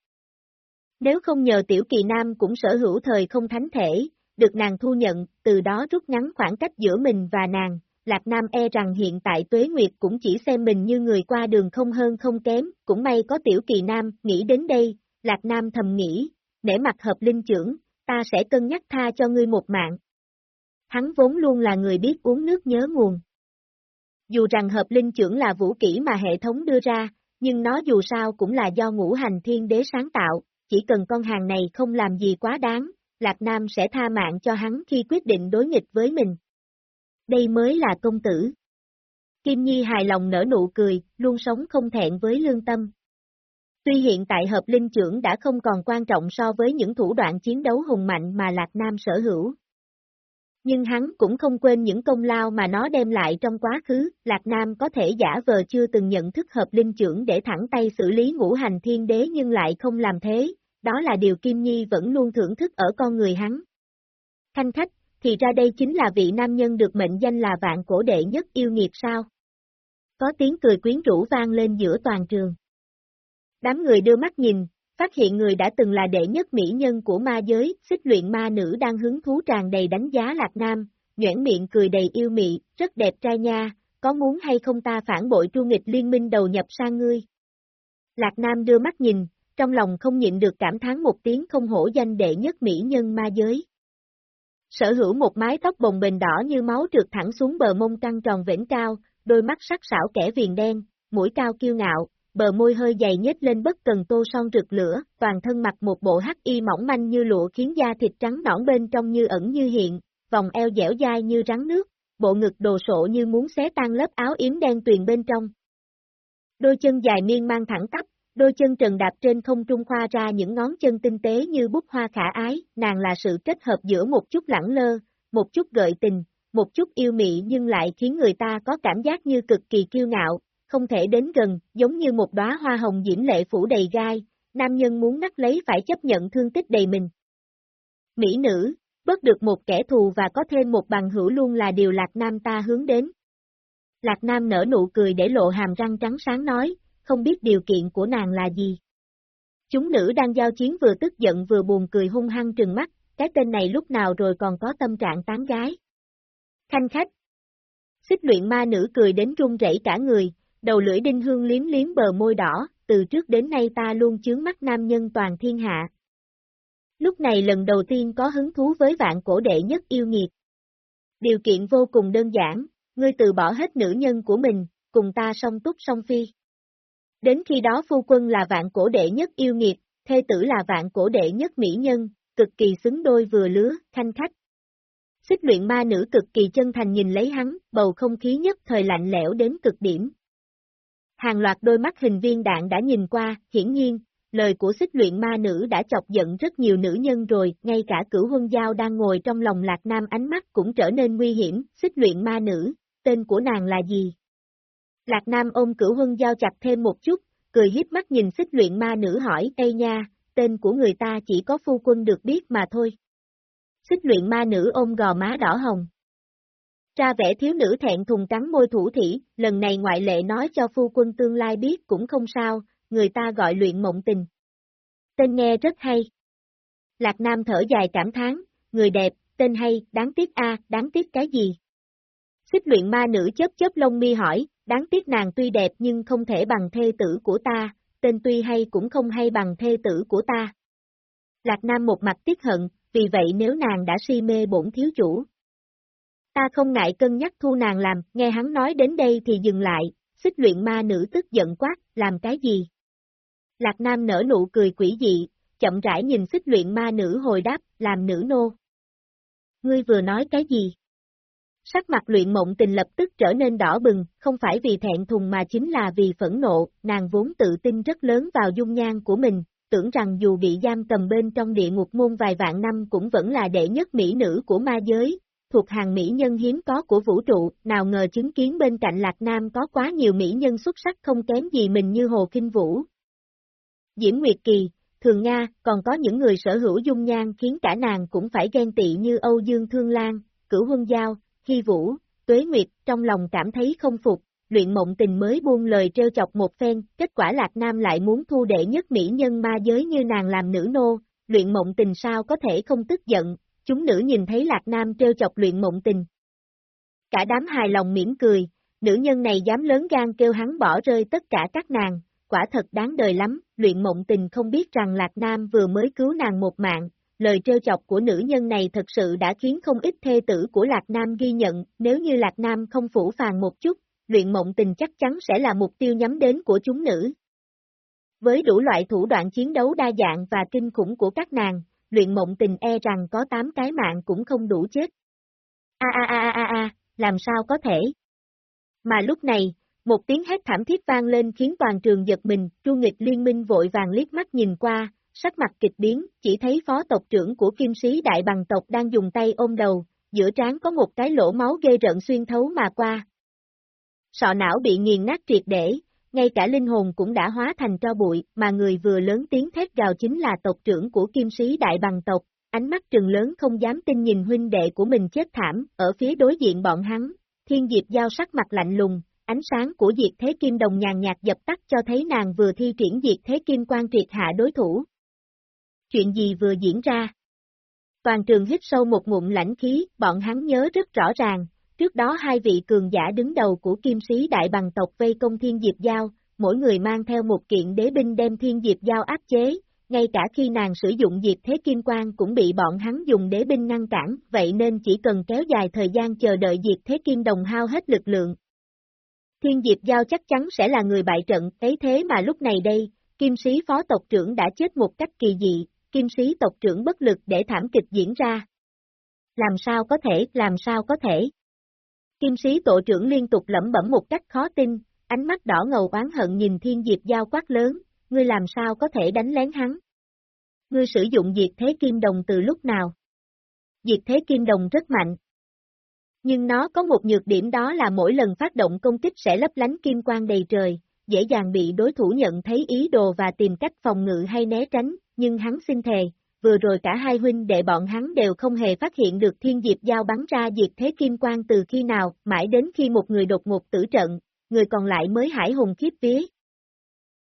[SPEAKER 1] Nếu không nhờ Tiểu Kỳ Nam cũng sở hữu thời không thánh thể, được nàng thu nhận, từ đó rút ngắn khoảng cách giữa mình và nàng, Lạc Nam e rằng hiện tại Tuế Nguyệt cũng chỉ xem mình như người qua đường không hơn không kém, cũng may có Tiểu Kỳ Nam, nghĩ đến đây, Lạc Nam thầm nghĩ, để mặt hợp linh trưởng, ta sẽ cân nhắc tha cho ngươi một mạng. Hắn vốn luôn là người biết uống nước nhớ nguồn. Dù rằng hợp linh trưởng là vũ kỹ mà hệ thống đưa ra, nhưng nó dù sao cũng là do ngũ hành thiên đế sáng tạo, chỉ cần con hàng này không làm gì quá đáng, Lạc Nam sẽ tha mạng cho hắn khi quyết định đối nghịch với mình. Đây mới là công tử. Kim Nhi hài lòng nở nụ cười, luôn sống không thẹn với lương tâm. Tuy hiện tại hợp linh trưởng đã không còn quan trọng so với những thủ đoạn chiến đấu hùng mạnh mà Lạc Nam sở hữu, nhưng hắn cũng không quên những công lao mà nó đem lại trong quá khứ, Lạc Nam có thể giả vờ chưa từng nhận thức hợp linh trưởng để thẳng tay xử lý ngũ hành thiên đế nhưng lại không làm thế, đó là điều Kim Nhi vẫn luôn thưởng thức ở con người hắn. Thanh khách, thì ra đây chính là vị nam nhân được mệnh danh là vạn cổ đệ nhất yêu nghiệt sao? Có tiếng cười quyến rũ vang lên giữa toàn trường. Đám người đưa mắt nhìn, phát hiện người đã từng là đệ nhất mỹ nhân của ma giới, xích luyện ma nữ đang hứng thú tràn đầy đánh giá Lạc Nam, nhoảng miệng cười đầy yêu mị, rất đẹp trai nha, có muốn hay không ta phản bội tru nghịch liên minh đầu nhập sang ngươi. Lạc Nam đưa mắt nhìn, trong lòng không nhịn được cảm thán một tiếng không hổ danh đệ nhất mỹ nhân ma giới. Sở hữu một mái tóc bồng bềnh đỏ như máu trượt thẳng xuống bờ mông căng tròn vĩnh cao, đôi mắt sắc sảo kẻ viền đen, mũi cao kiêu ngạo, bờ môi hơi dày nhếch lên bất cần tô son rực lửa, toàn thân mặc một bộ hắc y mỏng manh như lụa khiến da thịt trắng nõn bên trong như ẩn như hiện, vòng eo dẻo dai như rắn nước, bộ ngực đồ sộ như muốn xé tan lớp áo yếm đen tuyền bên trong. Đôi chân dài miên mang thẳng tắp, đôi chân trần đạp trên không trung khoa ra những ngón chân tinh tế như bút hoa khả ái, nàng là sự kết hợp giữa một chút lẳng lơ, một chút gợi tình, một chút yêu mị nhưng lại khiến người ta có cảm giác như cực kỳ kiêu ngạo, không thể đến gần, giống như một đóa hoa hồng diễm lệ phủ đầy gai, nam nhân muốn nắt lấy phải chấp nhận thương tích đầy mình. Mỹ nữ, bớt được một kẻ thù và có thêm một bằng hữu luôn là điều lạc nam ta hướng đến, Lạc Nam nở nụ cười để lộ hàm răng trắng sáng nói, không biết điều kiện của nàng là gì. Chúng nữ đang giao chiến vừa tức giận vừa buồn cười hung hăng trừng mắt, cái tên này lúc nào rồi còn có tâm trạng tán gái. Khanh khách. Xích luyện ma nữ cười đến run rẩy cả người, đầu lưỡi đinh hương liếm liếm bờ môi đỏ, từ trước đến nay ta luôn chướng mắt nam nhân toàn thiên hạ. Lúc này lần đầu tiên có hứng thú với vạn cổ đệ nhất yêu nghiệt. Điều kiện vô cùng đơn giản, ngươi từ bỏ hết nữ nhân của mình, cùng ta song túc song phi. Đến khi đó phu quân là vạn cổ đệ nhất yêu nghiệt, thê tử là vạn cổ đệ nhất mỹ nhân, cực kỳ xứng đôi vừa lứa, thanh khách. Xích luyện ma nữ cực kỳ chân thành nhìn lấy hắn, bầu không khí nhất thời lạnh lẽo đến cực điểm. Hàng loạt đôi mắt hình viên đạn đã nhìn qua, hiển nhiên, lời của xích luyện ma nữ đã chọc giận rất nhiều nữ nhân rồi, ngay cả cửu huân giao đang ngồi trong lòng lạc nam ánh mắt cũng trở nên nguy hiểm, xích luyện ma nữ, tên của nàng là gì? Lạc nam ôm cửu huân giao chặt thêm một chút, cười hiếp mắt nhìn xích luyện ma nữ hỏi, Ê nha, tên của người ta chỉ có phu quân được biết mà thôi. Xích luyện ma nữ ôm gò má đỏ hồng. Ra vẻ thiếu nữ thẹn thùng cắn môi thủ thỉ, lần này ngoại lệ nói cho phu quân tương lai biết cũng không sao, người ta gọi luyện mộng tình. Tên nghe rất hay. Lạc Nam thở dài cảm thán, người đẹp, tên hay, đáng tiếc a, đáng tiếc cái gì? Xích luyện ma nữ chớp chớp lông mi hỏi, đáng tiếc nàng tuy đẹp nhưng không thể bằng thê tử của ta, tên tuy hay cũng không hay bằng thê tử của ta. Lạc Nam một mặt tiếc hận, vì vậy nếu nàng đã si mê bổn thiếu chủ. Ta không ngại cân nhắc thu nàng làm, nghe hắn nói đến đây thì dừng lại, xích luyện ma nữ tức giận quát, làm cái gì? Lạc Nam nở nụ cười quỷ dị, chậm rãi nhìn xích luyện ma nữ hồi đáp, làm nữ nô. Ngươi vừa nói cái gì? Sắc mặt luyện mộng tình lập tức trở nên đỏ bừng, không phải vì thẹn thùng mà chính là vì phẫn nộ, nàng vốn tự tin rất lớn vào dung nhan của mình, tưởng rằng dù bị giam cầm bên trong địa ngục môn vài vạn năm cũng vẫn là đệ nhất mỹ nữ của ma giới, thuộc hàng mỹ nhân hiếm có của vũ trụ, nào ngờ chứng kiến bên cạnh Lạc Nam có quá nhiều mỹ nhân xuất sắc không kém gì mình như Hồ Kinh Vũ. Diễm Nguyệt Kỳ, Thường Nga, còn có những người sở hữu dung nhan khiến cả nàng cũng phải ghen tị như Âu Dương Thương Lan, Cửu Huân Giao, Hy Vũ, Tuế Nguyệt, trong lòng cảm thấy không phục, luyện mộng tình mới buông lời trêu chọc một phen, kết quả Lạc Nam lại muốn thu đệ nhất mỹ nhân ma giới như nàng làm nữ nô, luyện mộng tình sao có thể không tức giận, chúng nữ nhìn thấy Lạc Nam trêu chọc luyện mộng tình. Cả đám hài lòng mỉm cười, nữ nhân này dám lớn gan kêu hắn bỏ rơi tất cả các nàng, quả thật đáng đời lắm, luyện mộng tình không biết rằng Lạc Nam vừa mới cứu nàng một mạng, lời trêu chọc của nữ nhân này thật sự đã khiến không ít thê tử của Lạc Nam ghi nhận, nếu như Lạc Nam không phủ phàng một chút, luyện mộng tình chắc chắn sẽ là mục tiêu nhắm đến của chúng nữ. Với đủ loại thủ đoạn chiến đấu đa dạng và kinh khủng của các nàng, luyện mộng tình e rằng có 8 cái mạng cũng không đủ chết. A a a a a, làm sao có thể? Mà lúc này, một tiếng hét thảm thiết vang lên khiến toàn trường giật mình, Chu Nghịch liên minh vội vàng liếc mắt nhìn qua, sắc mặt kịch biến, chỉ thấy phó tộc trưởng của kim sĩ đại bằng tộc đang dùng tay ôm đầu, giữa trán có một cái lỗ máu ghê rợn xuyên thấu mà qua. Sọ não bị nghiền nát triệt để, ngay cả linh hồn cũng đã hóa thành tro bụi, mà người vừa lớn tiếng thét gào chính là tộc trưởng của kim sĩ đại bằng tộc, ánh mắt trừng lớn không dám tin nhìn huynh đệ của mình chết thảm, ở phía đối diện bọn hắn, thiên diệp giao sắc mặt lạnh lùng, ánh sáng của diệt thế kim đồng nhàn nhạt dập tắt cho thấy nàng vừa thi triển diệt thế kim quan triệt hạ đối thủ. Chuyện gì vừa diễn ra? Toàn trường hít sâu một ngụm lãnh khí, bọn hắn nhớ rất rõ ràng, trước đó hai vị cường giả đứng đầu của kim sĩ đại bằng tộc vây công thiên diệp giao, mỗi người mang theo một kiện đế binh đem thiên diệp giao áp chế, ngay cả khi nàng sử dụng diệt thế kim quang cũng bị bọn hắn dùng đế binh ngăn cản, vậy nên chỉ cần kéo dài thời gian chờ đợi diệt thế kim đồng hao hết lực lượng, Thiên Diệp Giao chắc chắn sẽ là người bại trận, ấy thế mà lúc này đây, kim sĩ phó tộc trưởng đã chết một cách kỳ dị, kim sĩ tộc trưởng bất lực để thảm kịch diễn ra. Làm sao có thể, làm sao có thể? Kim sĩ tổ trưởng liên tục lẩm bẩm một cách khó tin, ánh mắt đỏ ngầu oán hận nhìn thiên diệp giao quát lớn, ngươi làm sao có thể đánh lén hắn? Ngươi sử dụng diệt thế kim đồng từ lúc nào? Diệt thế kim đồng rất mạnh, nhưng nó có một nhược điểm đó là mỗi lần phát động công kích sẽ lấp lánh kim quang đầy trời, dễ dàng bị đối thủ nhận thấy ý đồ và tìm cách phòng ngự hay né tránh, nhưng hắn xin thề, vừa rồi cả hai huynh đệ bọn hắn đều không hề phát hiện được thiên diệp giao bắn ra diệt thế kim quang từ khi nào, mãi đến khi một người đột ngột tử trận, người còn lại mới hải hùng khiếp vía.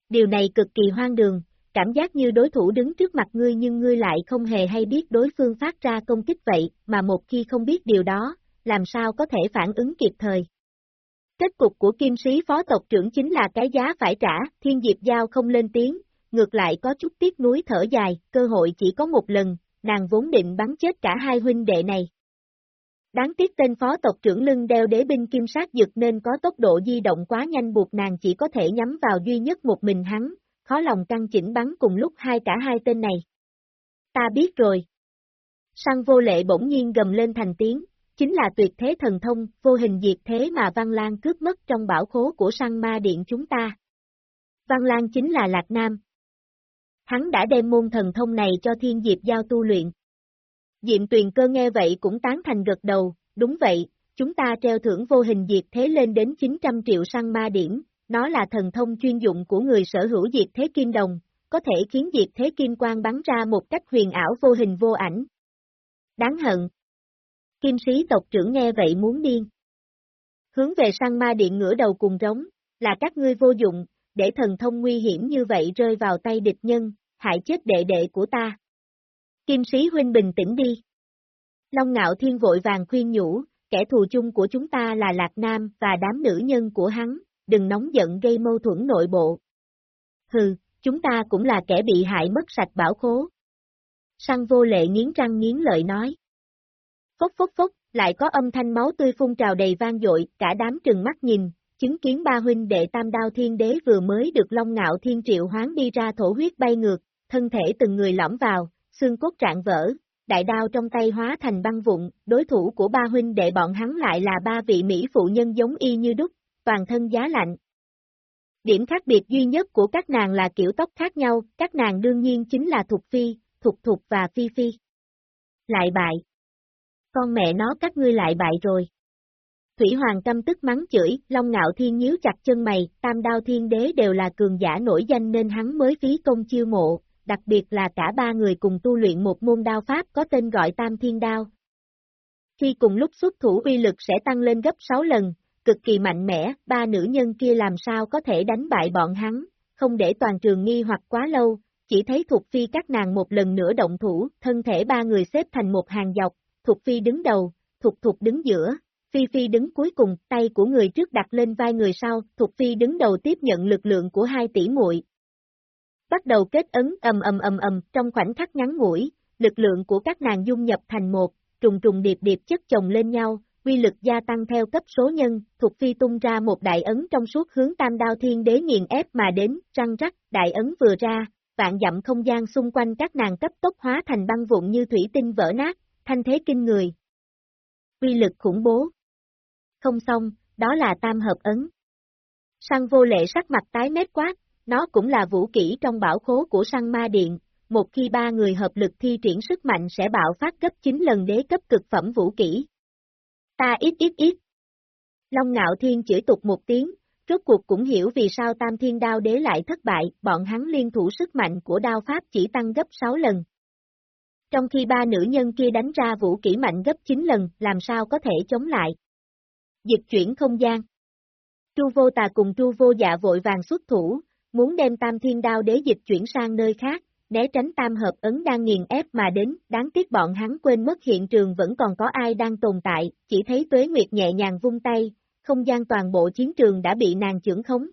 [SPEAKER 1] Điều này cực kỳ hoang đường, cảm giác như đối thủ đứng trước mặt ngươi nhưng ngươi lại không hề hay biết đối phương phát ra công kích vậy, mà một khi không biết điều đó, làm sao có thể phản ứng kịp thời. Kết cục của kim sĩ phó tộc trưởng chính là cái giá phải trả, thiên diệp giao không lên tiếng, ngược lại có chút tiếc núi thở dài, cơ hội chỉ có một lần, nàng vốn định bắn chết cả hai huynh đệ này. Đáng tiếc tên phó tộc trưởng lưng đeo đế binh kim sát dực nên có tốc độ di động quá nhanh buộc nàng chỉ có thể nhắm vào duy nhất một mình hắn, khó lòng căng chỉnh bắn cùng lúc hai cả hai tên này. Ta biết rồi. Sang vô lệ bỗng nhiên gầm lên thành tiếng, chính là tuyệt thế thần thông, vô hình diệt thế mà Văn Lan cướp mất trong bảo khố của sang ma điện chúng ta. Văn Lan chính là Lạc Nam. Hắn đã đem môn thần thông này cho thiên diệp giao tu luyện. Diệm tuyền cơ nghe vậy cũng tán thành gật đầu, đúng vậy, chúng ta treo thưởng vô hình diệt thế lên đến 900 triệu săn ma điểm, nó là thần thông chuyên dụng của người sở hữu diệt thế kim đồng, có thể khiến diệt thế kim quang bắn ra một cách huyền ảo vô hình vô ảnh. Đáng hận. Kim sĩ tộc trưởng nghe vậy muốn điên. Hướng về săn ma điện ngửa đầu cùng rống, là các ngươi vô dụng, để thần thông nguy hiểm như vậy rơi vào tay địch nhân, hại chết đệ đệ của ta. Kim sĩ huynh bình tĩnh đi. Long ngạo thiên vội vàng khuyên nhủ, kẻ thù chung của chúng ta là Lạc Nam và đám nữ nhân của hắn, đừng nóng giận gây mâu thuẫn nội bộ. Hừ, chúng ta cũng là kẻ bị hại mất sạch bảo khố. Sang vô lệ nghiến răng nghiến lợi nói. Phốc phốc phốc, lại có âm thanh máu tươi phun trào đầy vang dội, cả đám trừng mắt nhìn, chứng kiến ba huynh đệ tam đao thiên đế vừa mới được long ngạo thiên triệu hoán đi ra thổ huyết bay ngược, thân thể từng người lõm vào, xương cốt trạng vỡ, đại đao trong tay hóa thành băng vụn, đối thủ của ba huynh đệ bọn hắn lại là ba vị Mỹ phụ nhân giống y như đúc, toàn thân giá lạnh. Điểm khác biệt duy nhất của các nàng là kiểu tóc khác nhau, các nàng đương nhiên chính là Thục Phi, Thục Thục và Phi Phi. Lại bại. Con mẹ nó các ngươi lại bại rồi. Thủy Hoàng căm tức mắng chửi, Long Ngạo Thiên nhíu chặt chân mày, Tam Đao Thiên Đế đều là cường giả nổi danh nên hắn mới phí công chiêu mộ, đặc biệt là cả ba người cùng tu luyện một môn đao pháp có tên gọi Tam Thiên Đao. Khi cùng lúc xuất thủ uy lực sẽ tăng lên gấp 6 lần, cực kỳ mạnh mẽ, ba nữ nhân kia làm sao có thể đánh bại bọn hắn, không để toàn trường nghi hoặc quá lâu, chỉ thấy Thục Phi các nàng một lần nữa động thủ, thân thể ba người xếp thành một hàng dọc, Thục Phi đứng đầu, Thục Thục đứng giữa, Phi Phi đứng cuối cùng, tay của người trước đặt lên vai người sau, Thục Phi đứng đầu tiếp nhận lực lượng của hai tỷ muội. Bắt đầu kết ấn ầm ầm ầm ầm trong khoảnh khắc ngắn ngủi, lực lượng của các nàng dung nhập thành một, trùng trùng điệp điệp chất chồng lên nhau, quy lực gia tăng theo cấp số nhân, Thục Phi tung ra một đại ấn trong suốt hướng tam đao thiên đế nghiền ép mà đến, răng rắc, đại ấn vừa ra, vạn dặm không gian xung quanh các nàng cấp tốc hóa thành băng vụn như thủy tinh vỡ nát, thanh thế kinh người. Quy lực khủng bố. Không xong, đó là tam hợp ấn. Sang vô lệ sắc mặt tái mét quát, nó cũng là vũ kỹ trong bảo khố của sang ma điện, một khi ba người hợp lực thi triển sức mạnh sẽ bạo phát gấp 9 lần đế cấp cực phẩm vũ kỹ. Ta ít ít ít. Long ngạo thiên chửi tục một tiếng, rốt cuộc cũng hiểu vì sao tam thiên đao đế lại thất bại, bọn hắn liên thủ sức mạnh của đao pháp chỉ tăng gấp 6 lần. Trong khi ba nữ nhân kia đánh ra vũ kỹ mạnh gấp 9 lần, làm sao có thể chống lại. Dịch chuyển không gian. Tru vô tà cùng tru vô dạ vội vàng xuất thủ, muốn đem tam thiên đao đế dịch chuyển sang nơi khác, né tránh tam hợp ấn đang nghiền ép mà đến, đáng tiếc bọn hắn quên mất hiện trường vẫn còn có ai đang tồn tại, chỉ thấy tuế nguyệt nhẹ nhàng vung tay, không gian toàn bộ chiến trường đã bị nàng trưởng khống.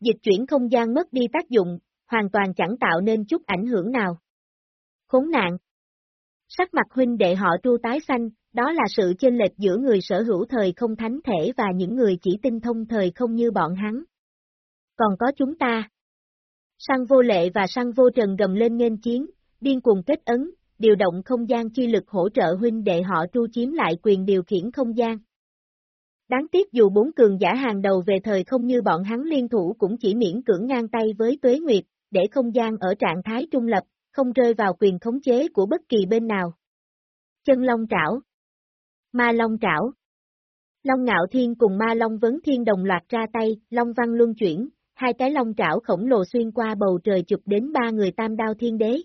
[SPEAKER 1] Dịch chuyển không gian mất đi tác dụng, hoàn toàn chẳng tạo nên chút ảnh hưởng nào. Khốn nạn Sắc mặt huynh đệ họ tru tái xanh, đó là sự chênh lệch giữa người sở hữu thời không thánh thể và những người chỉ tinh thông thời không như bọn hắn. Còn có chúng ta. Sang vô lệ và sang vô trần gầm lên nghênh chiến, điên cuồng kết ấn, điều động không gian chi lực hỗ trợ huynh đệ họ tru chiếm lại quyền điều khiển không gian. Đáng tiếc dù bốn cường giả hàng đầu về thời không như bọn hắn liên thủ cũng chỉ miễn cưỡng ngang tay với tuế nguyệt, để không gian ở trạng thái trung lập, không rơi vào quyền khống chế của bất kỳ bên nào. Chân Long Trảo Ma Long Trảo Long Ngạo Thiên cùng Ma Long Vấn Thiên đồng loạt ra tay, Long Văn luân chuyển, hai cái long trảo khổng lồ xuyên qua bầu trời chụp đến ba người tam đao thiên đế.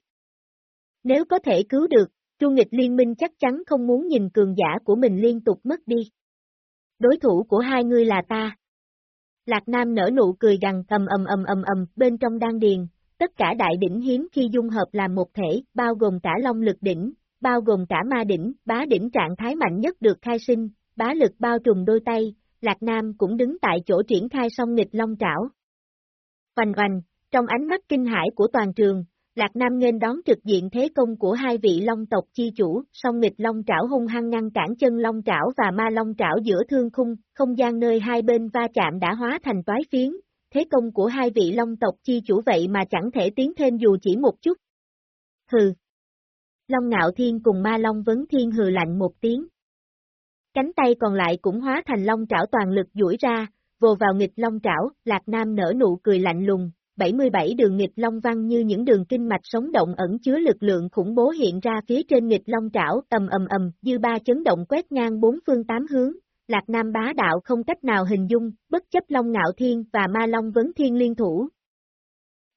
[SPEAKER 1] Nếu có thể cứu được, Chu nghịch liên minh chắc chắn không muốn nhìn cường giả của mình liên tục mất đi. Đối thủ của hai người là ta. Lạc Nam nở nụ cười gằn ầm ầm ầm ầm ầm bên trong đan điền, tất cả đại đỉnh hiếm khi dung hợp làm một thể, bao gồm cả long lực đỉnh, bao gồm cả ma đỉnh, bá đỉnh trạng thái mạnh nhất được khai sinh, bá lực bao trùm đôi tay, Lạc Nam cũng đứng tại chỗ triển khai song nghịch long trảo. Oanh oanh, trong ánh mắt kinh hãi của toàn trường, Lạc Nam nghênh đón trực diện thế công của hai vị long tộc chi chủ, song nghịch long trảo hung hăng ngăn cản chân long trảo và ma long trảo giữa thương khung, không gian nơi hai bên va chạm đã hóa thành toái phiến, thế công của hai vị long tộc chi chủ vậy mà chẳng thể tiến thêm dù chỉ một chút. Hừ. Long ngạo thiên cùng ma long vấn thiên hừ lạnh một tiếng. Cánh tay còn lại cũng hóa thành long trảo toàn lực duỗi ra, vồ vào nghịch long trảo, Lạc Nam nở nụ cười lạnh lùng, 77 đường nghịch long văn như những đường kinh mạch sống động ẩn chứa lực lượng khủng bố hiện ra phía trên nghịch long trảo, ầm ầm ầm, dư ba chấn động quét ngang bốn phương tám hướng, Lạc Nam bá đạo không cách nào hình dung, bất chấp Long Ngạo Thiên và Ma Long Vấn Thiên liên thủ.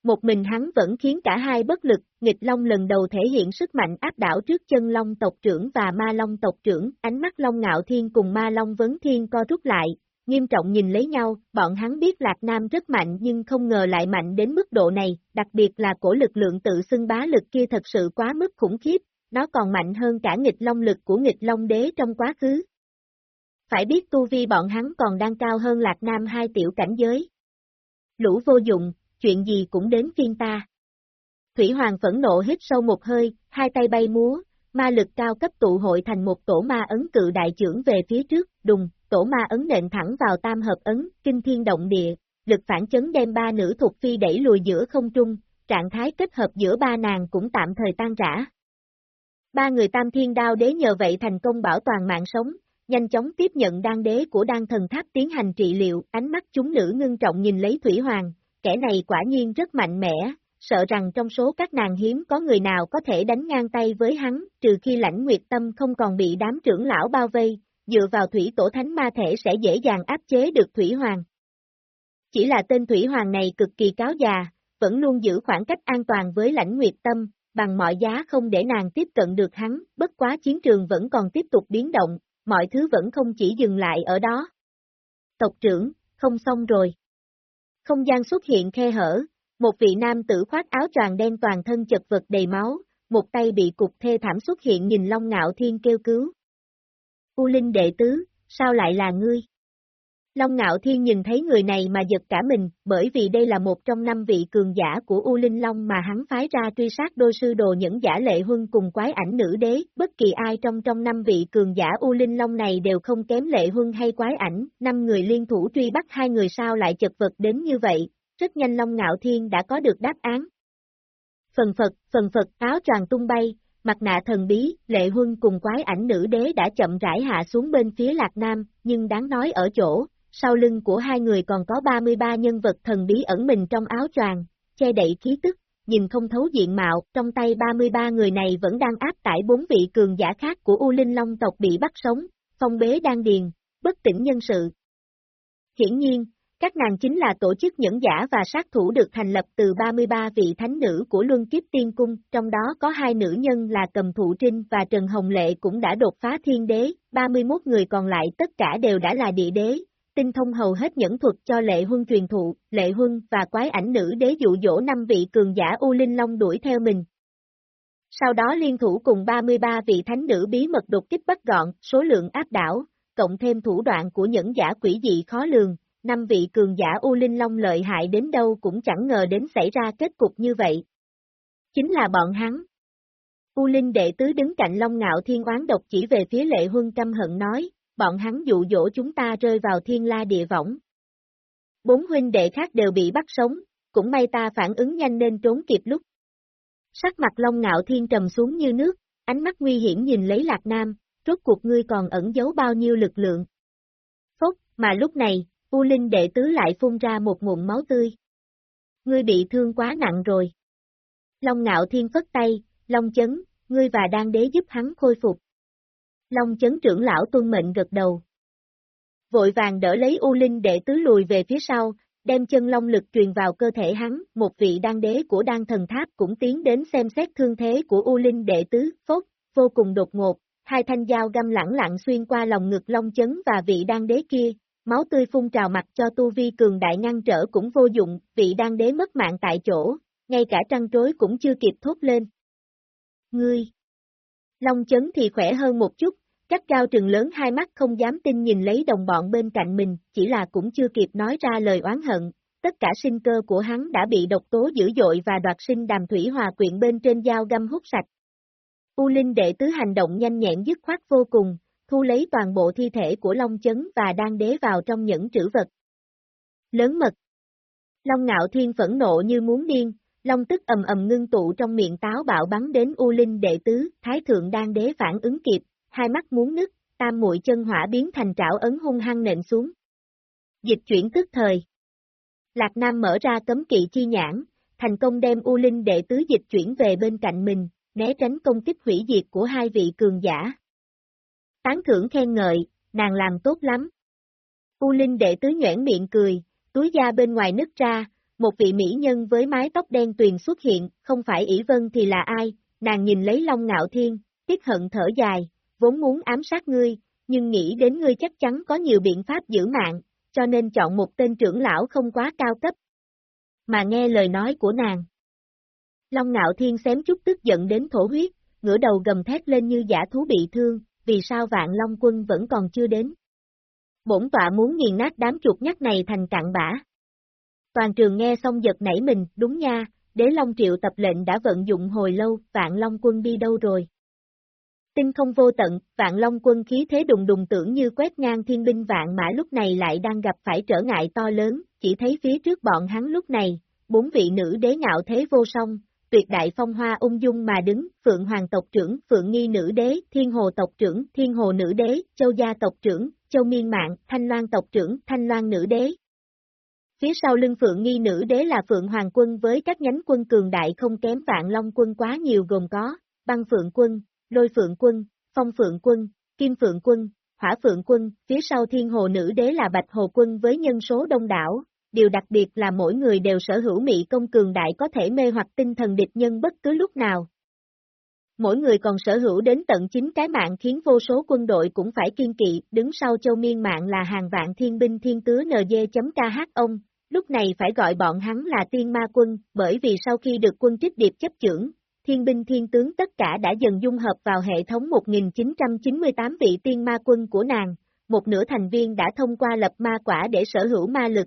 [SPEAKER 1] Một mình hắn vẫn khiến cả hai bất lực, nghịch Long lần đầu thể hiện sức mạnh áp đảo trước chân Long tộc trưởng và Ma Long tộc trưởng, ánh mắt Long Ngạo Thiên cùng Ma Long Vấn Thiên co rút lại, nghiêm trọng nhìn lấy nhau, bọn hắn biết Lạc Nam rất mạnh nhưng không ngờ lại mạnh đến mức độ này, đặc biệt là cổ lực lượng tự xưng bá lực kia thật sự quá mức khủng khiếp, nó còn mạnh hơn cả nghịch long lực của nghịch long đế trong quá khứ. Phải biết tu vi bọn hắn còn đang cao hơn Lạc Nam hai tiểu cảnh giới. Lũ vô dụng, chuyện gì cũng đến phiên ta. Thủy Hoàng phẫn nộ hít sâu một hơi, hai tay bay múa, ma lực cao cấp tụ hội thành một tổ ma ấn cự đại trưởng về phía trước, đùng, tổ ma ấn nện thẳng vào tam hợp ấn, kinh thiên động địa, lực phản chấn đem ba nữ thuộc phi đẩy lùi giữa không trung, trạng thái kết hợp giữa ba nàng cũng tạm thời tan rã. Ba người tam thiên đao đế nhờ vậy thành công bảo toàn mạng sống, nhanh chóng tiếp nhận đan đế của đan thần tháp tiến hành trị liệu, ánh mắt chúng nữ ngưng trọng nhìn lấy Thủy Hoàng, kẻ này quả nhiên rất mạnh mẽ, sợ rằng trong số các nàng hiếm có người nào có thể đánh ngang tay với hắn, trừ khi lãnh nguyệt tâm không còn bị đám trưởng lão bao vây, dựa vào thủy tổ thánh ma thể sẽ dễ dàng áp chế được Thủy Hoàng. Chỉ là tên Thủy Hoàng này cực kỳ cáo già, vẫn luôn giữ khoảng cách an toàn với lãnh nguyệt tâm, bằng mọi giá không để nàng tiếp cận được hắn, bất quá chiến trường vẫn còn tiếp tục biến động, mọi thứ vẫn không chỉ dừng lại ở đó. Tộc trưởng, không xong rồi. Không gian xuất hiện khe hở, một vị nam tử khoác áo choàng đen toàn thân chật vật đầy máu, một tay bị cục thê thảm xuất hiện nhìn Long Ngạo Thiên kêu cứu. U Linh đệ tứ, sao lại là ngươi? Long Ngạo Thiên nhìn thấy người này mà giật cả mình, bởi vì đây là một trong năm vị cường giả của U Linh Long mà hắn phái ra truy sát đôi sư đồ những giả lệ huân cùng quái ảnh nữ đế, bất kỳ ai trong trong năm vị cường giả U Linh Long này đều không kém lệ huân hay quái ảnh, năm người liên thủ truy bắt hai người sao lại chật vật đến như vậy, rất nhanh Long Ngạo Thiên đã có được đáp án. Phần Phật, phần Phật áo tràng tung bay, mặt nạ thần bí, lệ huân cùng quái ảnh nữ đế đã chậm rãi hạ xuống bên phía Lạc Nam, nhưng đáng nói ở chỗ, sau lưng của hai người còn có 33 nhân vật thần bí ẩn mình trong áo choàng, che đậy khí tức, nhìn không thấu diện mạo, trong tay 33 người này vẫn đang áp tải bốn vị cường giả khác của U Linh Long tộc bị bắt sống, phong bế đang điền, bất tỉnh nhân sự. Hiển nhiên, các nàng chính là tổ chức nhẫn giả và sát thủ được thành lập từ 33 vị thánh nữ của Luân Kiếp Tiên Cung, trong đó có hai nữ nhân là Cầm Thụ Trinh và Trần Hồng Lệ cũng đã đột phá thiên đế, 31 người còn lại tất cả đều đã là địa đế, tinh thông hầu hết nhẫn thuật cho Lệ Huân truyền thụ, Lệ Huân và quái ảnh nữ đế dụ dỗ năm vị cường giả U Linh Long đuổi theo mình. Sau đó liên thủ cùng 33 vị thánh nữ bí mật đột kích bắt gọn, số lượng áp đảo, cộng thêm thủ đoạn của nhẫn giả quỷ dị khó lường, năm vị cường giả U Linh Long lợi hại đến đâu cũng chẳng ngờ đến xảy ra kết cục như vậy. Chính là bọn hắn. U Linh đệ tứ đứng cạnh Long Ngạo Thiên oán độc chỉ về phía Lệ Huân căm hận nói, bọn hắn dụ dỗ chúng ta rơi vào thiên la địa võng. Bốn huynh đệ khác đều bị bắt sống, cũng may ta phản ứng nhanh nên trốn kịp lúc. Sắc mặt Long Ngạo Thiên trầm xuống như nước, ánh mắt nguy hiểm nhìn lấy Lạc Nam, rốt cuộc ngươi còn ẩn giấu bao nhiêu lực lượng. Phốc, mà lúc này, U Linh đệ tứ lại phun ra một nguồn máu tươi. Ngươi bị thương quá nặng rồi. Long ngạo thiên phất tay, Long chấn, ngươi và đan đế giúp hắn khôi phục. Long chấn trưởng lão tuân mệnh gật đầu. Vội vàng đỡ lấy U Linh đệ tứ lùi về phía sau, đem chân long lực truyền vào cơ thể hắn, một vị đan đế của đan thần tháp cũng tiến đến xem xét thương thế của U Linh đệ tứ, phốt, vô cùng đột ngột, hai thanh dao găm lẳng lặng xuyên qua lòng ngực long chấn và vị đan đế kia, máu tươi phun trào mặt cho tu vi cường đại ngăn trở cũng vô dụng, vị đan đế mất mạng tại chỗ, ngay cả trăng trối cũng chưa kịp thốt lên. Ngươi! Long chấn thì khỏe hơn một chút, Cắt cao trừng lớn hai mắt không dám tin nhìn lấy đồng bọn bên cạnh mình, chỉ là cũng chưa kịp nói ra lời oán hận, tất cả sinh cơ của hắn đã bị độc tố dữ dội và đoạt sinh đàm thủy hòa quyện bên trên dao găm hút sạch. U Linh đệ tứ hành động nhanh nhẹn dứt khoát vô cùng, thu lấy toàn bộ thi thể của Long Chấn và đan đế vào trong những trữ vật. Lớn mật Long ngạo thiên phẫn nộ như muốn điên, Long tức ầm ầm ngưng tụ trong miệng táo bạo bắn đến U Linh đệ tứ, Thái thượng đan đế phản ứng kịp, hai mắt muốn nứt, tam muội chân hỏa biến thành trảo ấn hung hăng nện xuống. Dịch chuyển tức thời. Lạc Nam mở ra cấm kỵ chi nhãn, thành công đem U Linh đệ tứ dịch chuyển về bên cạnh mình, né tránh công kích hủy diệt của hai vị cường giả. Tán thưởng khen ngợi, nàng làm tốt lắm. U Linh đệ tứ nhoảng miệng cười, túi da bên ngoài nứt ra, một vị mỹ nhân với mái tóc đen tuyền xuất hiện, không phải ỷ vân thì là ai, nàng nhìn lấy Long Ngạo Thiên, tiếc hận thở dài, vốn muốn ám sát ngươi, nhưng nghĩ đến ngươi chắc chắn có nhiều biện pháp giữ mạng, cho nên chọn một tên trưởng lão không quá cao cấp. Mà nghe lời nói của nàng. Long ngạo thiên xém chút tức giận đến thổ huyết, ngửa đầu gầm thét lên như giả thú bị thương, vì sao vạn long quân vẫn còn chưa đến. Bổn tọa muốn nghiền nát đám chuột nhắt này thành cạn bã. Toàn trường nghe xong giật nảy mình, đúng nha, đế long triệu tập lệnh đã vận dụng hồi lâu, vạn long quân đi đâu rồi. Tinh không vô tận, vạn long quân khí thế đùng đùng tưởng như quét ngang thiên binh vạn mã lúc này lại đang gặp phải trở ngại to lớn, chỉ thấy phía trước bọn hắn lúc này, bốn vị nữ đế ngạo thế vô song, tuyệt đại phong hoa ung dung mà đứng, Phượng Hoàng tộc trưởng, Phượng Nghi nữ đế, Thiên Hồ tộc trưởng, Thiên Hồ nữ đế, Châu Gia tộc trưởng, Châu Miên Mạng, Thanh Loan tộc trưởng, Thanh Loan nữ đế. Phía sau lưng Phượng Nghi nữ đế là Phượng Hoàng quân với các nhánh quân cường đại không kém Vạn Long quân quá nhiều gồm có, băng Phượng quân, lôi phượng quân, phong phượng quân, kim phượng quân, hỏa phượng quân, phía sau thiên hồ nữ đế là bạch hồ quân với nhân số đông đảo. Điều đặc biệt là mỗi người đều sở hữu mỹ công cường đại có thể mê hoặc tinh thần địch nhân bất cứ lúc nào. Mỗi người còn sở hữu đến tận 9 cái mạng khiến vô số quân đội cũng phải kiên kỵ, đứng sau châu miên mạng là hàng vạn thiên binh thiên tứ NG.KH ông, lúc này phải gọi bọn hắn là tiên ma quân, bởi vì sau khi được quân trích điệp chấp trưởng, thiên binh thiên tướng tất cả đã dần dung hợp vào hệ thống 1998 vị tiên ma quân của nàng, một nửa thành viên đã thông qua lập ma quả để sở hữu ma lực.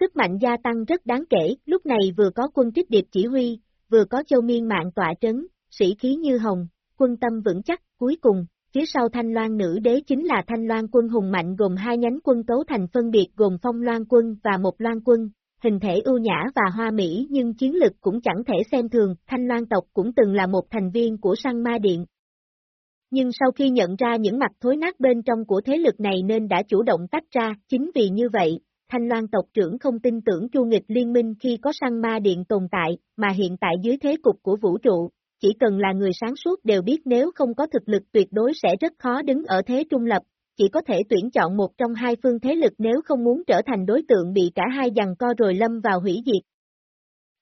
[SPEAKER 1] Sức mạnh gia tăng rất đáng kể, lúc này vừa có quân trích điệp chỉ huy, vừa có châu miên mạng tọa trấn, sĩ khí như hồng, quân tâm vững chắc, cuối cùng, phía sau thanh loan nữ đế chính là thanh loan quân hùng mạnh gồm hai nhánh quân cấu thành phân biệt gồm phong loan quân và một loan quân, hình thể ưu nhã và hoa mỹ nhưng chiến lực cũng chẳng thể xem thường, Thanh Loan tộc cũng từng là một thành viên của Sang Ma Điện. Nhưng sau khi nhận ra những mặt thối nát bên trong của thế lực này nên đã chủ động tách ra, chính vì như vậy, Thanh Loan tộc trưởng không tin tưởng chu nghịch liên minh khi có Sang Ma Điện tồn tại, mà hiện tại dưới thế cục của vũ trụ, chỉ cần là người sáng suốt đều biết nếu không có thực lực tuyệt đối sẽ rất khó đứng ở thế trung lập, chỉ có thể tuyển chọn một trong hai phương thế lực nếu không muốn trở thành đối tượng bị cả hai giằng co rồi lâm vào hủy diệt.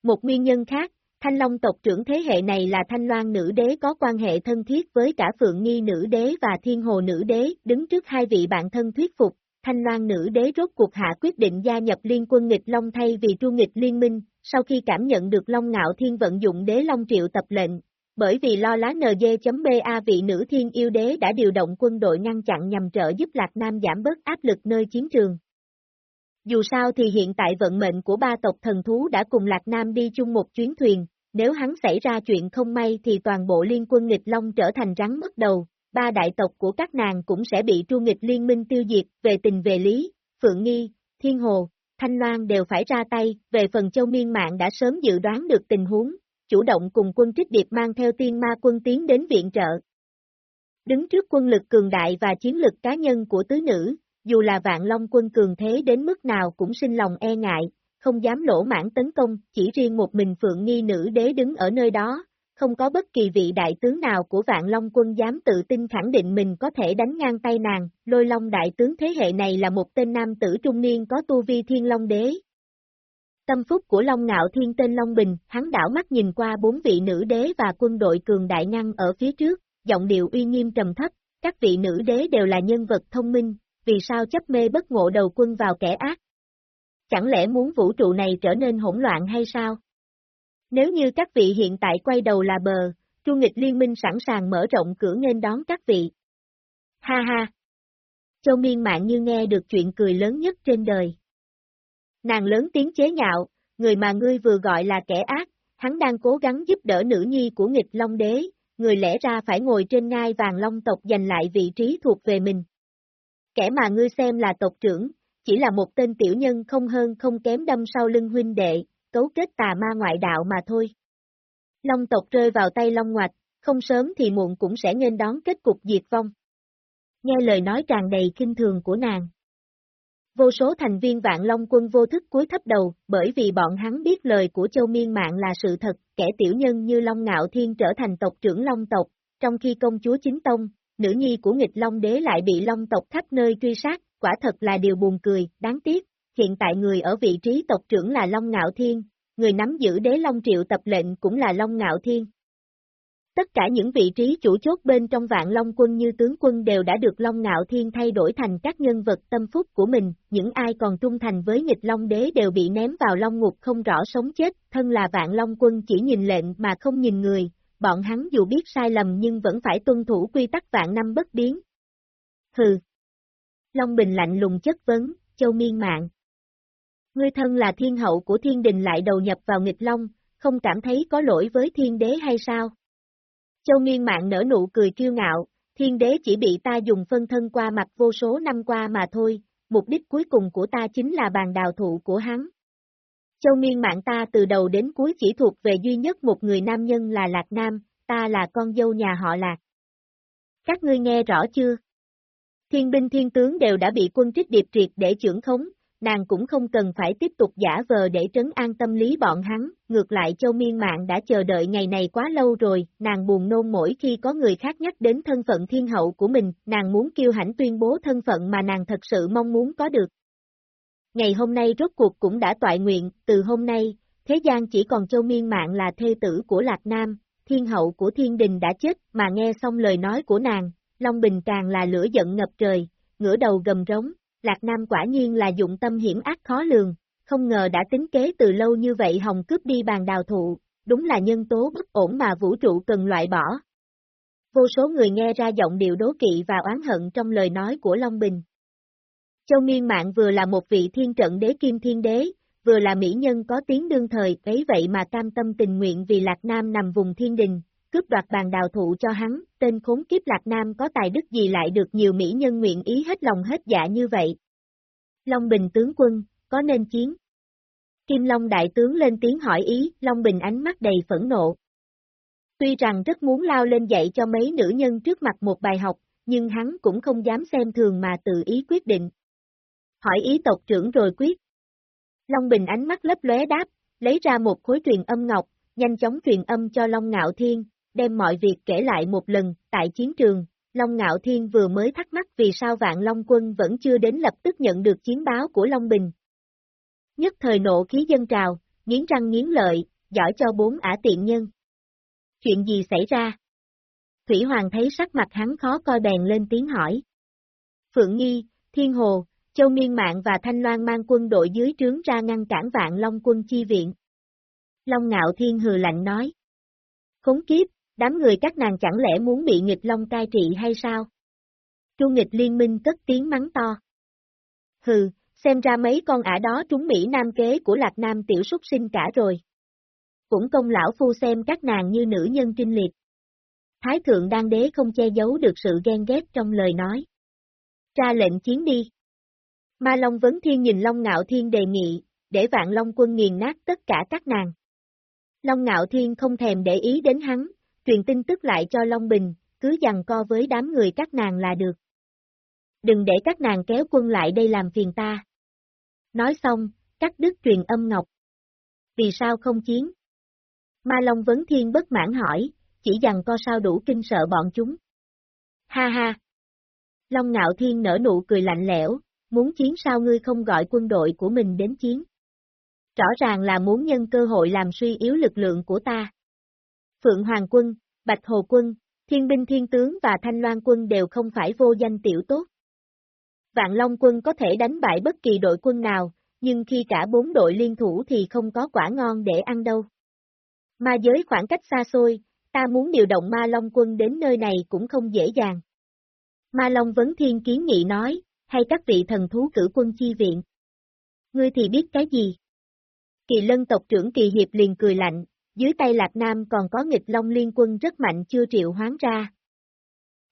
[SPEAKER 1] Một nguyên nhân khác, Thanh Long tộc trưởng thế hệ này là Thanh Loan nữ đế có quan hệ thân thiết với cả Phượng Nghi nữ đế và Thiên Hồ nữ đế, đứng trước hai vị bạn thân thuyết phục, Thanh Loan nữ đế rốt cuộc hạ quyết định gia nhập liên quân nghịch Long thay vì tru nghịch liên minh, sau khi cảm nhận được Long Ngạo Thiên vận dụng đế Long triệu tập lệnh, bởi vì lo lá NG.BA vị nữ thiên yêu đế đã điều động quân đội ngăn chặn nhằm trợ giúp Lạc Nam giảm bớt áp lực nơi chiến trường. Dù sao thì hiện tại vận mệnh của ba tộc thần thú đã cùng Lạc Nam đi chung một chuyến thuyền, nếu hắn xảy ra chuyện không may thì toàn bộ liên quân nghịch long trở thành rắn mất đầu, ba đại tộc của các nàng cũng sẽ bị tru nghịch liên minh tiêu diệt, về tình về lý, Phượng Nghi, Thiên Hồ, Thanh Loan đều phải ra tay, về phần châu miên mạng đã sớm dự đoán được tình huống, chủ động cùng quân trích điệp mang theo tiên ma quân tiến đến viện trợ. Đứng trước quân lực cường đại và chiến lực cá nhân của tứ nữ, dù là vạn long quân cường thế đến mức nào cũng sinh lòng e ngại, không dám lỗ mãn tấn công, chỉ riêng một mình phượng nghi nữ đế đứng ở nơi đó, không có bất kỳ vị đại tướng nào của vạn long quân dám tự tin khẳng định mình có thể đánh ngang tay nàng, lôi long đại tướng thế hệ này là một tên nam tử trung niên có tu vi thiên long đế. Tâm phúc của Long Ngạo Thiên tên Long Bình, hắn đảo mắt nhìn qua bốn vị nữ đế và quân đội cường đại ngăn ở phía trước, giọng điệu uy nghiêm trầm thấp, các vị nữ đế đều là nhân vật thông minh, vì sao chấp mê bất ngộ đầu quân vào kẻ ác? Chẳng lẽ muốn vũ trụ này trở nên hỗn loạn hay sao? Nếu như các vị hiện tại quay đầu là bờ, Chu nghịch liên minh sẵn sàng mở rộng cửa nghênh đón các vị. Ha ha! Châu miên mạng như nghe được chuyện cười lớn nhất trên đời. Nàng lớn tiếng chế nhạo, người mà ngươi vừa gọi là kẻ ác, hắn đang cố gắng giúp đỡ nữ nhi của nghịch Long Đế, người lẽ ra phải ngồi trên ngai vàng Long tộc giành lại vị trí thuộc về mình. Kẻ mà ngươi xem là tộc trưởng, chỉ là một tên tiểu nhân không hơn không kém đâm sau lưng huynh đệ, cấu kết tà ma ngoại đạo mà thôi. Long tộc rơi vào tay Long Ngoạch, không sớm thì muộn cũng sẽ nên đón kết cục diệt vong. Nghe lời nói tràn đầy kinh thường của nàng. Vô số thành viên vạn Long quân vô thức cúi thấp đầu, bởi vì bọn hắn biết lời của Châu Miên Mạng là sự thật, kẻ tiểu nhân như Long Ngạo Thiên trở thành tộc trưởng Long tộc, trong khi công chúa chính tông, nữ nhi của nghịch Long đế lại bị Long tộc khắp nơi truy sát, quả thật là điều buồn cười, đáng tiếc, hiện tại người ở vị trí tộc trưởng là Long Ngạo Thiên, người nắm giữ đế Long Triệu tập lệnh cũng là Long Ngạo Thiên. Tất cả những vị trí chủ chốt bên trong vạn Long quân như tướng quân đều đã được Long Ngạo Thiên thay đổi thành các nhân vật tâm phúc của mình, những ai còn trung thành với nghịch Long Đế đều bị ném vào Long Ngục không rõ sống chết, thân là vạn Long quân chỉ nhìn lệnh mà không nhìn người, bọn hắn dù biết sai lầm nhưng vẫn phải tuân thủ quy tắc vạn năm bất biến. Hừ. Long Bình lạnh lùng chất vấn, châu miên mạng. Ngươi thân là thiên hậu của thiên đình lại đầu nhập vào nghịch long, không cảm thấy có lỗi với thiên đế hay sao? Châu nguyên Mạng nở nụ cười kiêu ngạo, thiên đế chỉ bị ta dùng phân thân qua mặt vô số năm qua mà thôi, mục đích cuối cùng của ta chính là bàn đào thụ của hắn. Châu nguyên Mạng ta từ đầu đến cuối chỉ thuộc về duy nhất một người nam nhân là Lạc Nam, ta là con dâu nhà họ Lạc. Các ngươi nghe rõ chưa? Thiên binh thiên tướng đều đã bị quân trích điệp triệt để trưởng khống, nàng cũng không cần phải tiếp tục giả vờ để trấn an tâm lý bọn hắn, ngược lại châu miên mạng đã chờ đợi ngày này quá lâu rồi, nàng buồn nôn mỗi khi có người khác nhắc đến thân phận thiên hậu của mình, nàng muốn kêu hãnh tuyên bố thân phận mà nàng thật sự mong muốn có được. Ngày hôm nay rốt cuộc cũng đã tọa nguyện, từ hôm nay, thế gian chỉ còn châu miên mạng là thê tử của Lạc Nam, thiên hậu của thiên đình đã chết, mà nghe xong lời nói của nàng, Long Bình càng là lửa giận ngập trời, ngửa đầu gầm rống, Lạc Nam quả nhiên là dụng tâm hiểm ác khó lường, không ngờ đã tính kế từ lâu như vậy hồng cướp đi bàn đào thụ, đúng là nhân tố bất ổn mà vũ trụ cần loại bỏ. Vô số người nghe ra giọng điệu đố kỵ và oán hận trong lời nói của Long Bình. Châu Miên Mạng vừa là một vị thiên trận đế kim thiên đế, vừa là mỹ nhân có tiếng đương thời, ấy vậy mà cam tâm tình nguyện vì Lạc Nam nằm vùng thiên đình, cướp đoạt bàn đào thụ cho hắn, tên khốn kiếp Lạc Nam có tài đức gì lại được nhiều mỹ nhân nguyện ý hết lòng hết dạ như vậy. Long Bình tướng quân, có nên chiến? Kim Long đại tướng lên tiếng hỏi ý, Long Bình ánh mắt đầy phẫn nộ. Tuy rằng rất muốn lao lên dạy cho mấy nữ nhân trước mặt một bài học, nhưng hắn cũng không dám xem thường mà tự ý quyết định. Hỏi ý tộc trưởng rồi quyết. Long Bình ánh mắt lấp lóe đáp, lấy ra một khối truyền âm ngọc, nhanh chóng truyền âm cho Long Ngạo Thiên, đem mọi việc kể lại một lần, tại chiến trường, Long Ngạo Thiên vừa mới thắc mắc vì sao Vạn Long Quân vẫn chưa đến lập tức nhận được chiến báo của Long Bình. Nhất thời nộ khí dân trào, nghiến răng nghiến lợi, giỏi cho bốn ả tiện nhân. Chuyện gì xảy ra? Thủy Hoàng thấy sắc mặt hắn khó coi bèn lên tiếng hỏi. Phượng Nghi, Thiên Hồ, Châu Miên Mạng và Thanh Loan mang quân đội dưới trướng ra ngăn cản Vạn Long Quân chi viện. Long Ngạo Thiên hừ lạnh nói. Khốn kiếp, đám người các nàng chẳng lẽ muốn bị nghịch long cai trị hay sao? Chu nghịch liên minh cất tiếng mắng to. Hừ, xem ra mấy con ả đó trúng Mỹ Nam kế của Lạc Nam tiểu súc sinh cả rồi. Cũng công lão phu xem các nàng như nữ nhân trinh liệt. Thái thượng đan đế không che giấu được sự ghen ghét trong lời nói. Ra lệnh chiến đi. Ma Long Vấn Thiên nhìn Long Ngạo Thiên đề nghị, để vạn Long quân nghiền nát tất cả các nàng. Long Ngạo Thiên không thèm để ý đến hắn, truyền tin tức lại cho Long Bình, cứ dằn co với đám người các nàng là được. Đừng để các nàng kéo quân lại đây làm phiền ta. Nói xong, cắt đứt truyền âm ngọc. Vì sao không chiến? Ma Long Vấn Thiên bất mãn hỏi, chỉ dằn co sao đủ kinh sợ bọn chúng. Ha ha! Long Ngạo Thiên nở nụ cười lạnh lẽo, muốn chiến sao ngươi không gọi quân đội của mình đến chiến. Rõ ràng là muốn nhân cơ hội làm suy yếu lực lượng của ta. Phượng Hoàng quân, Bạch Hồ quân, Thiên binh Thiên tướng và Thanh Loan quân đều không phải vô danh tiểu tốt. Vạn Long quân có thể đánh bại bất kỳ đội quân nào, nhưng khi cả bốn đội liên thủ thì không có quả ngon để ăn đâu. Ma giới khoảng cách xa xôi, ta muốn điều động Ma Long quân đến nơi này cũng không dễ dàng. Ma Long Vấn Thiên kiến nghị nói, hay các vị thần thú cử quân chi viện. Ngươi thì biết cái gì? Kỳ lân tộc trưởng Kỳ Hiệp liền cười lạnh, dưới tay Lạc Nam còn có nghịch Long liên quân rất mạnh chưa triệu hoán ra.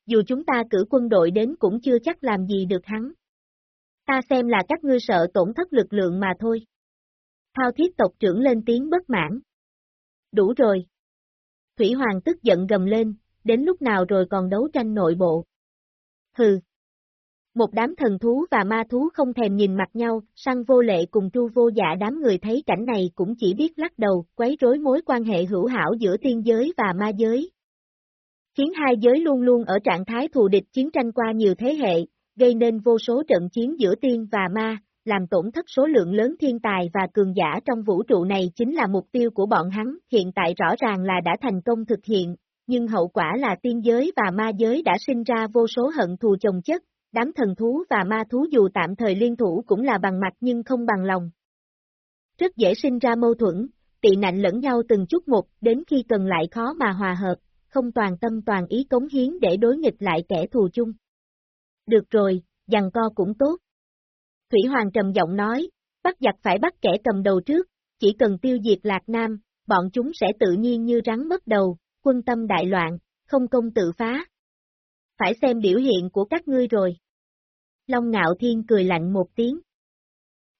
[SPEAKER 1] Dù chúng ta cử quân đội đến cũng chưa chắc làm gì được hắn. Ta xem là các ngươi sợ tổn thất lực lượng mà thôi. Thao thiết tộc trưởng lên tiếng bất mãn. Đủ rồi. Thủy Hoàng tức giận gầm lên, đến lúc nào rồi còn đấu tranh nội bộ. Hừ. Một đám thần thú và ma thú không thèm nhìn mặt nhau, săn vô lệ cùng tru vô dạ đám người thấy cảnh này cũng chỉ biết lắc đầu, quấy rối mối quan hệ hữu hảo giữa tiên giới và ma giới. Khiến hai giới luôn luôn ở trạng thái thù địch chiến tranh qua nhiều thế hệ, gây nên vô số trận chiến giữa tiên và ma, làm tổn thất số lượng lớn thiên tài và cường giả trong vũ trụ này chính là mục tiêu của bọn hắn, hiện tại rõ ràng là đã thành công thực hiện, nhưng hậu quả là tiên giới và ma giới đã sinh ra vô số hận thù chồng chất, đám thần thú và ma thú dù tạm thời liên thủ cũng là bằng mặt nhưng không bằng lòng. Rất dễ sinh ra mâu thuẫn, tị nạnh lẫn nhau từng chút một, đến khi cần lại khó mà hòa hợp, không toàn tâm toàn ý cống hiến để đối nghịch lại kẻ thù chung. Được rồi, dằn co cũng tốt. Thủy Hoàng trầm giọng nói, bắt giặc phải bắt kẻ cầm đầu trước, chỉ cần tiêu diệt Lạc Nam, bọn chúng sẽ tự nhiên như rắn mất đầu, quân tâm đại loạn, không công tự phá. Phải xem biểu hiện của các ngươi rồi. Long Ngạo Thiên cười lạnh một tiếng.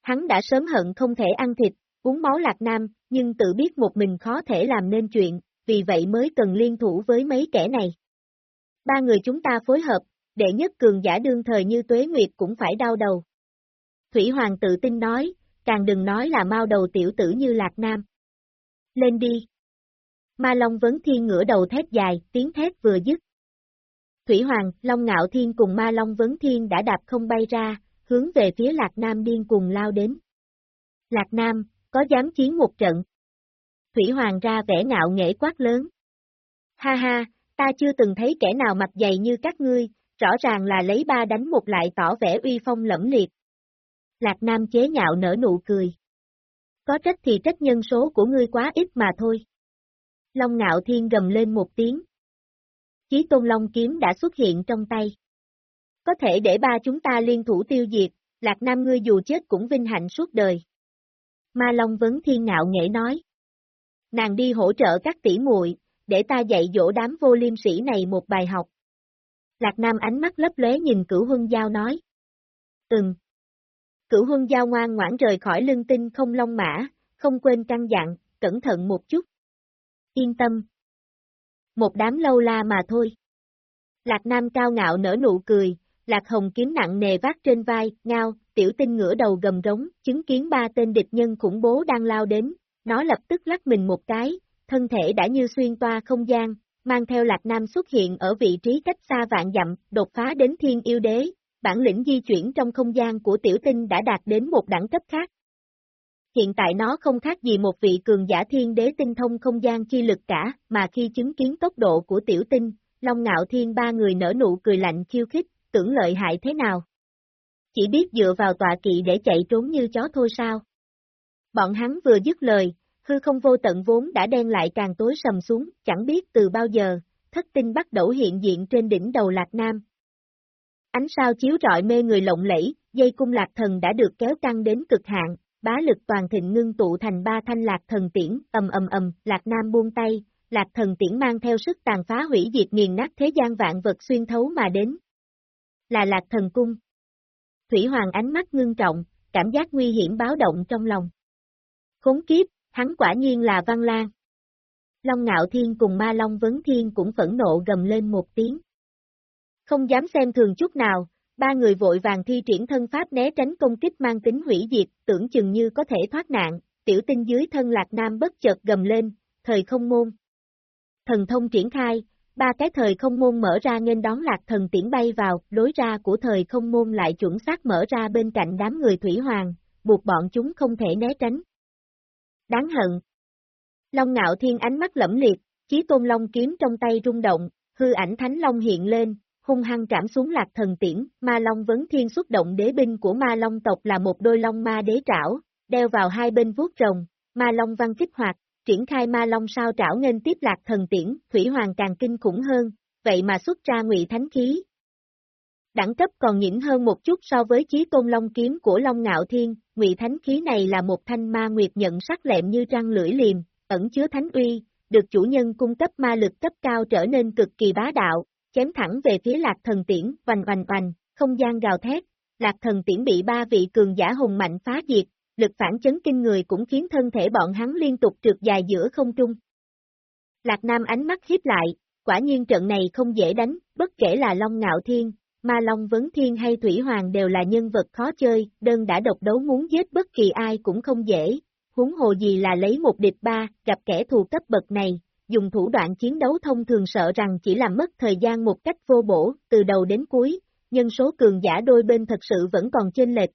[SPEAKER 1] Hắn đã sớm hận không thể ăn thịt, uống máu Lạc Nam, nhưng tự biết một mình khó thể làm nên chuyện, vì vậy mới cần liên thủ với mấy kẻ này. Ba người chúng ta phối hợp, đệ nhất cường giả đương thời như Tuế Nguyệt cũng phải đau đầu. Thủy Hoàng tự tin nói, càng đừng nói là mau đầu tiểu tử như Lạc Nam. Lên đi. Ma Long Vấn Thiên ngửa đầu thét dài, tiếng thét vừa dứt. Thủy Hoàng, Long Ngạo Thiên cùng Ma Long Vấn Thiên đã đạp không bay ra, hướng về phía Lạc Nam điên cùng lao đến. Lạc Nam, có dám chiến một trận? Thủy Hoàng ra vẻ ngạo nghễ quát lớn. Ha ha, ta chưa từng thấy kẻ nào mặt dày như các ngươi, rõ ràng là lấy ba đánh một lại tỏ vẻ uy phong lẫm liệt. Lạc Nam chế nhạo nở nụ cười. Có trách thì trách nhân số của ngươi quá ít mà thôi. Long ngạo thiên gầm lên một tiếng. Chí tôn long kiếm đã xuất hiện trong tay. Có thể để ba chúng ta liên thủ tiêu diệt, Lạc Nam ngươi dù chết cũng vinh hạnh suốt đời. Ma Long vấn thiên ngạo nghệ nói. Nàng đi hỗ trợ các tỷ muội, để ta dạy dỗ đám vô liêm sĩ này một bài học. Lạc Nam ánh mắt lấp lóe nhìn cửu huân giao nói. Ừm. Cửu huân giao ngoan ngoãn rời khỏi lưng tinh không long mã, không quên căn dặn, cẩn thận một chút. Yên tâm. Một đám lâu la mà thôi. Lạc Nam cao ngạo nở nụ cười, Lạc Hồng kiếm nặng nề vác trên vai, ngao, tiểu tinh ngửa đầu gầm rống, chứng kiến ba tên địch nhân khủng bố đang lao đến, nó lập tức lắc mình một cái, thân thể đã như xuyên toa không gian, mang theo Lạc Nam xuất hiện ở vị trí cách xa vạn dặm, đột phá đến thiên yêu đế, bản lĩnh di chuyển trong không gian của tiểu tinh đã đạt đến một đẳng cấp khác. Hiện tại nó không khác gì một vị cường giả thiên đế tinh thông không gian chi lực cả, mà khi chứng kiến tốc độ của tiểu tinh, Long Ngạo Thiên ba người nở nụ cười lạnh khiêu khích, tưởng lợi hại thế nào. Chỉ biết dựa vào tọa kỵ để chạy trốn như chó thôi sao. Bọn hắn vừa dứt lời, hư không vô tận vốn đã đen lại càng tối sầm xuống, chẳng biết từ bao giờ, thất tinh bắt đầu hiện diện trên đỉnh đầu Lạc Nam. Ánh sao chiếu rọi mê người lộng lẫy, dây cung Lạc Thần đã được kéo căng đến cực hạn, bá lực toàn thịnh ngưng tụ thành ba thanh Lạc Thần tiễn, ầm ầm ầm, Lạc Nam buông tay, Lạc Thần tiễn mang theo sức tàn phá hủy diệt nghiền nát thế gian vạn vật xuyên thấu mà đến. Là Lạc Thần cung. Thủy Hoàng ánh mắt ngưng trọng, cảm giác nguy hiểm báo động trong lòng. Khốn kiếp, hắn quả nhiên là Văn Lan. Long Ngạo Thiên cùng Ma Long Vấn Thiên cũng phẫn nộ gầm lên một tiếng. Không dám xem thường chút nào, ba người vội vàng thi triển thân pháp né tránh công kích mang tính hủy diệt, tưởng chừng như có thể thoát nạn, tiểu tinh dưới thân Lạc Nam bất chợt gầm lên, thời không môn. Thần thông triển khai, ba cái thời không môn mở ra nên đón lạc thần tiễn bay vào, lối ra của thời không môn lại chuẩn xác mở ra bên cạnh đám người thủy hoàng, buộc bọn chúng không thể né tránh. Đáng hận. Long ngạo thiên ánh mắt lẫm liệt, chí tôn long kiếm trong tay rung động, hư ảnh thánh long hiện lên, hung hăng trảm xuống lạc thần tiễn, ma long vấn thiên xuất động đế binh của ma long tộc là một đôi long ma đế trảo, đeo vào hai bên vuốt rồng, ma long văn kích hoạt, triển khai ma long sao trảo nghênh tiếp lạc thần tiễn, thủy hoàng càng kinh khủng hơn, vậy mà xuất ra ngụy thánh khí. Đẳng cấp còn nhỉnh hơn một chút so với chí tôn long kiếm của Long Ngạo Thiên, ngụy thánh khí này là một thanh ma nguyệt nhận sắc lẹm như răng lưỡi liềm, ẩn chứa thánh uy, được chủ nhân cung cấp ma lực cấp cao trở nên cực kỳ bá đạo, chém thẳng về phía lạc thần tiễn, vành vành vành, không gian gào thét, lạc thần tiễn bị ba vị cường giả hùng mạnh phá diệt, lực phản chấn kinh người cũng khiến thân thể bọn hắn liên tục trượt dài giữa không trung. Lạc Nam ánh mắt hiếp lại, quả nhiên trận này không dễ đánh, bất kể là Long Ngạo Thiên, Ma Long Vấn Thiên hay Thủy Hoàng đều là nhân vật khó chơi, đơn đã độc đấu muốn giết bất kỳ ai cũng không dễ, huống hồ gì là lấy một địch ba, gặp kẻ thù cấp bậc này, dùng thủ đoạn chiến đấu thông thường sợ rằng chỉ làm mất thời gian một cách vô bổ, từ đầu đến cuối, nhân số cường giả đôi bên thật sự vẫn còn chênh lệch.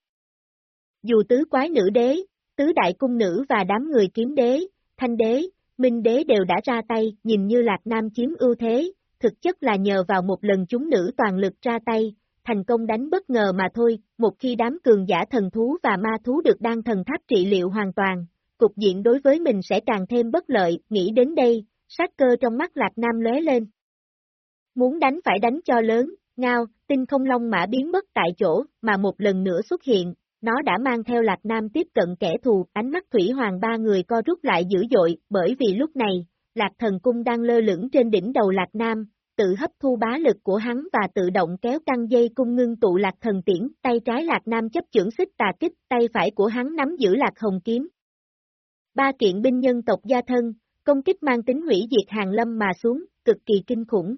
[SPEAKER 1] Dù tứ quái nữ đế, tứ đại cung nữ và đám người kiếm đế, thanh đế, minh đế đều đã ra tay, nhìn như Lạc Nam chiếm ưu thế, thực chất là nhờ vào một lần chúng nữ toàn lực ra tay, thành công đánh bất ngờ mà thôi, một khi đám cường giả thần thú và ma thú được đan thần tháp trị liệu hoàn toàn, cục diện đối với mình sẽ càng thêm bất lợi, nghĩ đến đây, sát cơ trong mắt Lạc Nam lóe lên. Muốn đánh phải đánh cho lớn, ngao, tinh không long mã biến mất tại chỗ, mà một lần nữa xuất hiện, nó đã mang theo Lạc Nam tiếp cận kẻ thù, ánh mắt Thủy Hoàng ba người co rút lại dữ dội, bởi vì lúc này, Lạc Thần Cung đang lơ lửng trên đỉnh đầu Lạc Nam, tự hấp thu bá lực của hắn và tự động kéo căng dây cung ngưng tụ Lạc Thần Tiễn, tay trái Lạc Nam chấp chưởng xích tà kích, tay phải của hắn nắm giữ Lạc Hồng Kiếm. Ba kiện binh nhân tộc gia thân, công kích mang tính hủy diệt hàng lâm mà xuống, cực kỳ kinh khủng.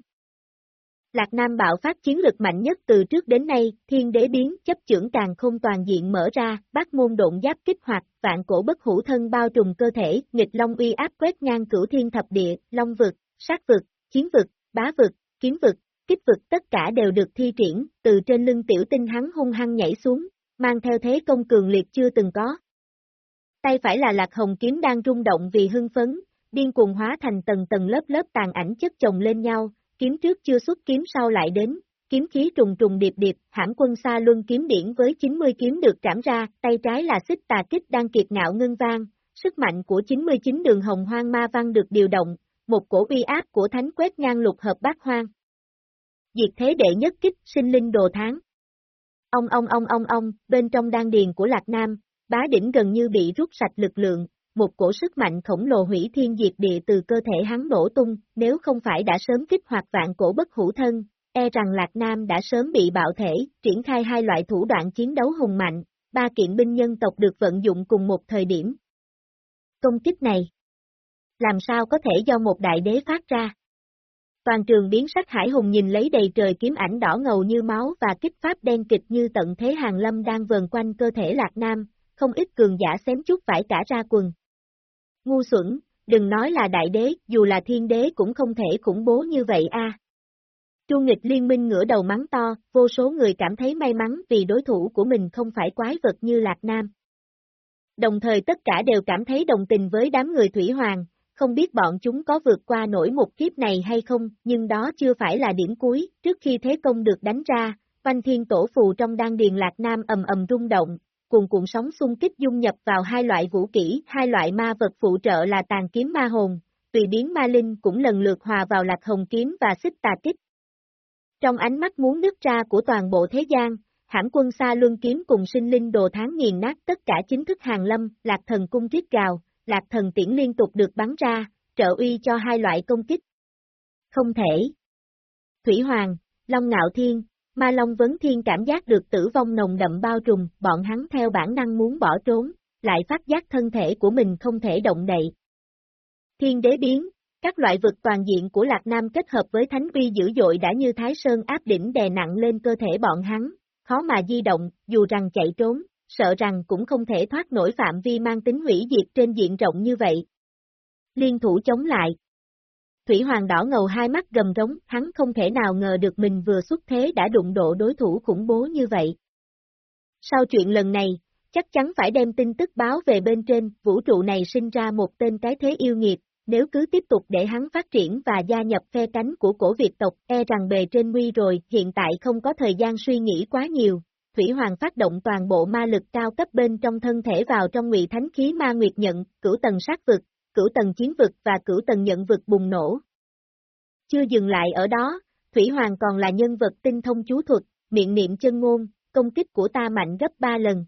[SPEAKER 1] Lạc Nam bạo phát chiến lực mạnh nhất từ trước đến nay, thiên đế biến chấp trưởng càng không toàn diện mở ra, bác môn độn giáp kích hoạt, vạn cổ bất hủ thân bao trùm cơ thể, nghịch long uy áp quét ngang cửu thiên thập địa, long vực, sát vực, chiến vực, bá vực, kiếm vực, kích vực tất cả đều được thi triển, từ trên lưng tiểu tinh hắn hung hăng nhảy xuống, mang theo thế công cường liệt chưa từng có. Tay phải là lạc hồng kiếm đang rung động vì hưng phấn, điên cuồng hóa thành tầng tầng lớp lớp tàn ảnh chất chồng lên nhau, kiếm trước chưa xuất kiếm sau lại đến, kiếm khí trùng trùng điệp điệp, hãm quân xa luân kiếm điển với 90 kiếm được trảm ra, tay trái là xích tà kích đang kiệt ngạo ngân vang, sức mạnh của 99 đường hồng hoang ma văn được điều động, một cổ uy áp của thánh quét ngang lục hợp bát hoang. Diệt thế đệ nhất kích, sinh linh đồ tháng. Ông ông ông ông ông, bên trong đan điền của Lạc Nam, bá đỉnh gần như bị rút sạch lực lượng, một cổ sức mạnh khổng lồ hủy thiên diệt địa từ cơ thể hắn nổ tung, nếu không phải đã sớm kích hoạt vạn cổ bất hữu thân, e rằng Lạc Nam đã sớm bị bạo thể, triển khai hai loại thủ đoạn chiến đấu hùng mạnh, ba kiện binh nhân tộc được vận dụng cùng một thời điểm. Công kích này, làm sao có thể do một đại đế phát ra? Toàn trường biến sắc hải hùng nhìn lấy đầy trời kiếm ảnh đỏ ngầu như máu và kích pháp đen kịch như tận thế hàng lâm đang vờn quanh cơ thể Lạc Nam, không ít cường giả xém chút phải cả ra quần. Ngu xuẩn, đừng nói là đại đế, dù là thiên đế cũng không thể khủng bố như vậy a. Chu nghịch liên minh ngửa đầu mắng to, vô số người cảm thấy may mắn vì đối thủ của mình không phải quái vật như Lạc Nam. Đồng thời tất cả đều cảm thấy đồng tình với đám người Thủy Hoàng, không biết bọn chúng có vượt qua nổi một kiếp này hay không, nhưng đó chưa phải là điểm cuối, trước khi thế công được đánh ra, Văn Thiên Tổ Phù trong đan điền Lạc Nam ầm ầm rung động, cùng cuộn sóng xung kích dung nhập vào hai loại vũ kỹ, hai loại ma vật phụ trợ là tàn kiếm ma hồn, tùy biến ma linh cũng lần lượt hòa vào lạc hồng kiếm và xích tà kích. Trong ánh mắt muốn nứt ra của toàn bộ thế gian, hãm quân xa luân kiếm cùng sinh linh đồ tháng nghiền nát tất cả chính thức hàng lâm, lạc thần cung rít gào, lạc thần tiễn liên tục được bắn ra, trợ uy cho hai loại công kích. Không thể. Thủy Hoàng, Long Ngạo Thiên, Ma Long Vấn Thiên cảm giác được tử vong nồng đậm bao trùm, bọn hắn theo bản năng muốn bỏ trốn, lại phát giác thân thể của mình không thể động đậy. Thiên đế biến, các loại vực toàn diện của Lạc Nam kết hợp với thánh uy dữ dội đã như Thái Sơn áp đỉnh đè nặng lên cơ thể bọn hắn, khó mà di động, dù rằng chạy trốn, sợ rằng cũng không thể thoát nổi phạm vi mang tính hủy diệt trên diện rộng như vậy. Liên thủ chống lại. Thủy Hoàng đỏ ngầu hai mắt gầm rống, hắn không thể nào ngờ được mình vừa xuất thế đã đụng độ đối thủ khủng bố như vậy. Sau chuyện lần này, chắc chắn phải đem tin tức báo về bên trên, vũ trụ này sinh ra một tên cái thế yêu nghiệt, nếu cứ tiếp tục để hắn phát triển và gia nhập phe cánh của cổ Việt tộc, e rằng bề trên nguy rồi, hiện tại không có thời gian suy nghĩ quá nhiều. Thủy Hoàng phát động toàn bộ ma lực cao cấp bên trong thân thể vào trong ngụy thánh khí ma nguyệt nhận, cửu tầng sát vực, cửu tầng chiến vực và cửu tầng nhận vực bùng nổ. Chưa dừng lại ở đó, Thủy Hoàng còn là nhân vật tinh thông chú thuật, miệng niệm chân ngôn, công kích của ta mạnh gấp ba lần.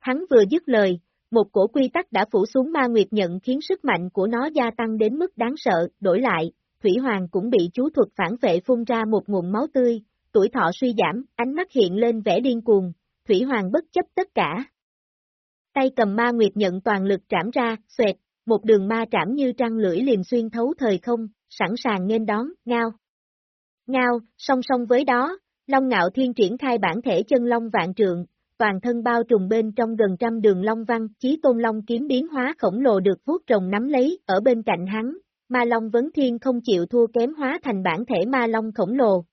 [SPEAKER 1] Hắn vừa dứt lời, một cổ quy tắc đã phủ xuống ma nguyệt nhận khiến sức mạnh của nó gia tăng đến mức đáng sợ, đổi lại, Thủy Hoàng cũng bị chú thuật phản vệ phun ra một nguồn máu tươi, tuổi thọ suy giảm, ánh mắt hiện lên vẻ điên cuồng, Thủy Hoàng bất chấp tất cả. Tay cầm ma nguyệt nhận toàn lực trảm ra, xoẹt, một đường ma trảm như trăng lưỡi liềm xuyên thấu thời không, sẵn sàng nghênh đón, ngao. Ngao, song song với đó, Long Ngạo Thiên triển khai bản thể chân long vạn trượng, toàn thân bao trùm bên trong gần trăm đường long văn, chí tôn long kiếm biến hóa khổng lồ được vuốt rồng nắm lấy, ở bên cạnh hắn, ma long vấn thiên không chịu thua kém hóa thành bản thể ma long khổng lồ.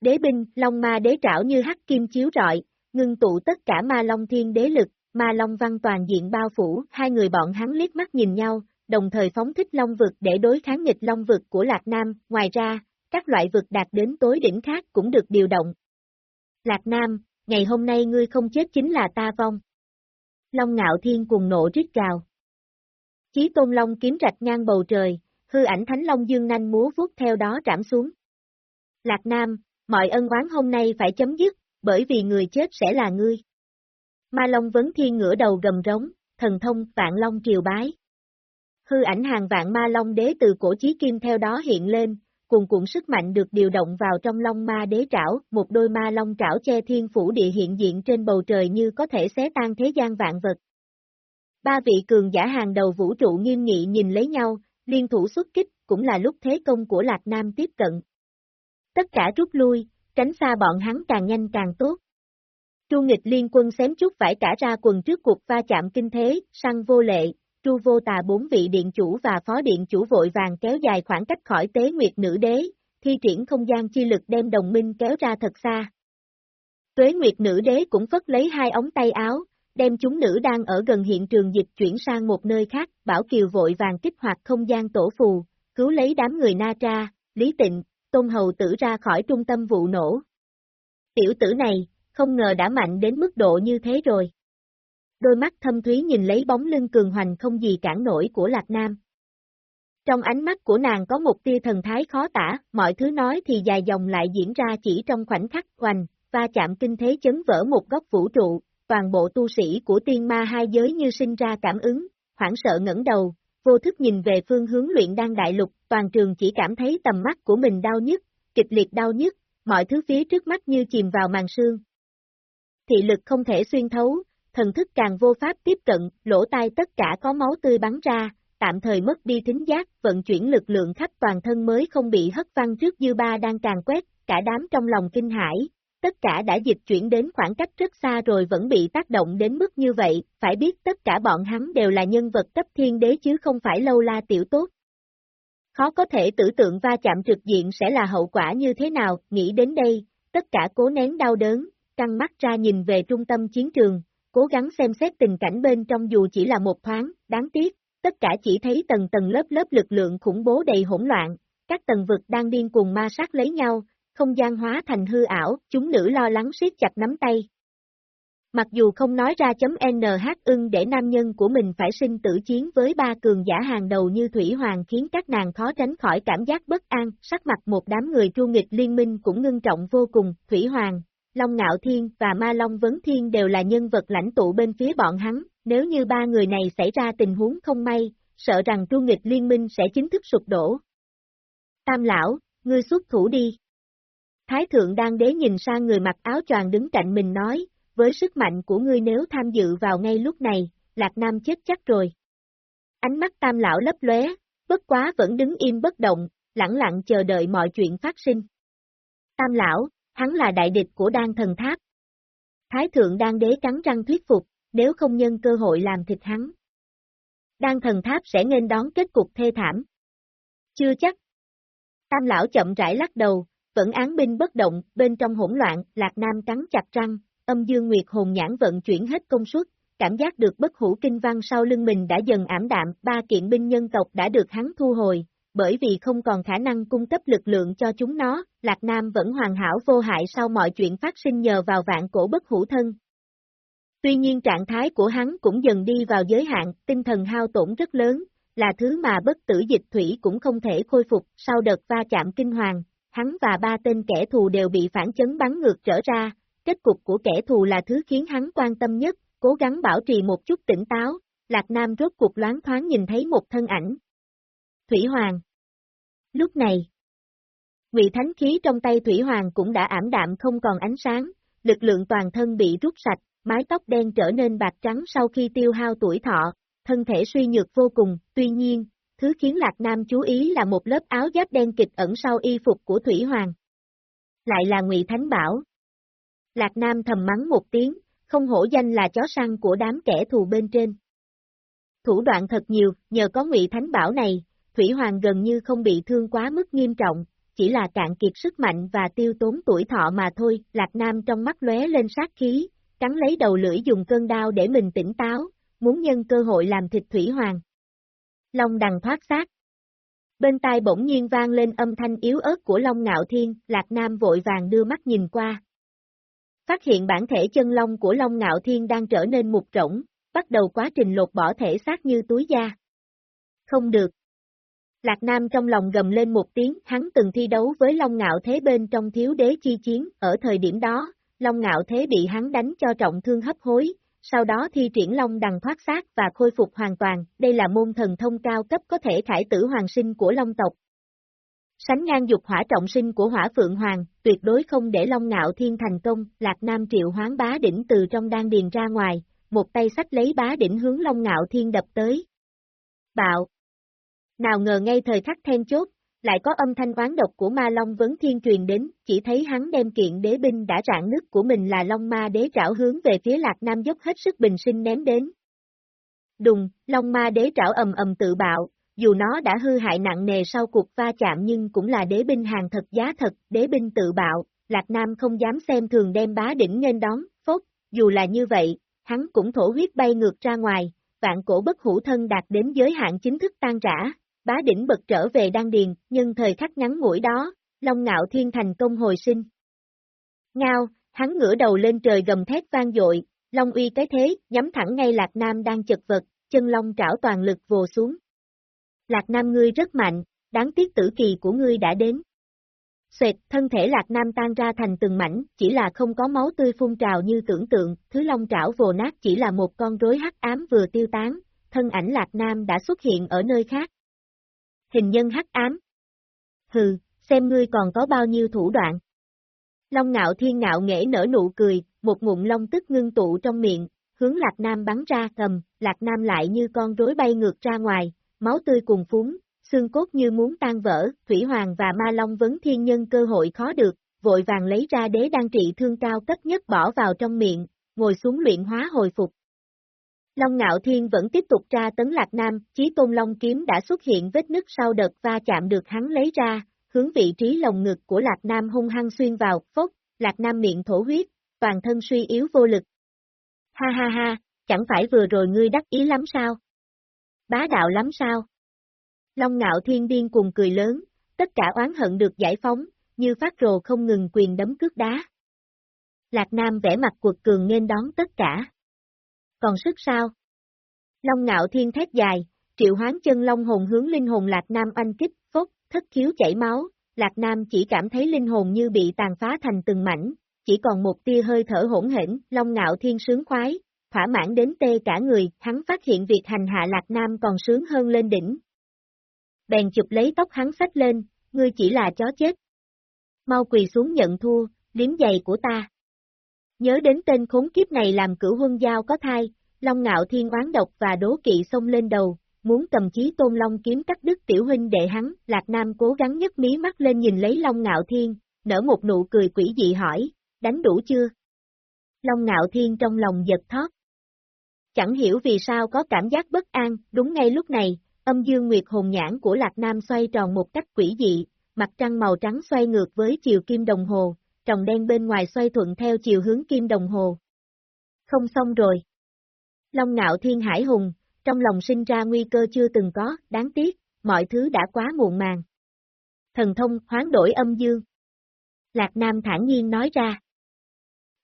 [SPEAKER 1] Đế binh, long ma đế trảo như hắc kim chiếu rọi, ngưng tụ tất cả ma long thiên đế lực, ma long văn toàn diện bao phủ, hai người bọn hắn liếc mắt nhìn nhau, đồng thời phóng thích long vực để đối kháng nghịch long vực của Lạc Nam, ngoài ra, các loại vực đạt đến tối đỉnh khác cũng được điều động. Lạc Nam, ngày hôm nay ngươi không chết chính là ta vong. Long ngạo thiên cùng nộ rít gào. Chí tôn long kiếm rạch ngang bầu trời, hư ảnh thánh long dương nanh múa vuốt theo đó trảm xuống. Lạc Nam, mọi ân oán hôm nay phải chấm dứt, bởi vì người chết sẽ là ngươi. Ma Long vấn thiên ngửa đầu gầm rống, thần thông vạn long triều bái. Hư ảnh hàng vạn ma long đế từ cổ chí kim theo đó hiện lên, cuồn cuộn sức mạnh được điều động vào trong long ma đế trảo, một đôi ma long trảo che thiên phủ địa hiện diện trên bầu trời như có thể xé tan thế gian vạn vật. Ba vị cường giả hàng đầu vũ trụ nghiêm nghị nhìn lấy nhau, liên thủ xuất kích, cũng là lúc thế công của Lạc Nam tiếp cận. Tất cả rút lui, tránh xa bọn hắn càng nhanh càng tốt. Chu nghịch liên quân xém chút phải cả ra quần trước cuộc va chạm kinh thế, săn vô lệ, chu vô tà bốn vị điện chủ và phó điện chủ vội vàng kéo dài khoảng cách khỏi tế nguyệt nữ đế, thi triển không gian chi lực đem đồng minh kéo ra thật xa. Tuế nguyệt nữ đế cũng phất lấy hai ống tay áo, đem chúng nữ đang ở gần hiện trường dịch chuyển sang một nơi khác, Bảo Kiều vội vàng kích hoạt không gian tổ phù, cứu lấy đám người Na Tra, Lý Tịnh, Tôn Hầu tử ra khỏi trung tâm vụ nổ. Tiểu tử này, không ngờ đã mạnh đến mức độ như thế rồi đôi mắt thâm thúy nhìn lấy bóng lưng cường hoành không gì cản nổi của Lạc Nam. Trong ánh mắt của nàng có một tia thần thái khó tả, mọi thứ nói thì dài dòng lại diễn ra chỉ trong khoảnh khắc hoành, va chạm kinh thế chấn vỡ một góc vũ trụ, toàn bộ tu sĩ của tiên ma hai giới như sinh ra cảm ứng, hoảng sợ ngẩng đầu, vô thức nhìn về phương hướng luyện đan đại lục, toàn trường chỉ cảm thấy tầm mắt của mình đau nhức, kịch liệt đau nhức, mọi thứ phía trước mắt như chìm vào màn sương. Thị lực không thể xuyên thấu, thần thức càng vô pháp tiếp cận, lỗ tai tất cả có máu tươi bắn ra, tạm thời mất đi thính giác, vận chuyển lực lượng khắp toàn thân mới không bị hất văng trước dư ba đang càng quét, cả đám trong lòng kinh hãi, tất cả đã dịch chuyển đến khoảng cách rất xa rồi vẫn bị tác động đến mức như vậy, phải biết tất cả bọn hắn đều là nhân vật cấp thiên đế chứ không phải lâu la tiểu tốt. Khó có thể tưởng tượng va chạm trực diện sẽ là hậu quả như thế nào, nghĩ đến đây, tất cả cố nén đau đớn, căng mắt ra nhìn về trung tâm chiến trường, cố gắng xem xét tình cảnh bên trong dù chỉ là một thoáng, đáng tiếc, tất cả chỉ thấy tầng tầng lớp lớp lực lượng khủng bố đầy hỗn loạn, các tầng vực đang điên cuồng ma sát lấy nhau, không gian hóa thành hư ảo, chúng nữ lo lắng siết chặt nắm tay. Mặc dù không nói ra chấm NH ưng để nam nhân của mình phải sinh tử chiến với ba cường giả hàng đầu như Thủy Hoàng khiến các nàng khó tránh khỏi cảm giác bất an, sắc mặt một đám người tru nghịch liên minh cũng ngưng trọng vô cùng, Thủy Hoàng, Long Ngạo Thiên và Ma Long Vấn Thiên đều là nhân vật lãnh tụ bên phía bọn hắn, nếu như ba người này xảy ra tình huống không may, sợ rằng tru nghịch liên minh sẽ chính thức sụp đổ. Tam lão, ngươi xuất thủ đi. Thái thượng đang đế nhìn sang người mặc áo choàng đứng cạnh mình nói, với sức mạnh của ngươi nếu tham dự vào ngay lúc này, Lạc Nam chết chắc rồi. Ánh mắt tam lão lấp lóe, bất quá vẫn đứng im bất động, lặng lặng chờ đợi mọi chuyện phát sinh. Tam lão, hắn là đại địch của đan thần tháp. Thái thượng đan đế cắn răng thuyết phục, nếu không nhân cơ hội làm thịt hắn. Đan thần tháp sẽ nên đón kết cục thê thảm. Chưa chắc. Tam lão chậm rãi lắc đầu, vẫn án binh bất động, bên trong hỗn loạn, Lạc Nam cắn chặt răng, âm dương nguyệt hồn nhãn vận chuyển hết công suất, cảm giác được bất hủ kinh văn sau lưng mình đã dần ảm đạm, ba kiện binh nhân tộc đã được hắn thu hồi, bởi vì không còn khả năng cung cấp lực lượng cho chúng nó, Lạc Nam vẫn hoàn hảo vô hại sau mọi chuyện phát sinh nhờ vào vạn cổ bất hữu thân. Tuy nhiên trạng thái của hắn cũng dần đi vào giới hạn, tinh thần hao tổn rất lớn, là thứ mà bất tử dịch thủy cũng không thể khôi phục, sau đợt va chạm kinh hoàng, hắn và ba tên kẻ thù đều bị phản chấn bắn ngược trở ra, kết cục của kẻ thù là thứ khiến hắn quan tâm nhất, cố gắng bảo trì một chút tỉnh táo, Lạc Nam rốt cuộc loáng thoáng nhìn thấy một thân ảnh. Thủy Hoàng Lúc này, vị Thánh khí trong tay Thủy Hoàng cũng đã ảm đạm không còn ánh sáng, lực lượng toàn thân bị rút sạch, mái tóc đen trở nên bạc trắng sau khi tiêu hao tuổi thọ, thân thể suy nhược vô cùng, tuy nhiên, thứ khiến Lạc Nam chú ý là một lớp áo giáp đen kịch ẩn sau y phục của Thủy Hoàng. Lại là Ngụy Thánh Bảo. Lạc Nam thầm mắng một tiếng, không hổ danh là chó săn của đám kẻ thù bên trên. Thủ đoạn thật nhiều, nhờ có Ngụy Thánh Bảo này, Thủy Hoàng gần như không bị thương quá mức nghiêm trọng, chỉ là cạn kiệt sức mạnh và tiêu tốn tuổi thọ mà thôi, Lạc Nam trong mắt lóe lên sát khí, cắn lấy đầu lưỡi dùng cơn đau để mình tỉnh táo, muốn nhân cơ hội làm thịt Thủy Hoàng. Long đằng thoát xác. Bên tai bỗng nhiên vang lên âm thanh yếu ớt của Long Ngạo Thiên, Lạc Nam vội vàng đưa mắt nhìn qua. Phát hiện bản thể chân long của Long Ngạo Thiên đang trở nên mục rỗng, bắt đầu quá trình lột bỏ thể xác như túi da. Không được. Lạc Nam trong lòng gầm lên một tiếng, hắn từng thi đấu với Long Ngạo Thế bên trong thiếu đế chi chiến, ở thời điểm đó, Long Ngạo Thế bị hắn đánh cho trọng thương hấp hối, sau đó thi triển Long đằng thoát xác và khôi phục hoàn toàn, đây là môn thần thông cao cấp có thể khải tử hoàng sinh của Long tộc. Sánh ngang dục hỏa trọng sinh của hỏa phượng hoàng, tuyệt đối không để Long Ngạo Thiên thành công, Lạc Nam triệu hoán bá đỉnh từ trong đan điền ra ngoài, một tay sách lấy bá đỉnh hướng Long Ngạo Thiên đập tới. Bạo! Nào ngờ ngay thời khắc then chốt, lại có âm thanh oán độc của ma long vấn thiên truyền đến, chỉ thấy hắn đem kiện đế binh đã rạn nứt của mình là long ma đế trảo hướng về phía lạc nam dốc hết sức bình sinh ném đến. Đùng, long ma đế trảo ầm ầm tự bạo, dù nó đã hư hại nặng nề sau cuộc va chạm nhưng cũng là đế binh hàng thật giá thật, đế binh tự bạo, lạc nam không dám xem thường đem bá đỉnh nên đón, phốt, dù là như vậy, hắn cũng thổ huyết bay ngược ra ngoài, vạn cổ bất hủ thân đạt đến giới hạn chính thức tan rã, bá đỉnh bật trở về đan điền, nhưng thời khắc ngắn ngủi đó, Long Ngạo Thiên thành công hồi sinh. Ngao, hắn ngửa đầu lên trời gầm thét vang dội, Long uy cái thế, nhắm thẳng ngay Lạc Nam đang chật vật, chân Long trảo toàn lực vồ xuống. Lạc Nam ngươi rất mạnh, đáng tiếc tử kỳ của ngươi đã đến. Xoẹt, thân thể Lạc Nam tan ra thành từng mảnh, chỉ là không có máu tươi phun trào như tưởng tượng, thứ long trảo vồ nát chỉ là một con rối hắc ám vừa tiêu tán, thân ảnh Lạc Nam đã xuất hiện ở nơi khác hình nhân hắc ám. Hừ, xem ngươi còn có bao nhiêu thủ đoạn. Long ngạo thiên ngạo nghễ nở nụ cười, một ngụm long tức ngưng tụ trong miệng, hướng Lạc Nam bắn ra cầm, Lạc Nam lại như con rối bay ngược ra ngoài, máu tươi cùng phúng, xương cốt như muốn tan vỡ, Thủy Hoàng và Ma Long vấn thiên nhân cơ hội khó được, vội vàng lấy ra đế đăng trị thương cao cấp nhất bỏ vào trong miệng, ngồi xuống luyện hóa hồi phục. Long Ngạo Thiên vẫn tiếp tục tra tấn Lạc Nam, chí tôn Long Kiếm đã xuất hiện vết nứt sau đợt va chạm được hắn lấy ra, hướng vị trí lồng ngực của Lạc Nam hung hăng xuyên vào, phốc, Lạc Nam miệng thổ huyết, toàn thân suy yếu vô lực. Ha ha ha, chẳng phải vừa rồi ngươi đắc ý lắm sao? Bá đạo lắm sao? Long Ngạo Thiên điên cùng cười lớn, tất cả oán hận được giải phóng, như phát rồ không ngừng quyền đấm cước đá. Lạc Nam vẽ mặt quật cường nên đón tất cả còn sức sao? Long ngạo thiên thét dài, triệu hoán chân long hồn hướng linh hồn Lạc Nam anh kích, phốt, thất khiếu chảy máu, Lạc Nam chỉ cảm thấy linh hồn như bị tàn phá thành từng mảnh, chỉ còn một tia hơi thở hỗn hển, Long ngạo thiên sướng khoái, thỏa mãn đến tê cả người, hắn phát hiện việc hành hạ Lạc Nam còn sướng hơn lên đỉnh. Bèn chụp lấy tóc hắn sách lên, ngươi chỉ là chó chết. Mau quỳ xuống nhận thua, liếm giày của ta. Nhớ đến tên khốn kiếp này làm cửu huân giao có thai, Long ngạo thiên oán độc và đố kỵ xông lên đầu, muốn cầm chí tôn long kiếm cắt đứt tiểu huynh đệ hắn, Lạc Nam cố gắng nhấc mí mắt lên nhìn lấy Long ngạo thiên, nở một nụ cười quỷ dị hỏi, đánh đủ chưa? Long ngạo thiên trong lòng giật thót. chẳng hiểu vì sao có cảm giác bất an, đúng ngay lúc này, âm dương nguyệt hồn nhãn của Lạc Nam xoay tròn một cách quỷ dị, mặt trăng màu trắng xoay ngược với chiều kim đồng hồ, tròng đen bên ngoài xoay thuận theo chiều hướng kim đồng hồ. Không xong rồi. Long ngạo thiên hải hùng, trong lòng sinh ra nguy cơ chưa từng có, đáng tiếc, mọi thứ đã quá muộn màng. Thần thông hoán đổi âm dương. Lạc Nam thản nhiên nói ra.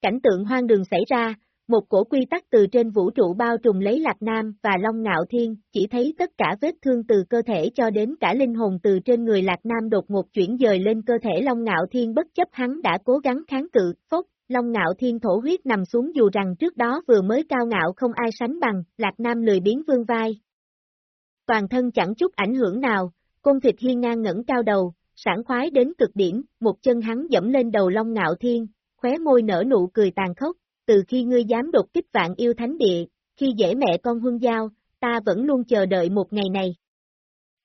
[SPEAKER 1] Cảnh tượng hoang đường xảy ra, một cổ quy tắc từ trên vũ trụ bao trùm lấy Lạc Nam và Long Ngạo Thiên, chỉ thấy tất cả vết thương từ cơ thể cho đến cả linh hồn từ trên người Lạc Nam đột ngột chuyển dời lên cơ thể Long Ngạo Thiên bất chấp hắn đã cố gắng kháng cự, phốc, Long Ngạo Thiên thổ huyết nằm xuống dù rằng trước đó vừa mới cao ngạo không ai sánh bằng, Lạc Nam lười biến vương vai. Toàn thân chẳng chút ảnh hưởng nào, côn thịt hiên ngang ngẩng cao đầu, sảng khoái đến cực điểm, một chân hắn dẫm lên đầu Long Ngạo Thiên, khóe môi nở nụ cười tàn khốc, từ khi ngươi dám đột kích vạn yêu thánh địa, khi dễ mẹ con huân giao, ta vẫn luôn chờ đợi một ngày này.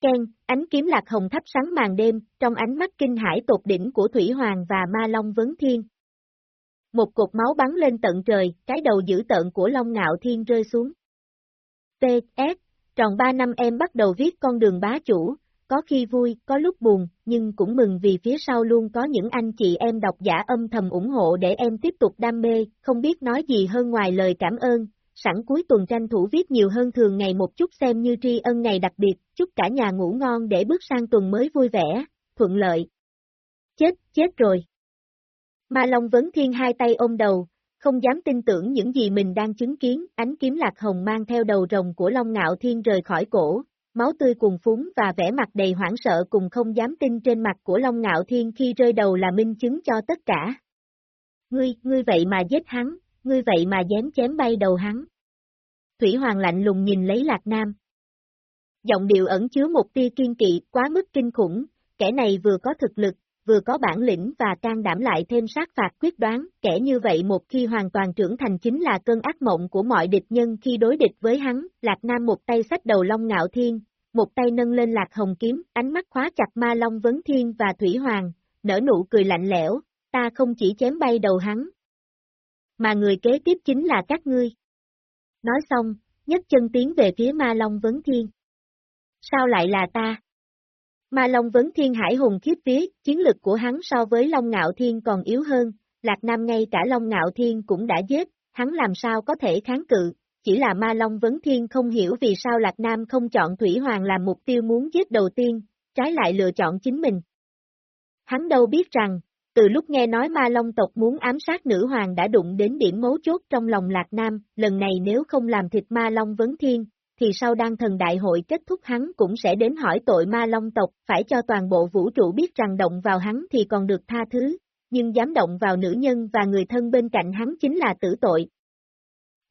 [SPEAKER 1] Ken, ánh kiếm lạc hồng thắp sáng màn đêm, trong ánh mắt kinh hải tột đỉnh của Thủy Hoàng và Ma Long Vấn Thiên. Một cột máu bắn lên tận trời, cái đầu dữ tợn của Long Ngạo Thiên rơi xuống. T, S, tròn 3 năm em bắt đầu viết con đường bá chủ, có khi vui, có lúc buồn, nhưng cũng mừng vì phía sau luôn có những anh chị em độc giả âm thầm ủng hộ để em tiếp tục đam mê, không biết nói gì hơn ngoài lời cảm ơn, sẵn cuối tuần tranh thủ viết nhiều hơn thường ngày một chút xem như tri ân ngày đặc biệt, chúc cả nhà ngủ ngon để bước sang tuần mới vui vẻ, thuận lợi. Chết, chết rồi. Ma Long Vấn Thiên hai tay ôm đầu, không dám tin tưởng những gì mình đang chứng kiến, ánh kiếm lạc hồng mang theo đầu rồng của Long Ngạo Thiên rời khỏi cổ, máu tươi cuồn phúng và vẻ mặt đầy hoảng sợ cùng không dám tin trên mặt của Long Ngạo Thiên khi rơi đầu là minh chứng cho tất cả. Ngươi, ngươi vậy mà giết hắn, ngươi vậy mà dám chém bay đầu hắn. Thủy Hoàng lạnh lùng nhìn lấy Lạc Nam. Giọng điệu ẩn chứa một tia kiên kỵ quá mức kinh khủng, kẻ này vừa có thực lực, vừa có bản lĩnh và can đảm lại thêm sát phạt quyết đoán, kẻ như vậy một khi hoàn toàn trưởng thành chính là cơn ác mộng của mọi địch nhân khi đối địch với hắn, Lạc Nam một tay sách đầu Long Ngạo Thiên, một tay nâng lên Lạc Hồng Kiếm, ánh mắt khóa chặt ma Long Vấn Thiên và Thủy Hoàng, nở nụ cười lạnh lẽo, ta không chỉ chém bay đầu hắn, mà người kế tiếp chính là các ngươi. Nói xong, nhấc chân tiến về phía ma Long Vấn Thiên. Sao lại là ta? Ma Long Vấn Thiên Hải Hùng khiếp vía, chiến lực của hắn so với Long Ngạo Thiên còn yếu hơn, Lạc Nam ngay cả Long Ngạo Thiên cũng đã giết, hắn làm sao có thể kháng cự, chỉ là Ma Long Vấn Thiên không hiểu vì sao Lạc Nam không chọn Thủy Hoàng làm mục tiêu muốn giết đầu tiên, trái lại lựa chọn chính mình. Hắn đâu biết rằng, từ lúc nghe nói Ma Long tộc muốn ám sát nữ hoàng đã đụng đến điểm mấu chốt trong lòng Lạc Nam, lần này nếu không làm thịt Ma Long Vấn Thiên, thì sau đăng thần đại hội kết thúc hắn cũng sẽ đến hỏi tội ma long tộc, phải cho toàn bộ vũ trụ biết rằng động vào hắn thì còn được tha thứ, nhưng dám động vào nữ nhân và người thân bên cạnh hắn chính là tử tội.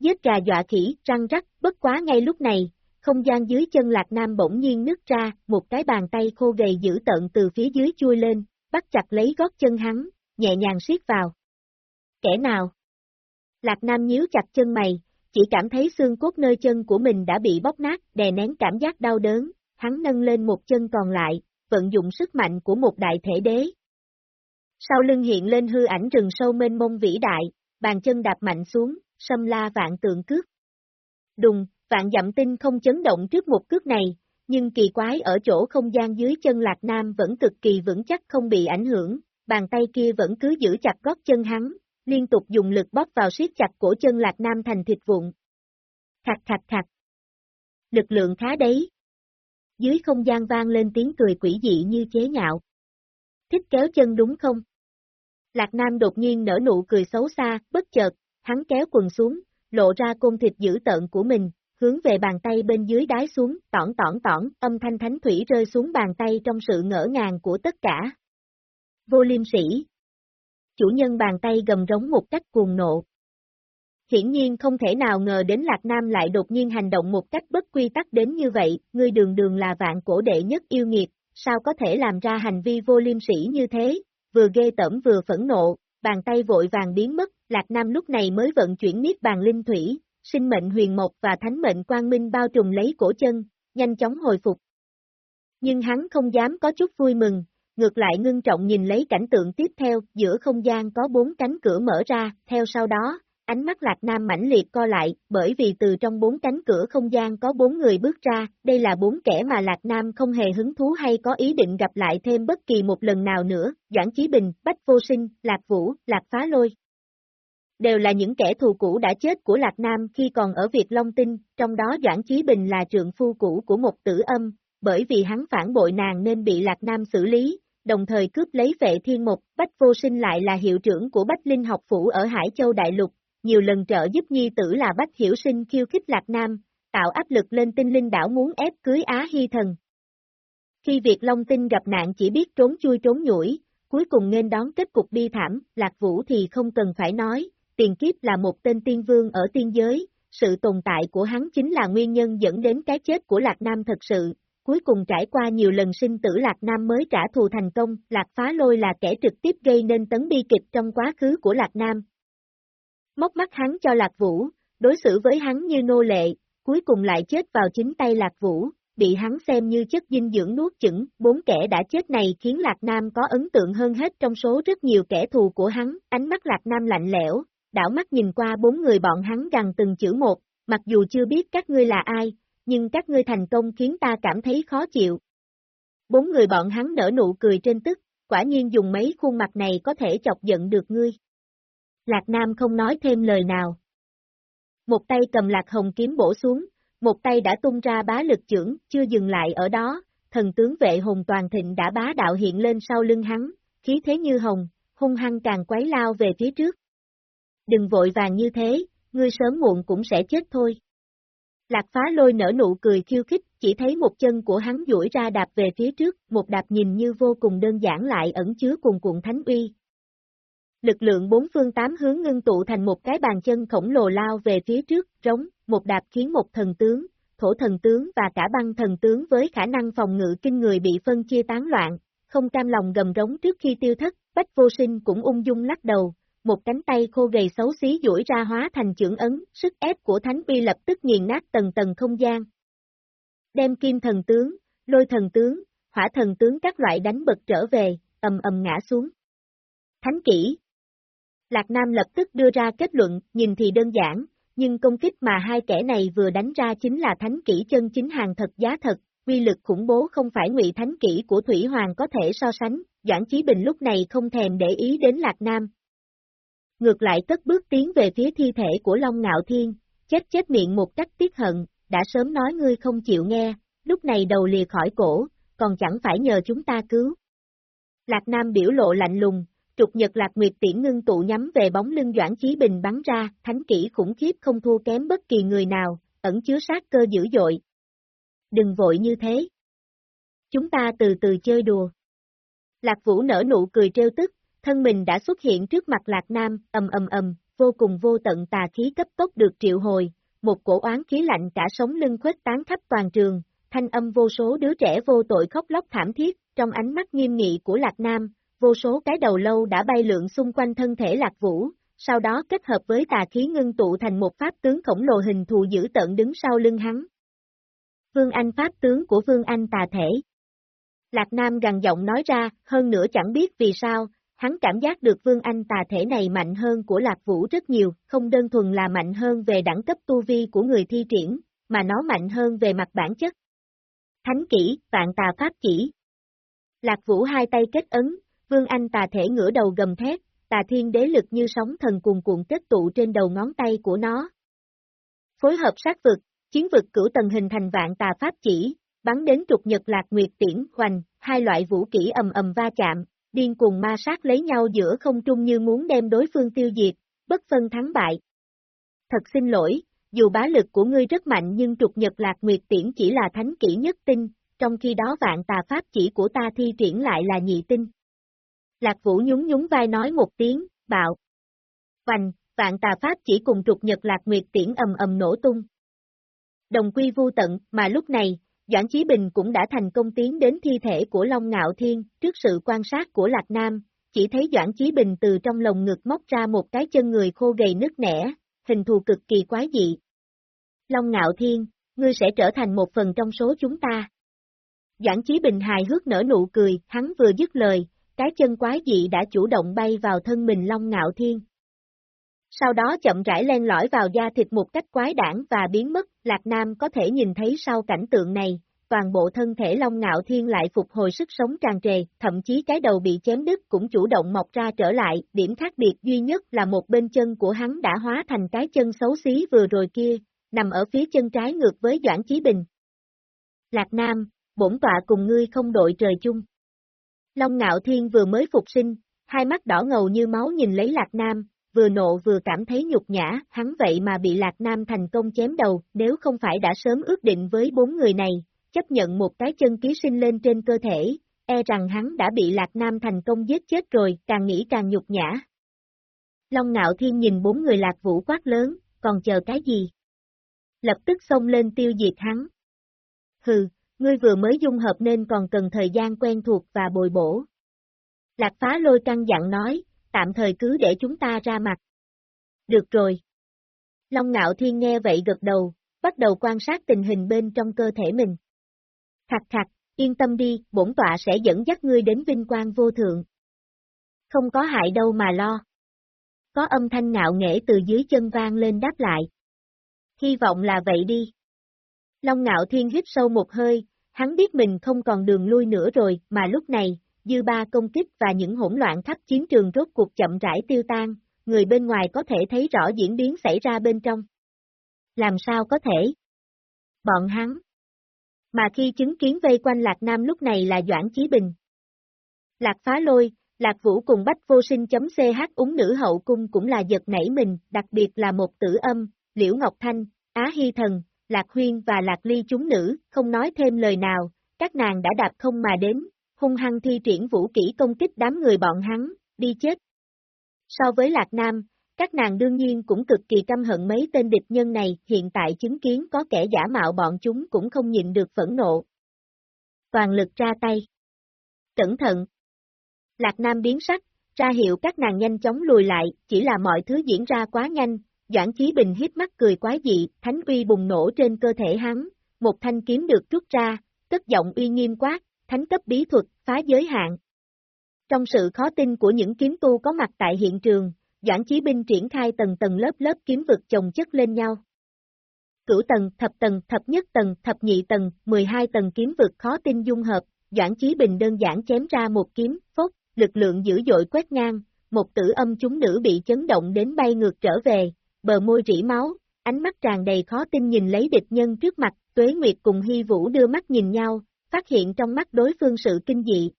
[SPEAKER 1] Giết gà dọa khỉ, răng rắc, bất quá ngay lúc này, không gian dưới chân Lạc Nam bỗng nhiên nứt ra, một cái bàn tay khô gầy dữ tận từ phía dưới chui lên, bắt chặt lấy gót chân hắn, nhẹ nhàng siết vào. Kẻ nào? Lạc Nam nhíu chặt chân mày, chỉ cảm thấy xương cốt nơi chân của mình đã bị bóp nát, đè nén cảm giác đau đớn, hắn nâng lên một chân còn lại, vận dụng sức mạnh của một đại thể đế. Sau lưng hiện lên hư ảnh rừng sâu mênh mông vĩ đại, bàn chân đạp mạnh xuống, xâm la vạn tượng cước. Đùng, vạn dặm tinh không chấn động trước một cước này, nhưng kỳ quái ở chỗ không gian dưới chân Lạc Nam vẫn cực kỳ vững chắc không bị ảnh hưởng, bàn tay kia vẫn cứ giữ chặt gót chân hắn, liên tục dùng lực bóp vào siết chặt cổ chân Lạc Nam thành thịt vụn. Khặt khặt khặt. Lực lượng khá đấy. Dưới không gian vang lên tiếng cười quỷ dị như chế nhạo. Thích kéo chân đúng không? Lạc Nam đột nhiên nở nụ cười xấu xa, bất chợt, hắn kéo quần xuống, lộ ra côn thịt dữ tợn của mình, hướng về bàn tay bên dưới đái xuống, tỏn tỏn tỏn, âm thanh thánh thủy rơi xuống bàn tay trong sự ngỡ ngàng của tất cả. Vô liêm sĩ, chủ nhân bàn tay gầm rống một cách cuồng nộ. Hiển nhiên không thể nào ngờ đến Lạc Nam lại đột nhiên hành động một cách bất quy tắc đến như vậy, ngươi đường đường là vạn cổ đệ nhất yêu nghiệt, sao có thể làm ra hành vi vô liêm sĩ như thế, vừa ghê tẩm vừa phẫn nộ, bàn tay vội vàng biến mất, Lạc Nam lúc này mới vận chuyển miết bàn linh thủy, sinh mệnh huyền mộc và thánh mệnh quang minh bao trùm lấy cổ chân, nhanh chóng hồi phục. Nhưng hắn không dám có chút vui mừng, ngược lại ngưng trọng nhìn lấy cảnh tượng tiếp theo, giữa không gian có bốn cánh cửa mở ra, theo sau đó, ánh mắt Lạc Nam mãnh liệt co lại, bởi vì từ trong bốn cánh cửa không gian có bốn người bước ra, đây là bốn kẻ mà Lạc Nam không hề hứng thú hay có ý định gặp lại thêm bất kỳ một lần nào nữa, Doãn Chí Bình, Bách Vô Sinh, Lạc Vũ, Lạc Phá Lôi. Đều là những kẻ thù cũ đã chết của Lạc Nam khi còn ở Việt Long Tinh, trong đó Doãn Chí Bình là trượng phu cũ của một tử âm, bởi vì hắn phản bội nàng nên bị Lạc Nam xử lý, đồng thời cướp lấy vệ thiên mục, Bách Vô Sinh lại là hiệu trưởng của Bách Linh học phủ ở Hải Châu Đại Lục, nhiều lần trợ giúp nhi tử là Bách Hiểu Sinh khiêu khích Lạc Nam, tạo áp lực lên tinh linh đảo muốn ép cưới Á Hy Thần. Khi Việt Long Tinh gặp nạn chỉ biết trốn chui trốn nhủi, cuối cùng nên đón kết cục bi thảm, Lạc Vũ thì không cần phải nói, tiền kiếp là một tên tiên vương ở tiên giới, sự tồn tại của hắn chính là nguyên nhân dẫn đến cái chết của Lạc Nam thật sự, cuối cùng trải qua nhiều lần sinh tử Lạc Nam mới trả thù thành công, Lạc Phá Lôi là kẻ trực tiếp gây nên tấn bi kịch trong quá khứ của Lạc Nam. Móc mắt hắn cho Lạc Vũ, đối xử với hắn như nô lệ, cuối cùng lại chết vào chính tay Lạc Vũ, bị hắn xem như chất dinh dưỡng nuốt chửng, bốn kẻ đã chết này khiến Lạc Nam có ấn tượng hơn hết trong số rất nhiều kẻ thù của hắn, ánh mắt Lạc Nam lạnh lẽo, đảo mắt nhìn qua bốn người bọn hắn gần từng chữ một, mặc dù chưa biết các ngươi là ai, nhưng các ngươi thành công khiến ta cảm thấy khó chịu. Bốn người bọn hắn nở nụ cười trên tức, quả nhiên dùng mấy khuôn mặt này có thể chọc giận được ngươi. Lạc Nam không nói thêm lời nào. Một tay cầm lạc hồng kiếm bổ xuống, một tay đã tung ra bá lực trưởng, chưa dừng lại ở đó, thần tướng vệ hùng toàn thịnh đã bá đạo hiện lên sau lưng hắn, khí thế như hồng, hung hăng càng quấy lao về phía trước. Đừng vội vàng như thế, ngươi sớm muộn cũng sẽ chết thôi. Lạc phá lôi nở nụ cười khiêu khích, chỉ thấy một chân của hắn duỗi ra đạp về phía trước, một đạp nhìn như vô cùng đơn giản lại ẩn chứa cùng cuộn thánh uy. Lực lượng bốn phương tám hướng ngưng tụ thành một cái bàn chân khổng lồ lao về phía trước, trống, một đạp khiến một thần tướng, thổ thần tướng và cả băng thần tướng với khả năng phòng ngự kinh người bị phân chia tán loạn, không cam lòng gầm rống trước khi tiêu thất, bách vô sinh cũng ung dung lắc đầu, một cánh tay khô gầy xấu xí duỗi ra hóa thành chưởng ấn, sức ép của thánh uy lập tức nghiền nát tầng tầng không gian. Đem kim thần tướng, lôi thần tướng, hỏa thần tướng các loại đánh bật trở về, ầm ầm ngã xuống. Thánh kỹ Lạc Nam lập tức đưa ra kết luận, nhìn thì đơn giản, nhưng công kích mà hai kẻ này vừa đánh ra chính là thánh kỹ chân chính hàng thật giá thật, quy lực khủng bố không phải ngụy thánh kỹ của Thủy Hoàng có thể so sánh, Doãn Chí Bình lúc này không thèm để ý đến Lạc Nam, ngược lại tất bước tiến về phía thi thể của Long Ngạo Thiên, chết chết miệng một cách tiếc hận, đã sớm nói ngươi không chịu nghe, lúc này đầu lìa khỏi cổ, còn chẳng phải nhờ chúng ta cứu. Lạc Nam biểu lộ lạnh lùng, trục nhật Lạc Nguyệt tiễn ngưng tụ nhắm về bóng lưng Doãn Chí Bình bắn ra, thánh kỹ khủng khiếp không thua kém bất kỳ người nào, ẩn chứa sát cơ dữ dội. Đừng vội như thế. Chúng ta từ từ chơi đùa. Lạc Vũ nở nụ cười trêu tức, thân mình đã xuất hiện trước mặt Lạc Nam, ầm ầm ầm, vô cùng vô tận tà khí cấp tốc được triệu hồi, một cổ oán khí lạnh cả sống lưng khuếch tán khắp toàn trường, thanh âm vô số đứa trẻ vô tội khóc lóc thảm thiết, trong ánh mắt nghiêm nghị của Lạc Nam, vô số cái đầu lâu đã bay lượn xung quanh thân thể Lạc Vũ, sau đó kết hợp với tà khí ngưng tụ thành một pháp tướng khổng lồ hình thù dữ tợn đứng sau lưng hắn. Vương Anh pháp tướng của Vương Anh tà thể. Lạc Nam gằn giọng nói ra, hơn nữa chẳng biết vì sao, hắn cảm giác được Vương Anh tà thể này mạnh hơn của Lạc Vũ rất nhiều, không đơn thuần là mạnh hơn về đẳng cấp tu vi của người thi triển, mà nó mạnh hơn về mặt bản chất. Thánh kỹ, vạn tà pháp chỉ. Lạc Vũ hai tay kết ấn, Vương Anh tà thể ngửa đầu gầm thét, tà thiên đế lực như sóng thần cuồn cuộn kết tụ trên đầu ngón tay của nó. Phối hợp sát vực, chiến vực cửu tầng hình thành vạn tà pháp chỉ, bắn đến trục nhật lạc nguyệt tiễn, hoành, hai loại vũ kỹ ầm ầm va chạm, điên cuồng ma sát lấy nhau giữa không trung như muốn đem đối phương tiêu diệt, bất phân thắng bại. Thật xin lỗi, dù bá lực của ngươi rất mạnh nhưng trục nhật lạc nguyệt tiễn chỉ là thánh kỹ nhất tinh, trong khi đó vạn tà pháp chỉ của ta thi triển lại là nhị tinh. Lạc Vũ nhún nhún vai nói một tiếng, bạo. Vành, vạn tà pháp chỉ cùng trục nhật lạc nguyệt tiễn ầm ầm nổ tung. Đồng quy vu tận, mà lúc này, Doãn Chí Bình cũng đã thành công tiến đến thi thể của Long Ngạo Thiên, trước sự quan sát của Lạc Nam, chỉ thấy Doãn Chí Bình từ trong lồng ngực móc ra một cái chân người khô gầy nứt nẻ, hình thù cực kỳ quái dị. Long Ngạo Thiên, ngươi sẽ trở thành một phần trong số chúng ta. Doãn Chí Bình hài hước nở nụ cười, hắn vừa dứt lời, cái chân quái dị đã chủ động bay vào thân mình Long Ngạo Thiên. Sau đó chậm rãi len lỏi vào da thịt một cách quái đản và biến mất, Lạc Nam có thể nhìn thấy sau cảnh tượng này, toàn bộ thân thể Long Ngạo Thiên lại phục hồi sức sống tràn trề, thậm chí cái đầu bị chém đứt cũng chủ động mọc ra trở lại, điểm khác biệt duy nhất là một bên chân của hắn đã hóa thành cái chân xấu xí vừa rồi kia, nằm ở phía chân trái ngược với Doãn Chí Bình. Lạc Nam, bổn tọa cùng ngươi không đội trời chung. Long Ngạo Thiên vừa mới phục sinh, hai mắt đỏ ngầu như máu nhìn lấy Lạc Nam, vừa nộ vừa cảm thấy nhục nhã, hắn vậy mà bị Lạc Nam thành công chém đầu, nếu không phải đã sớm ước định với bốn người này, chấp nhận một cái chân ký sinh lên trên cơ thể, e rằng hắn đã bị Lạc Nam thành công giết chết rồi, càng nghĩ càng nhục nhã. Long Ngạo Thiên nhìn bốn người Lạc Vũ quát lớn, còn chờ cái gì? Lập tức xông lên tiêu diệt hắn. Hừ, ngươi vừa mới dung hợp nên còn cần thời gian quen thuộc và bồi bổ. Lạc phá lôi căng dặn nói, tạm thời cứ để chúng ta ra mặt. Được rồi. Long ngạo thiên nghe vậy gật đầu, bắt đầu quan sát tình hình bên trong cơ thể mình. Khặt khặt, yên tâm đi, bổn tọa sẽ dẫn dắt ngươi đến vinh quang vô thượng. Không có hại đâu mà lo. Có âm thanh ngạo nghễ từ dưới chân vang lên đáp lại. Hy vọng là vậy đi. Long ngạo thiên hít sâu một hơi, hắn biết mình không còn đường lui nữa rồi, mà lúc này, dư ba công kích và những hỗn loạn khắp chiến trường rốt cuộc chậm rãi tiêu tan, người bên ngoài có thể thấy rõ diễn biến xảy ra bên trong. Làm sao có thể? Bọn hắn. Mà khi chứng kiến vây quanh Lạc Nam lúc này là Doãn Chí Bình. Lạc phá lôi, Lạc Vũ cùng Bách Vô Sinh chấm CH úng nữ hậu cung cũng là giật nảy mình, đặc biệt là một tử âm, Liễu Ngọc Thanh, Á Hy Thần, Lạc Huyên và Lạc Ly chúng nữ, không nói thêm lời nào, các nàng đã đạp không mà đến, hung hăng thi triển vũ kỹ công kích đám người bọn hắn, đi chết. So với Lạc Nam, các nàng đương nhiên cũng cực kỳ căm hận mấy tên địch nhân này, hiện tại chứng kiến có kẻ giả mạo bọn chúng cũng không nhịn được phẫn nộ. Toàn lực ra tay. Cẩn thận. Lạc Nam biến sắc, ra hiệu các nàng nhanh chóng lùi lại, chỉ là mọi thứ diễn ra quá nhanh, Doãn Chí Bình hít mắt cười quá dị, thánh uy bùng nổ trên cơ thể hắn, một thanh kiếm được rút ra, tức giọng uy nghiêm quát, thánh cấp bí thuật, phá giới hạn. Trong sự khó tin của những kiếm tu có mặt tại hiện trường, Doãn Chí Binh triển khai tầng tầng lớp lớp kiếm vực chồng chất lên nhau. Cửu tầng, thập tầng, thập nhất tầng, thập nhị tầng, 12 tầng kiếm vực khó tin dung hợp, Doãn Chí Bình đơn giản chém ra một kiếm, phốt, lực lượng dữ dội quét ngang, một tử âm chúng nữ bị chấn động đến bay ngược trở về, bờ môi rỉ máu, ánh mắt tràn đầy khó tin nhìn lấy địch nhân trước mặt, Tuế Nguyệt cùng Hy Vũ đưa mắt nhìn nhau, phát hiện trong mắt đối phương sự kinh dị.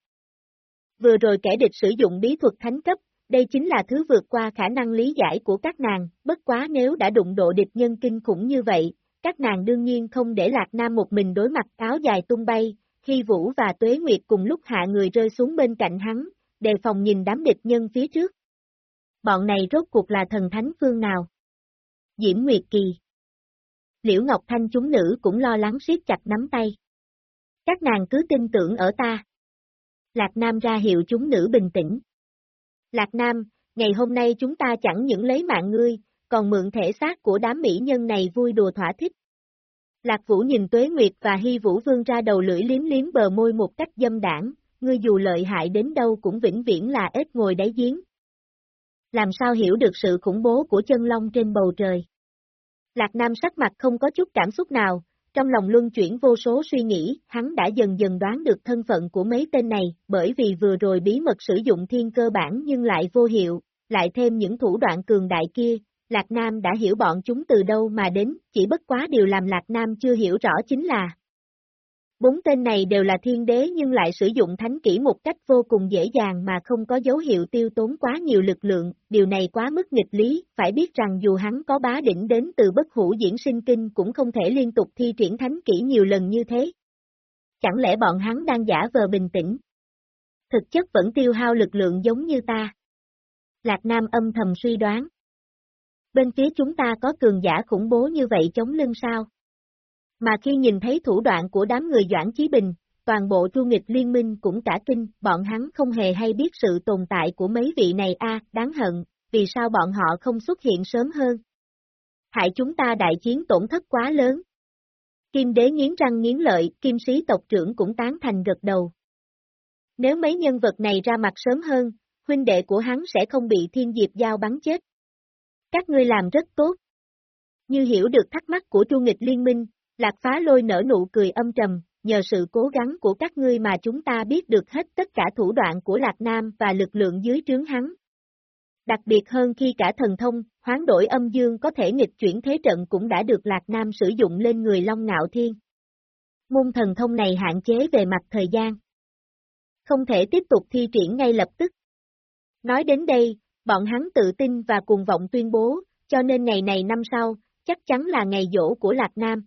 [SPEAKER 1] Vừa rồi kẻ địch sử dụng bí thuật thánh cấp, đây chính là thứ vượt qua khả năng lý giải của các nàng, bất quá nếu đã đụng độ địch nhân kinh khủng như vậy, các nàng đương nhiên không để Lạc Nam một mình đối mặt áo dài tung bay, khi Vũ và Tuế Nguyệt cùng lúc hạ người rơi xuống bên cạnh hắn, đề phòng nhìn đám địch nhân phía trước. Bọn này rốt cuộc là thần thánh phương nào? Diễm Nguyệt Kỳ Liễu Ngọc Thanh chúng nữ cũng lo lắng siết chặt nắm tay. Các nàng cứ tin tưởng ở ta. Lạc Nam ra hiệu chúng nữ bình tĩnh. Lạc Nam, ngày hôm nay chúng ta chẳng những lấy mạng ngươi, còn mượn thể xác của đám mỹ nhân này vui đùa thỏa thích. Lạc Vũ nhìn Tuế Nguyệt và Hy Vũ Vương ra đầu lưỡi liếm liếm bờ môi một cách dâm đảng, ngươi dù lợi hại đến đâu cũng vĩnh viễn là ếch ngồi đáy giếng. Làm sao hiểu được sự khủng bố của chân long trên bầu trời? Lạc Nam sắc mặt không có chút cảm xúc nào, trong lòng luân chuyển vô số suy nghĩ, hắn đã dần dần đoán được thân phận của mấy tên này, bởi vì vừa rồi bí mật sử dụng thiên cơ bản nhưng lại vô hiệu, lại thêm những thủ đoạn cường đại kia, Lạc Nam đã hiểu bọn chúng từ đâu mà đến, chỉ bất quá điều làm Lạc Nam chưa hiểu rõ chính là Bốn tên này đều là thiên đế nhưng lại sử dụng thánh kỹ một cách vô cùng dễ dàng mà không có dấu hiệu tiêu tốn quá nhiều lực lượng, điều này quá mức nghịch lý, phải biết rằng dù hắn có bá đỉnh đến từ bất hủ diễn sinh kinh cũng không thể liên tục thi triển thánh kỹ nhiều lần như thế. Chẳng lẽ bọn hắn đang giả vờ bình tĩnh? Thực chất vẫn tiêu hao lực lượng giống như ta. Lạc Nam âm thầm suy đoán. Bên phía chúng ta có cường giả khủng bố như vậy chống lưng sao? Mà khi nhìn thấy thủ đoạn của đám người Doãn Chí Bình, toàn bộ chu nghịch liên minh cũng cả kinh, bọn hắn không hề hay biết sự tồn tại của mấy vị này a đáng hận, vì sao bọn họ không xuất hiện sớm hơn. Hại chúng ta đại chiến tổn thất quá lớn. Kim đế nghiến răng nghiến lợi, kim sĩ tộc trưởng cũng tán thành gật đầu. Nếu mấy nhân vật này ra mặt sớm hơn, huynh đệ của hắn sẽ không bị thiên diệp giao bắn chết. Các ngươi làm rất tốt. Như hiểu được thắc mắc của Chu Nghịch Liên minh, Lạc Phá Lôi nở nụ cười âm trầm, nhờ sự cố gắng của các ngươi mà chúng ta biết được hết tất cả thủ đoạn của Lạc Nam và lực lượng dưới trướng hắn. Đặc biệt hơn khi cả thần thông, hoán đổi âm dương có thể nghịch chuyển thế trận cũng đã được Lạc Nam sử dụng lên người Long Ngạo Thiên. Môn thần thông này hạn chế về mặt thời gian. Không thể tiếp tục thi triển ngay lập tức. Nói đến đây, bọn hắn tự tin và cuồng vọng tuyên bố, cho nên ngày này năm sau, chắc chắn là ngày dỗ của Lạc Nam.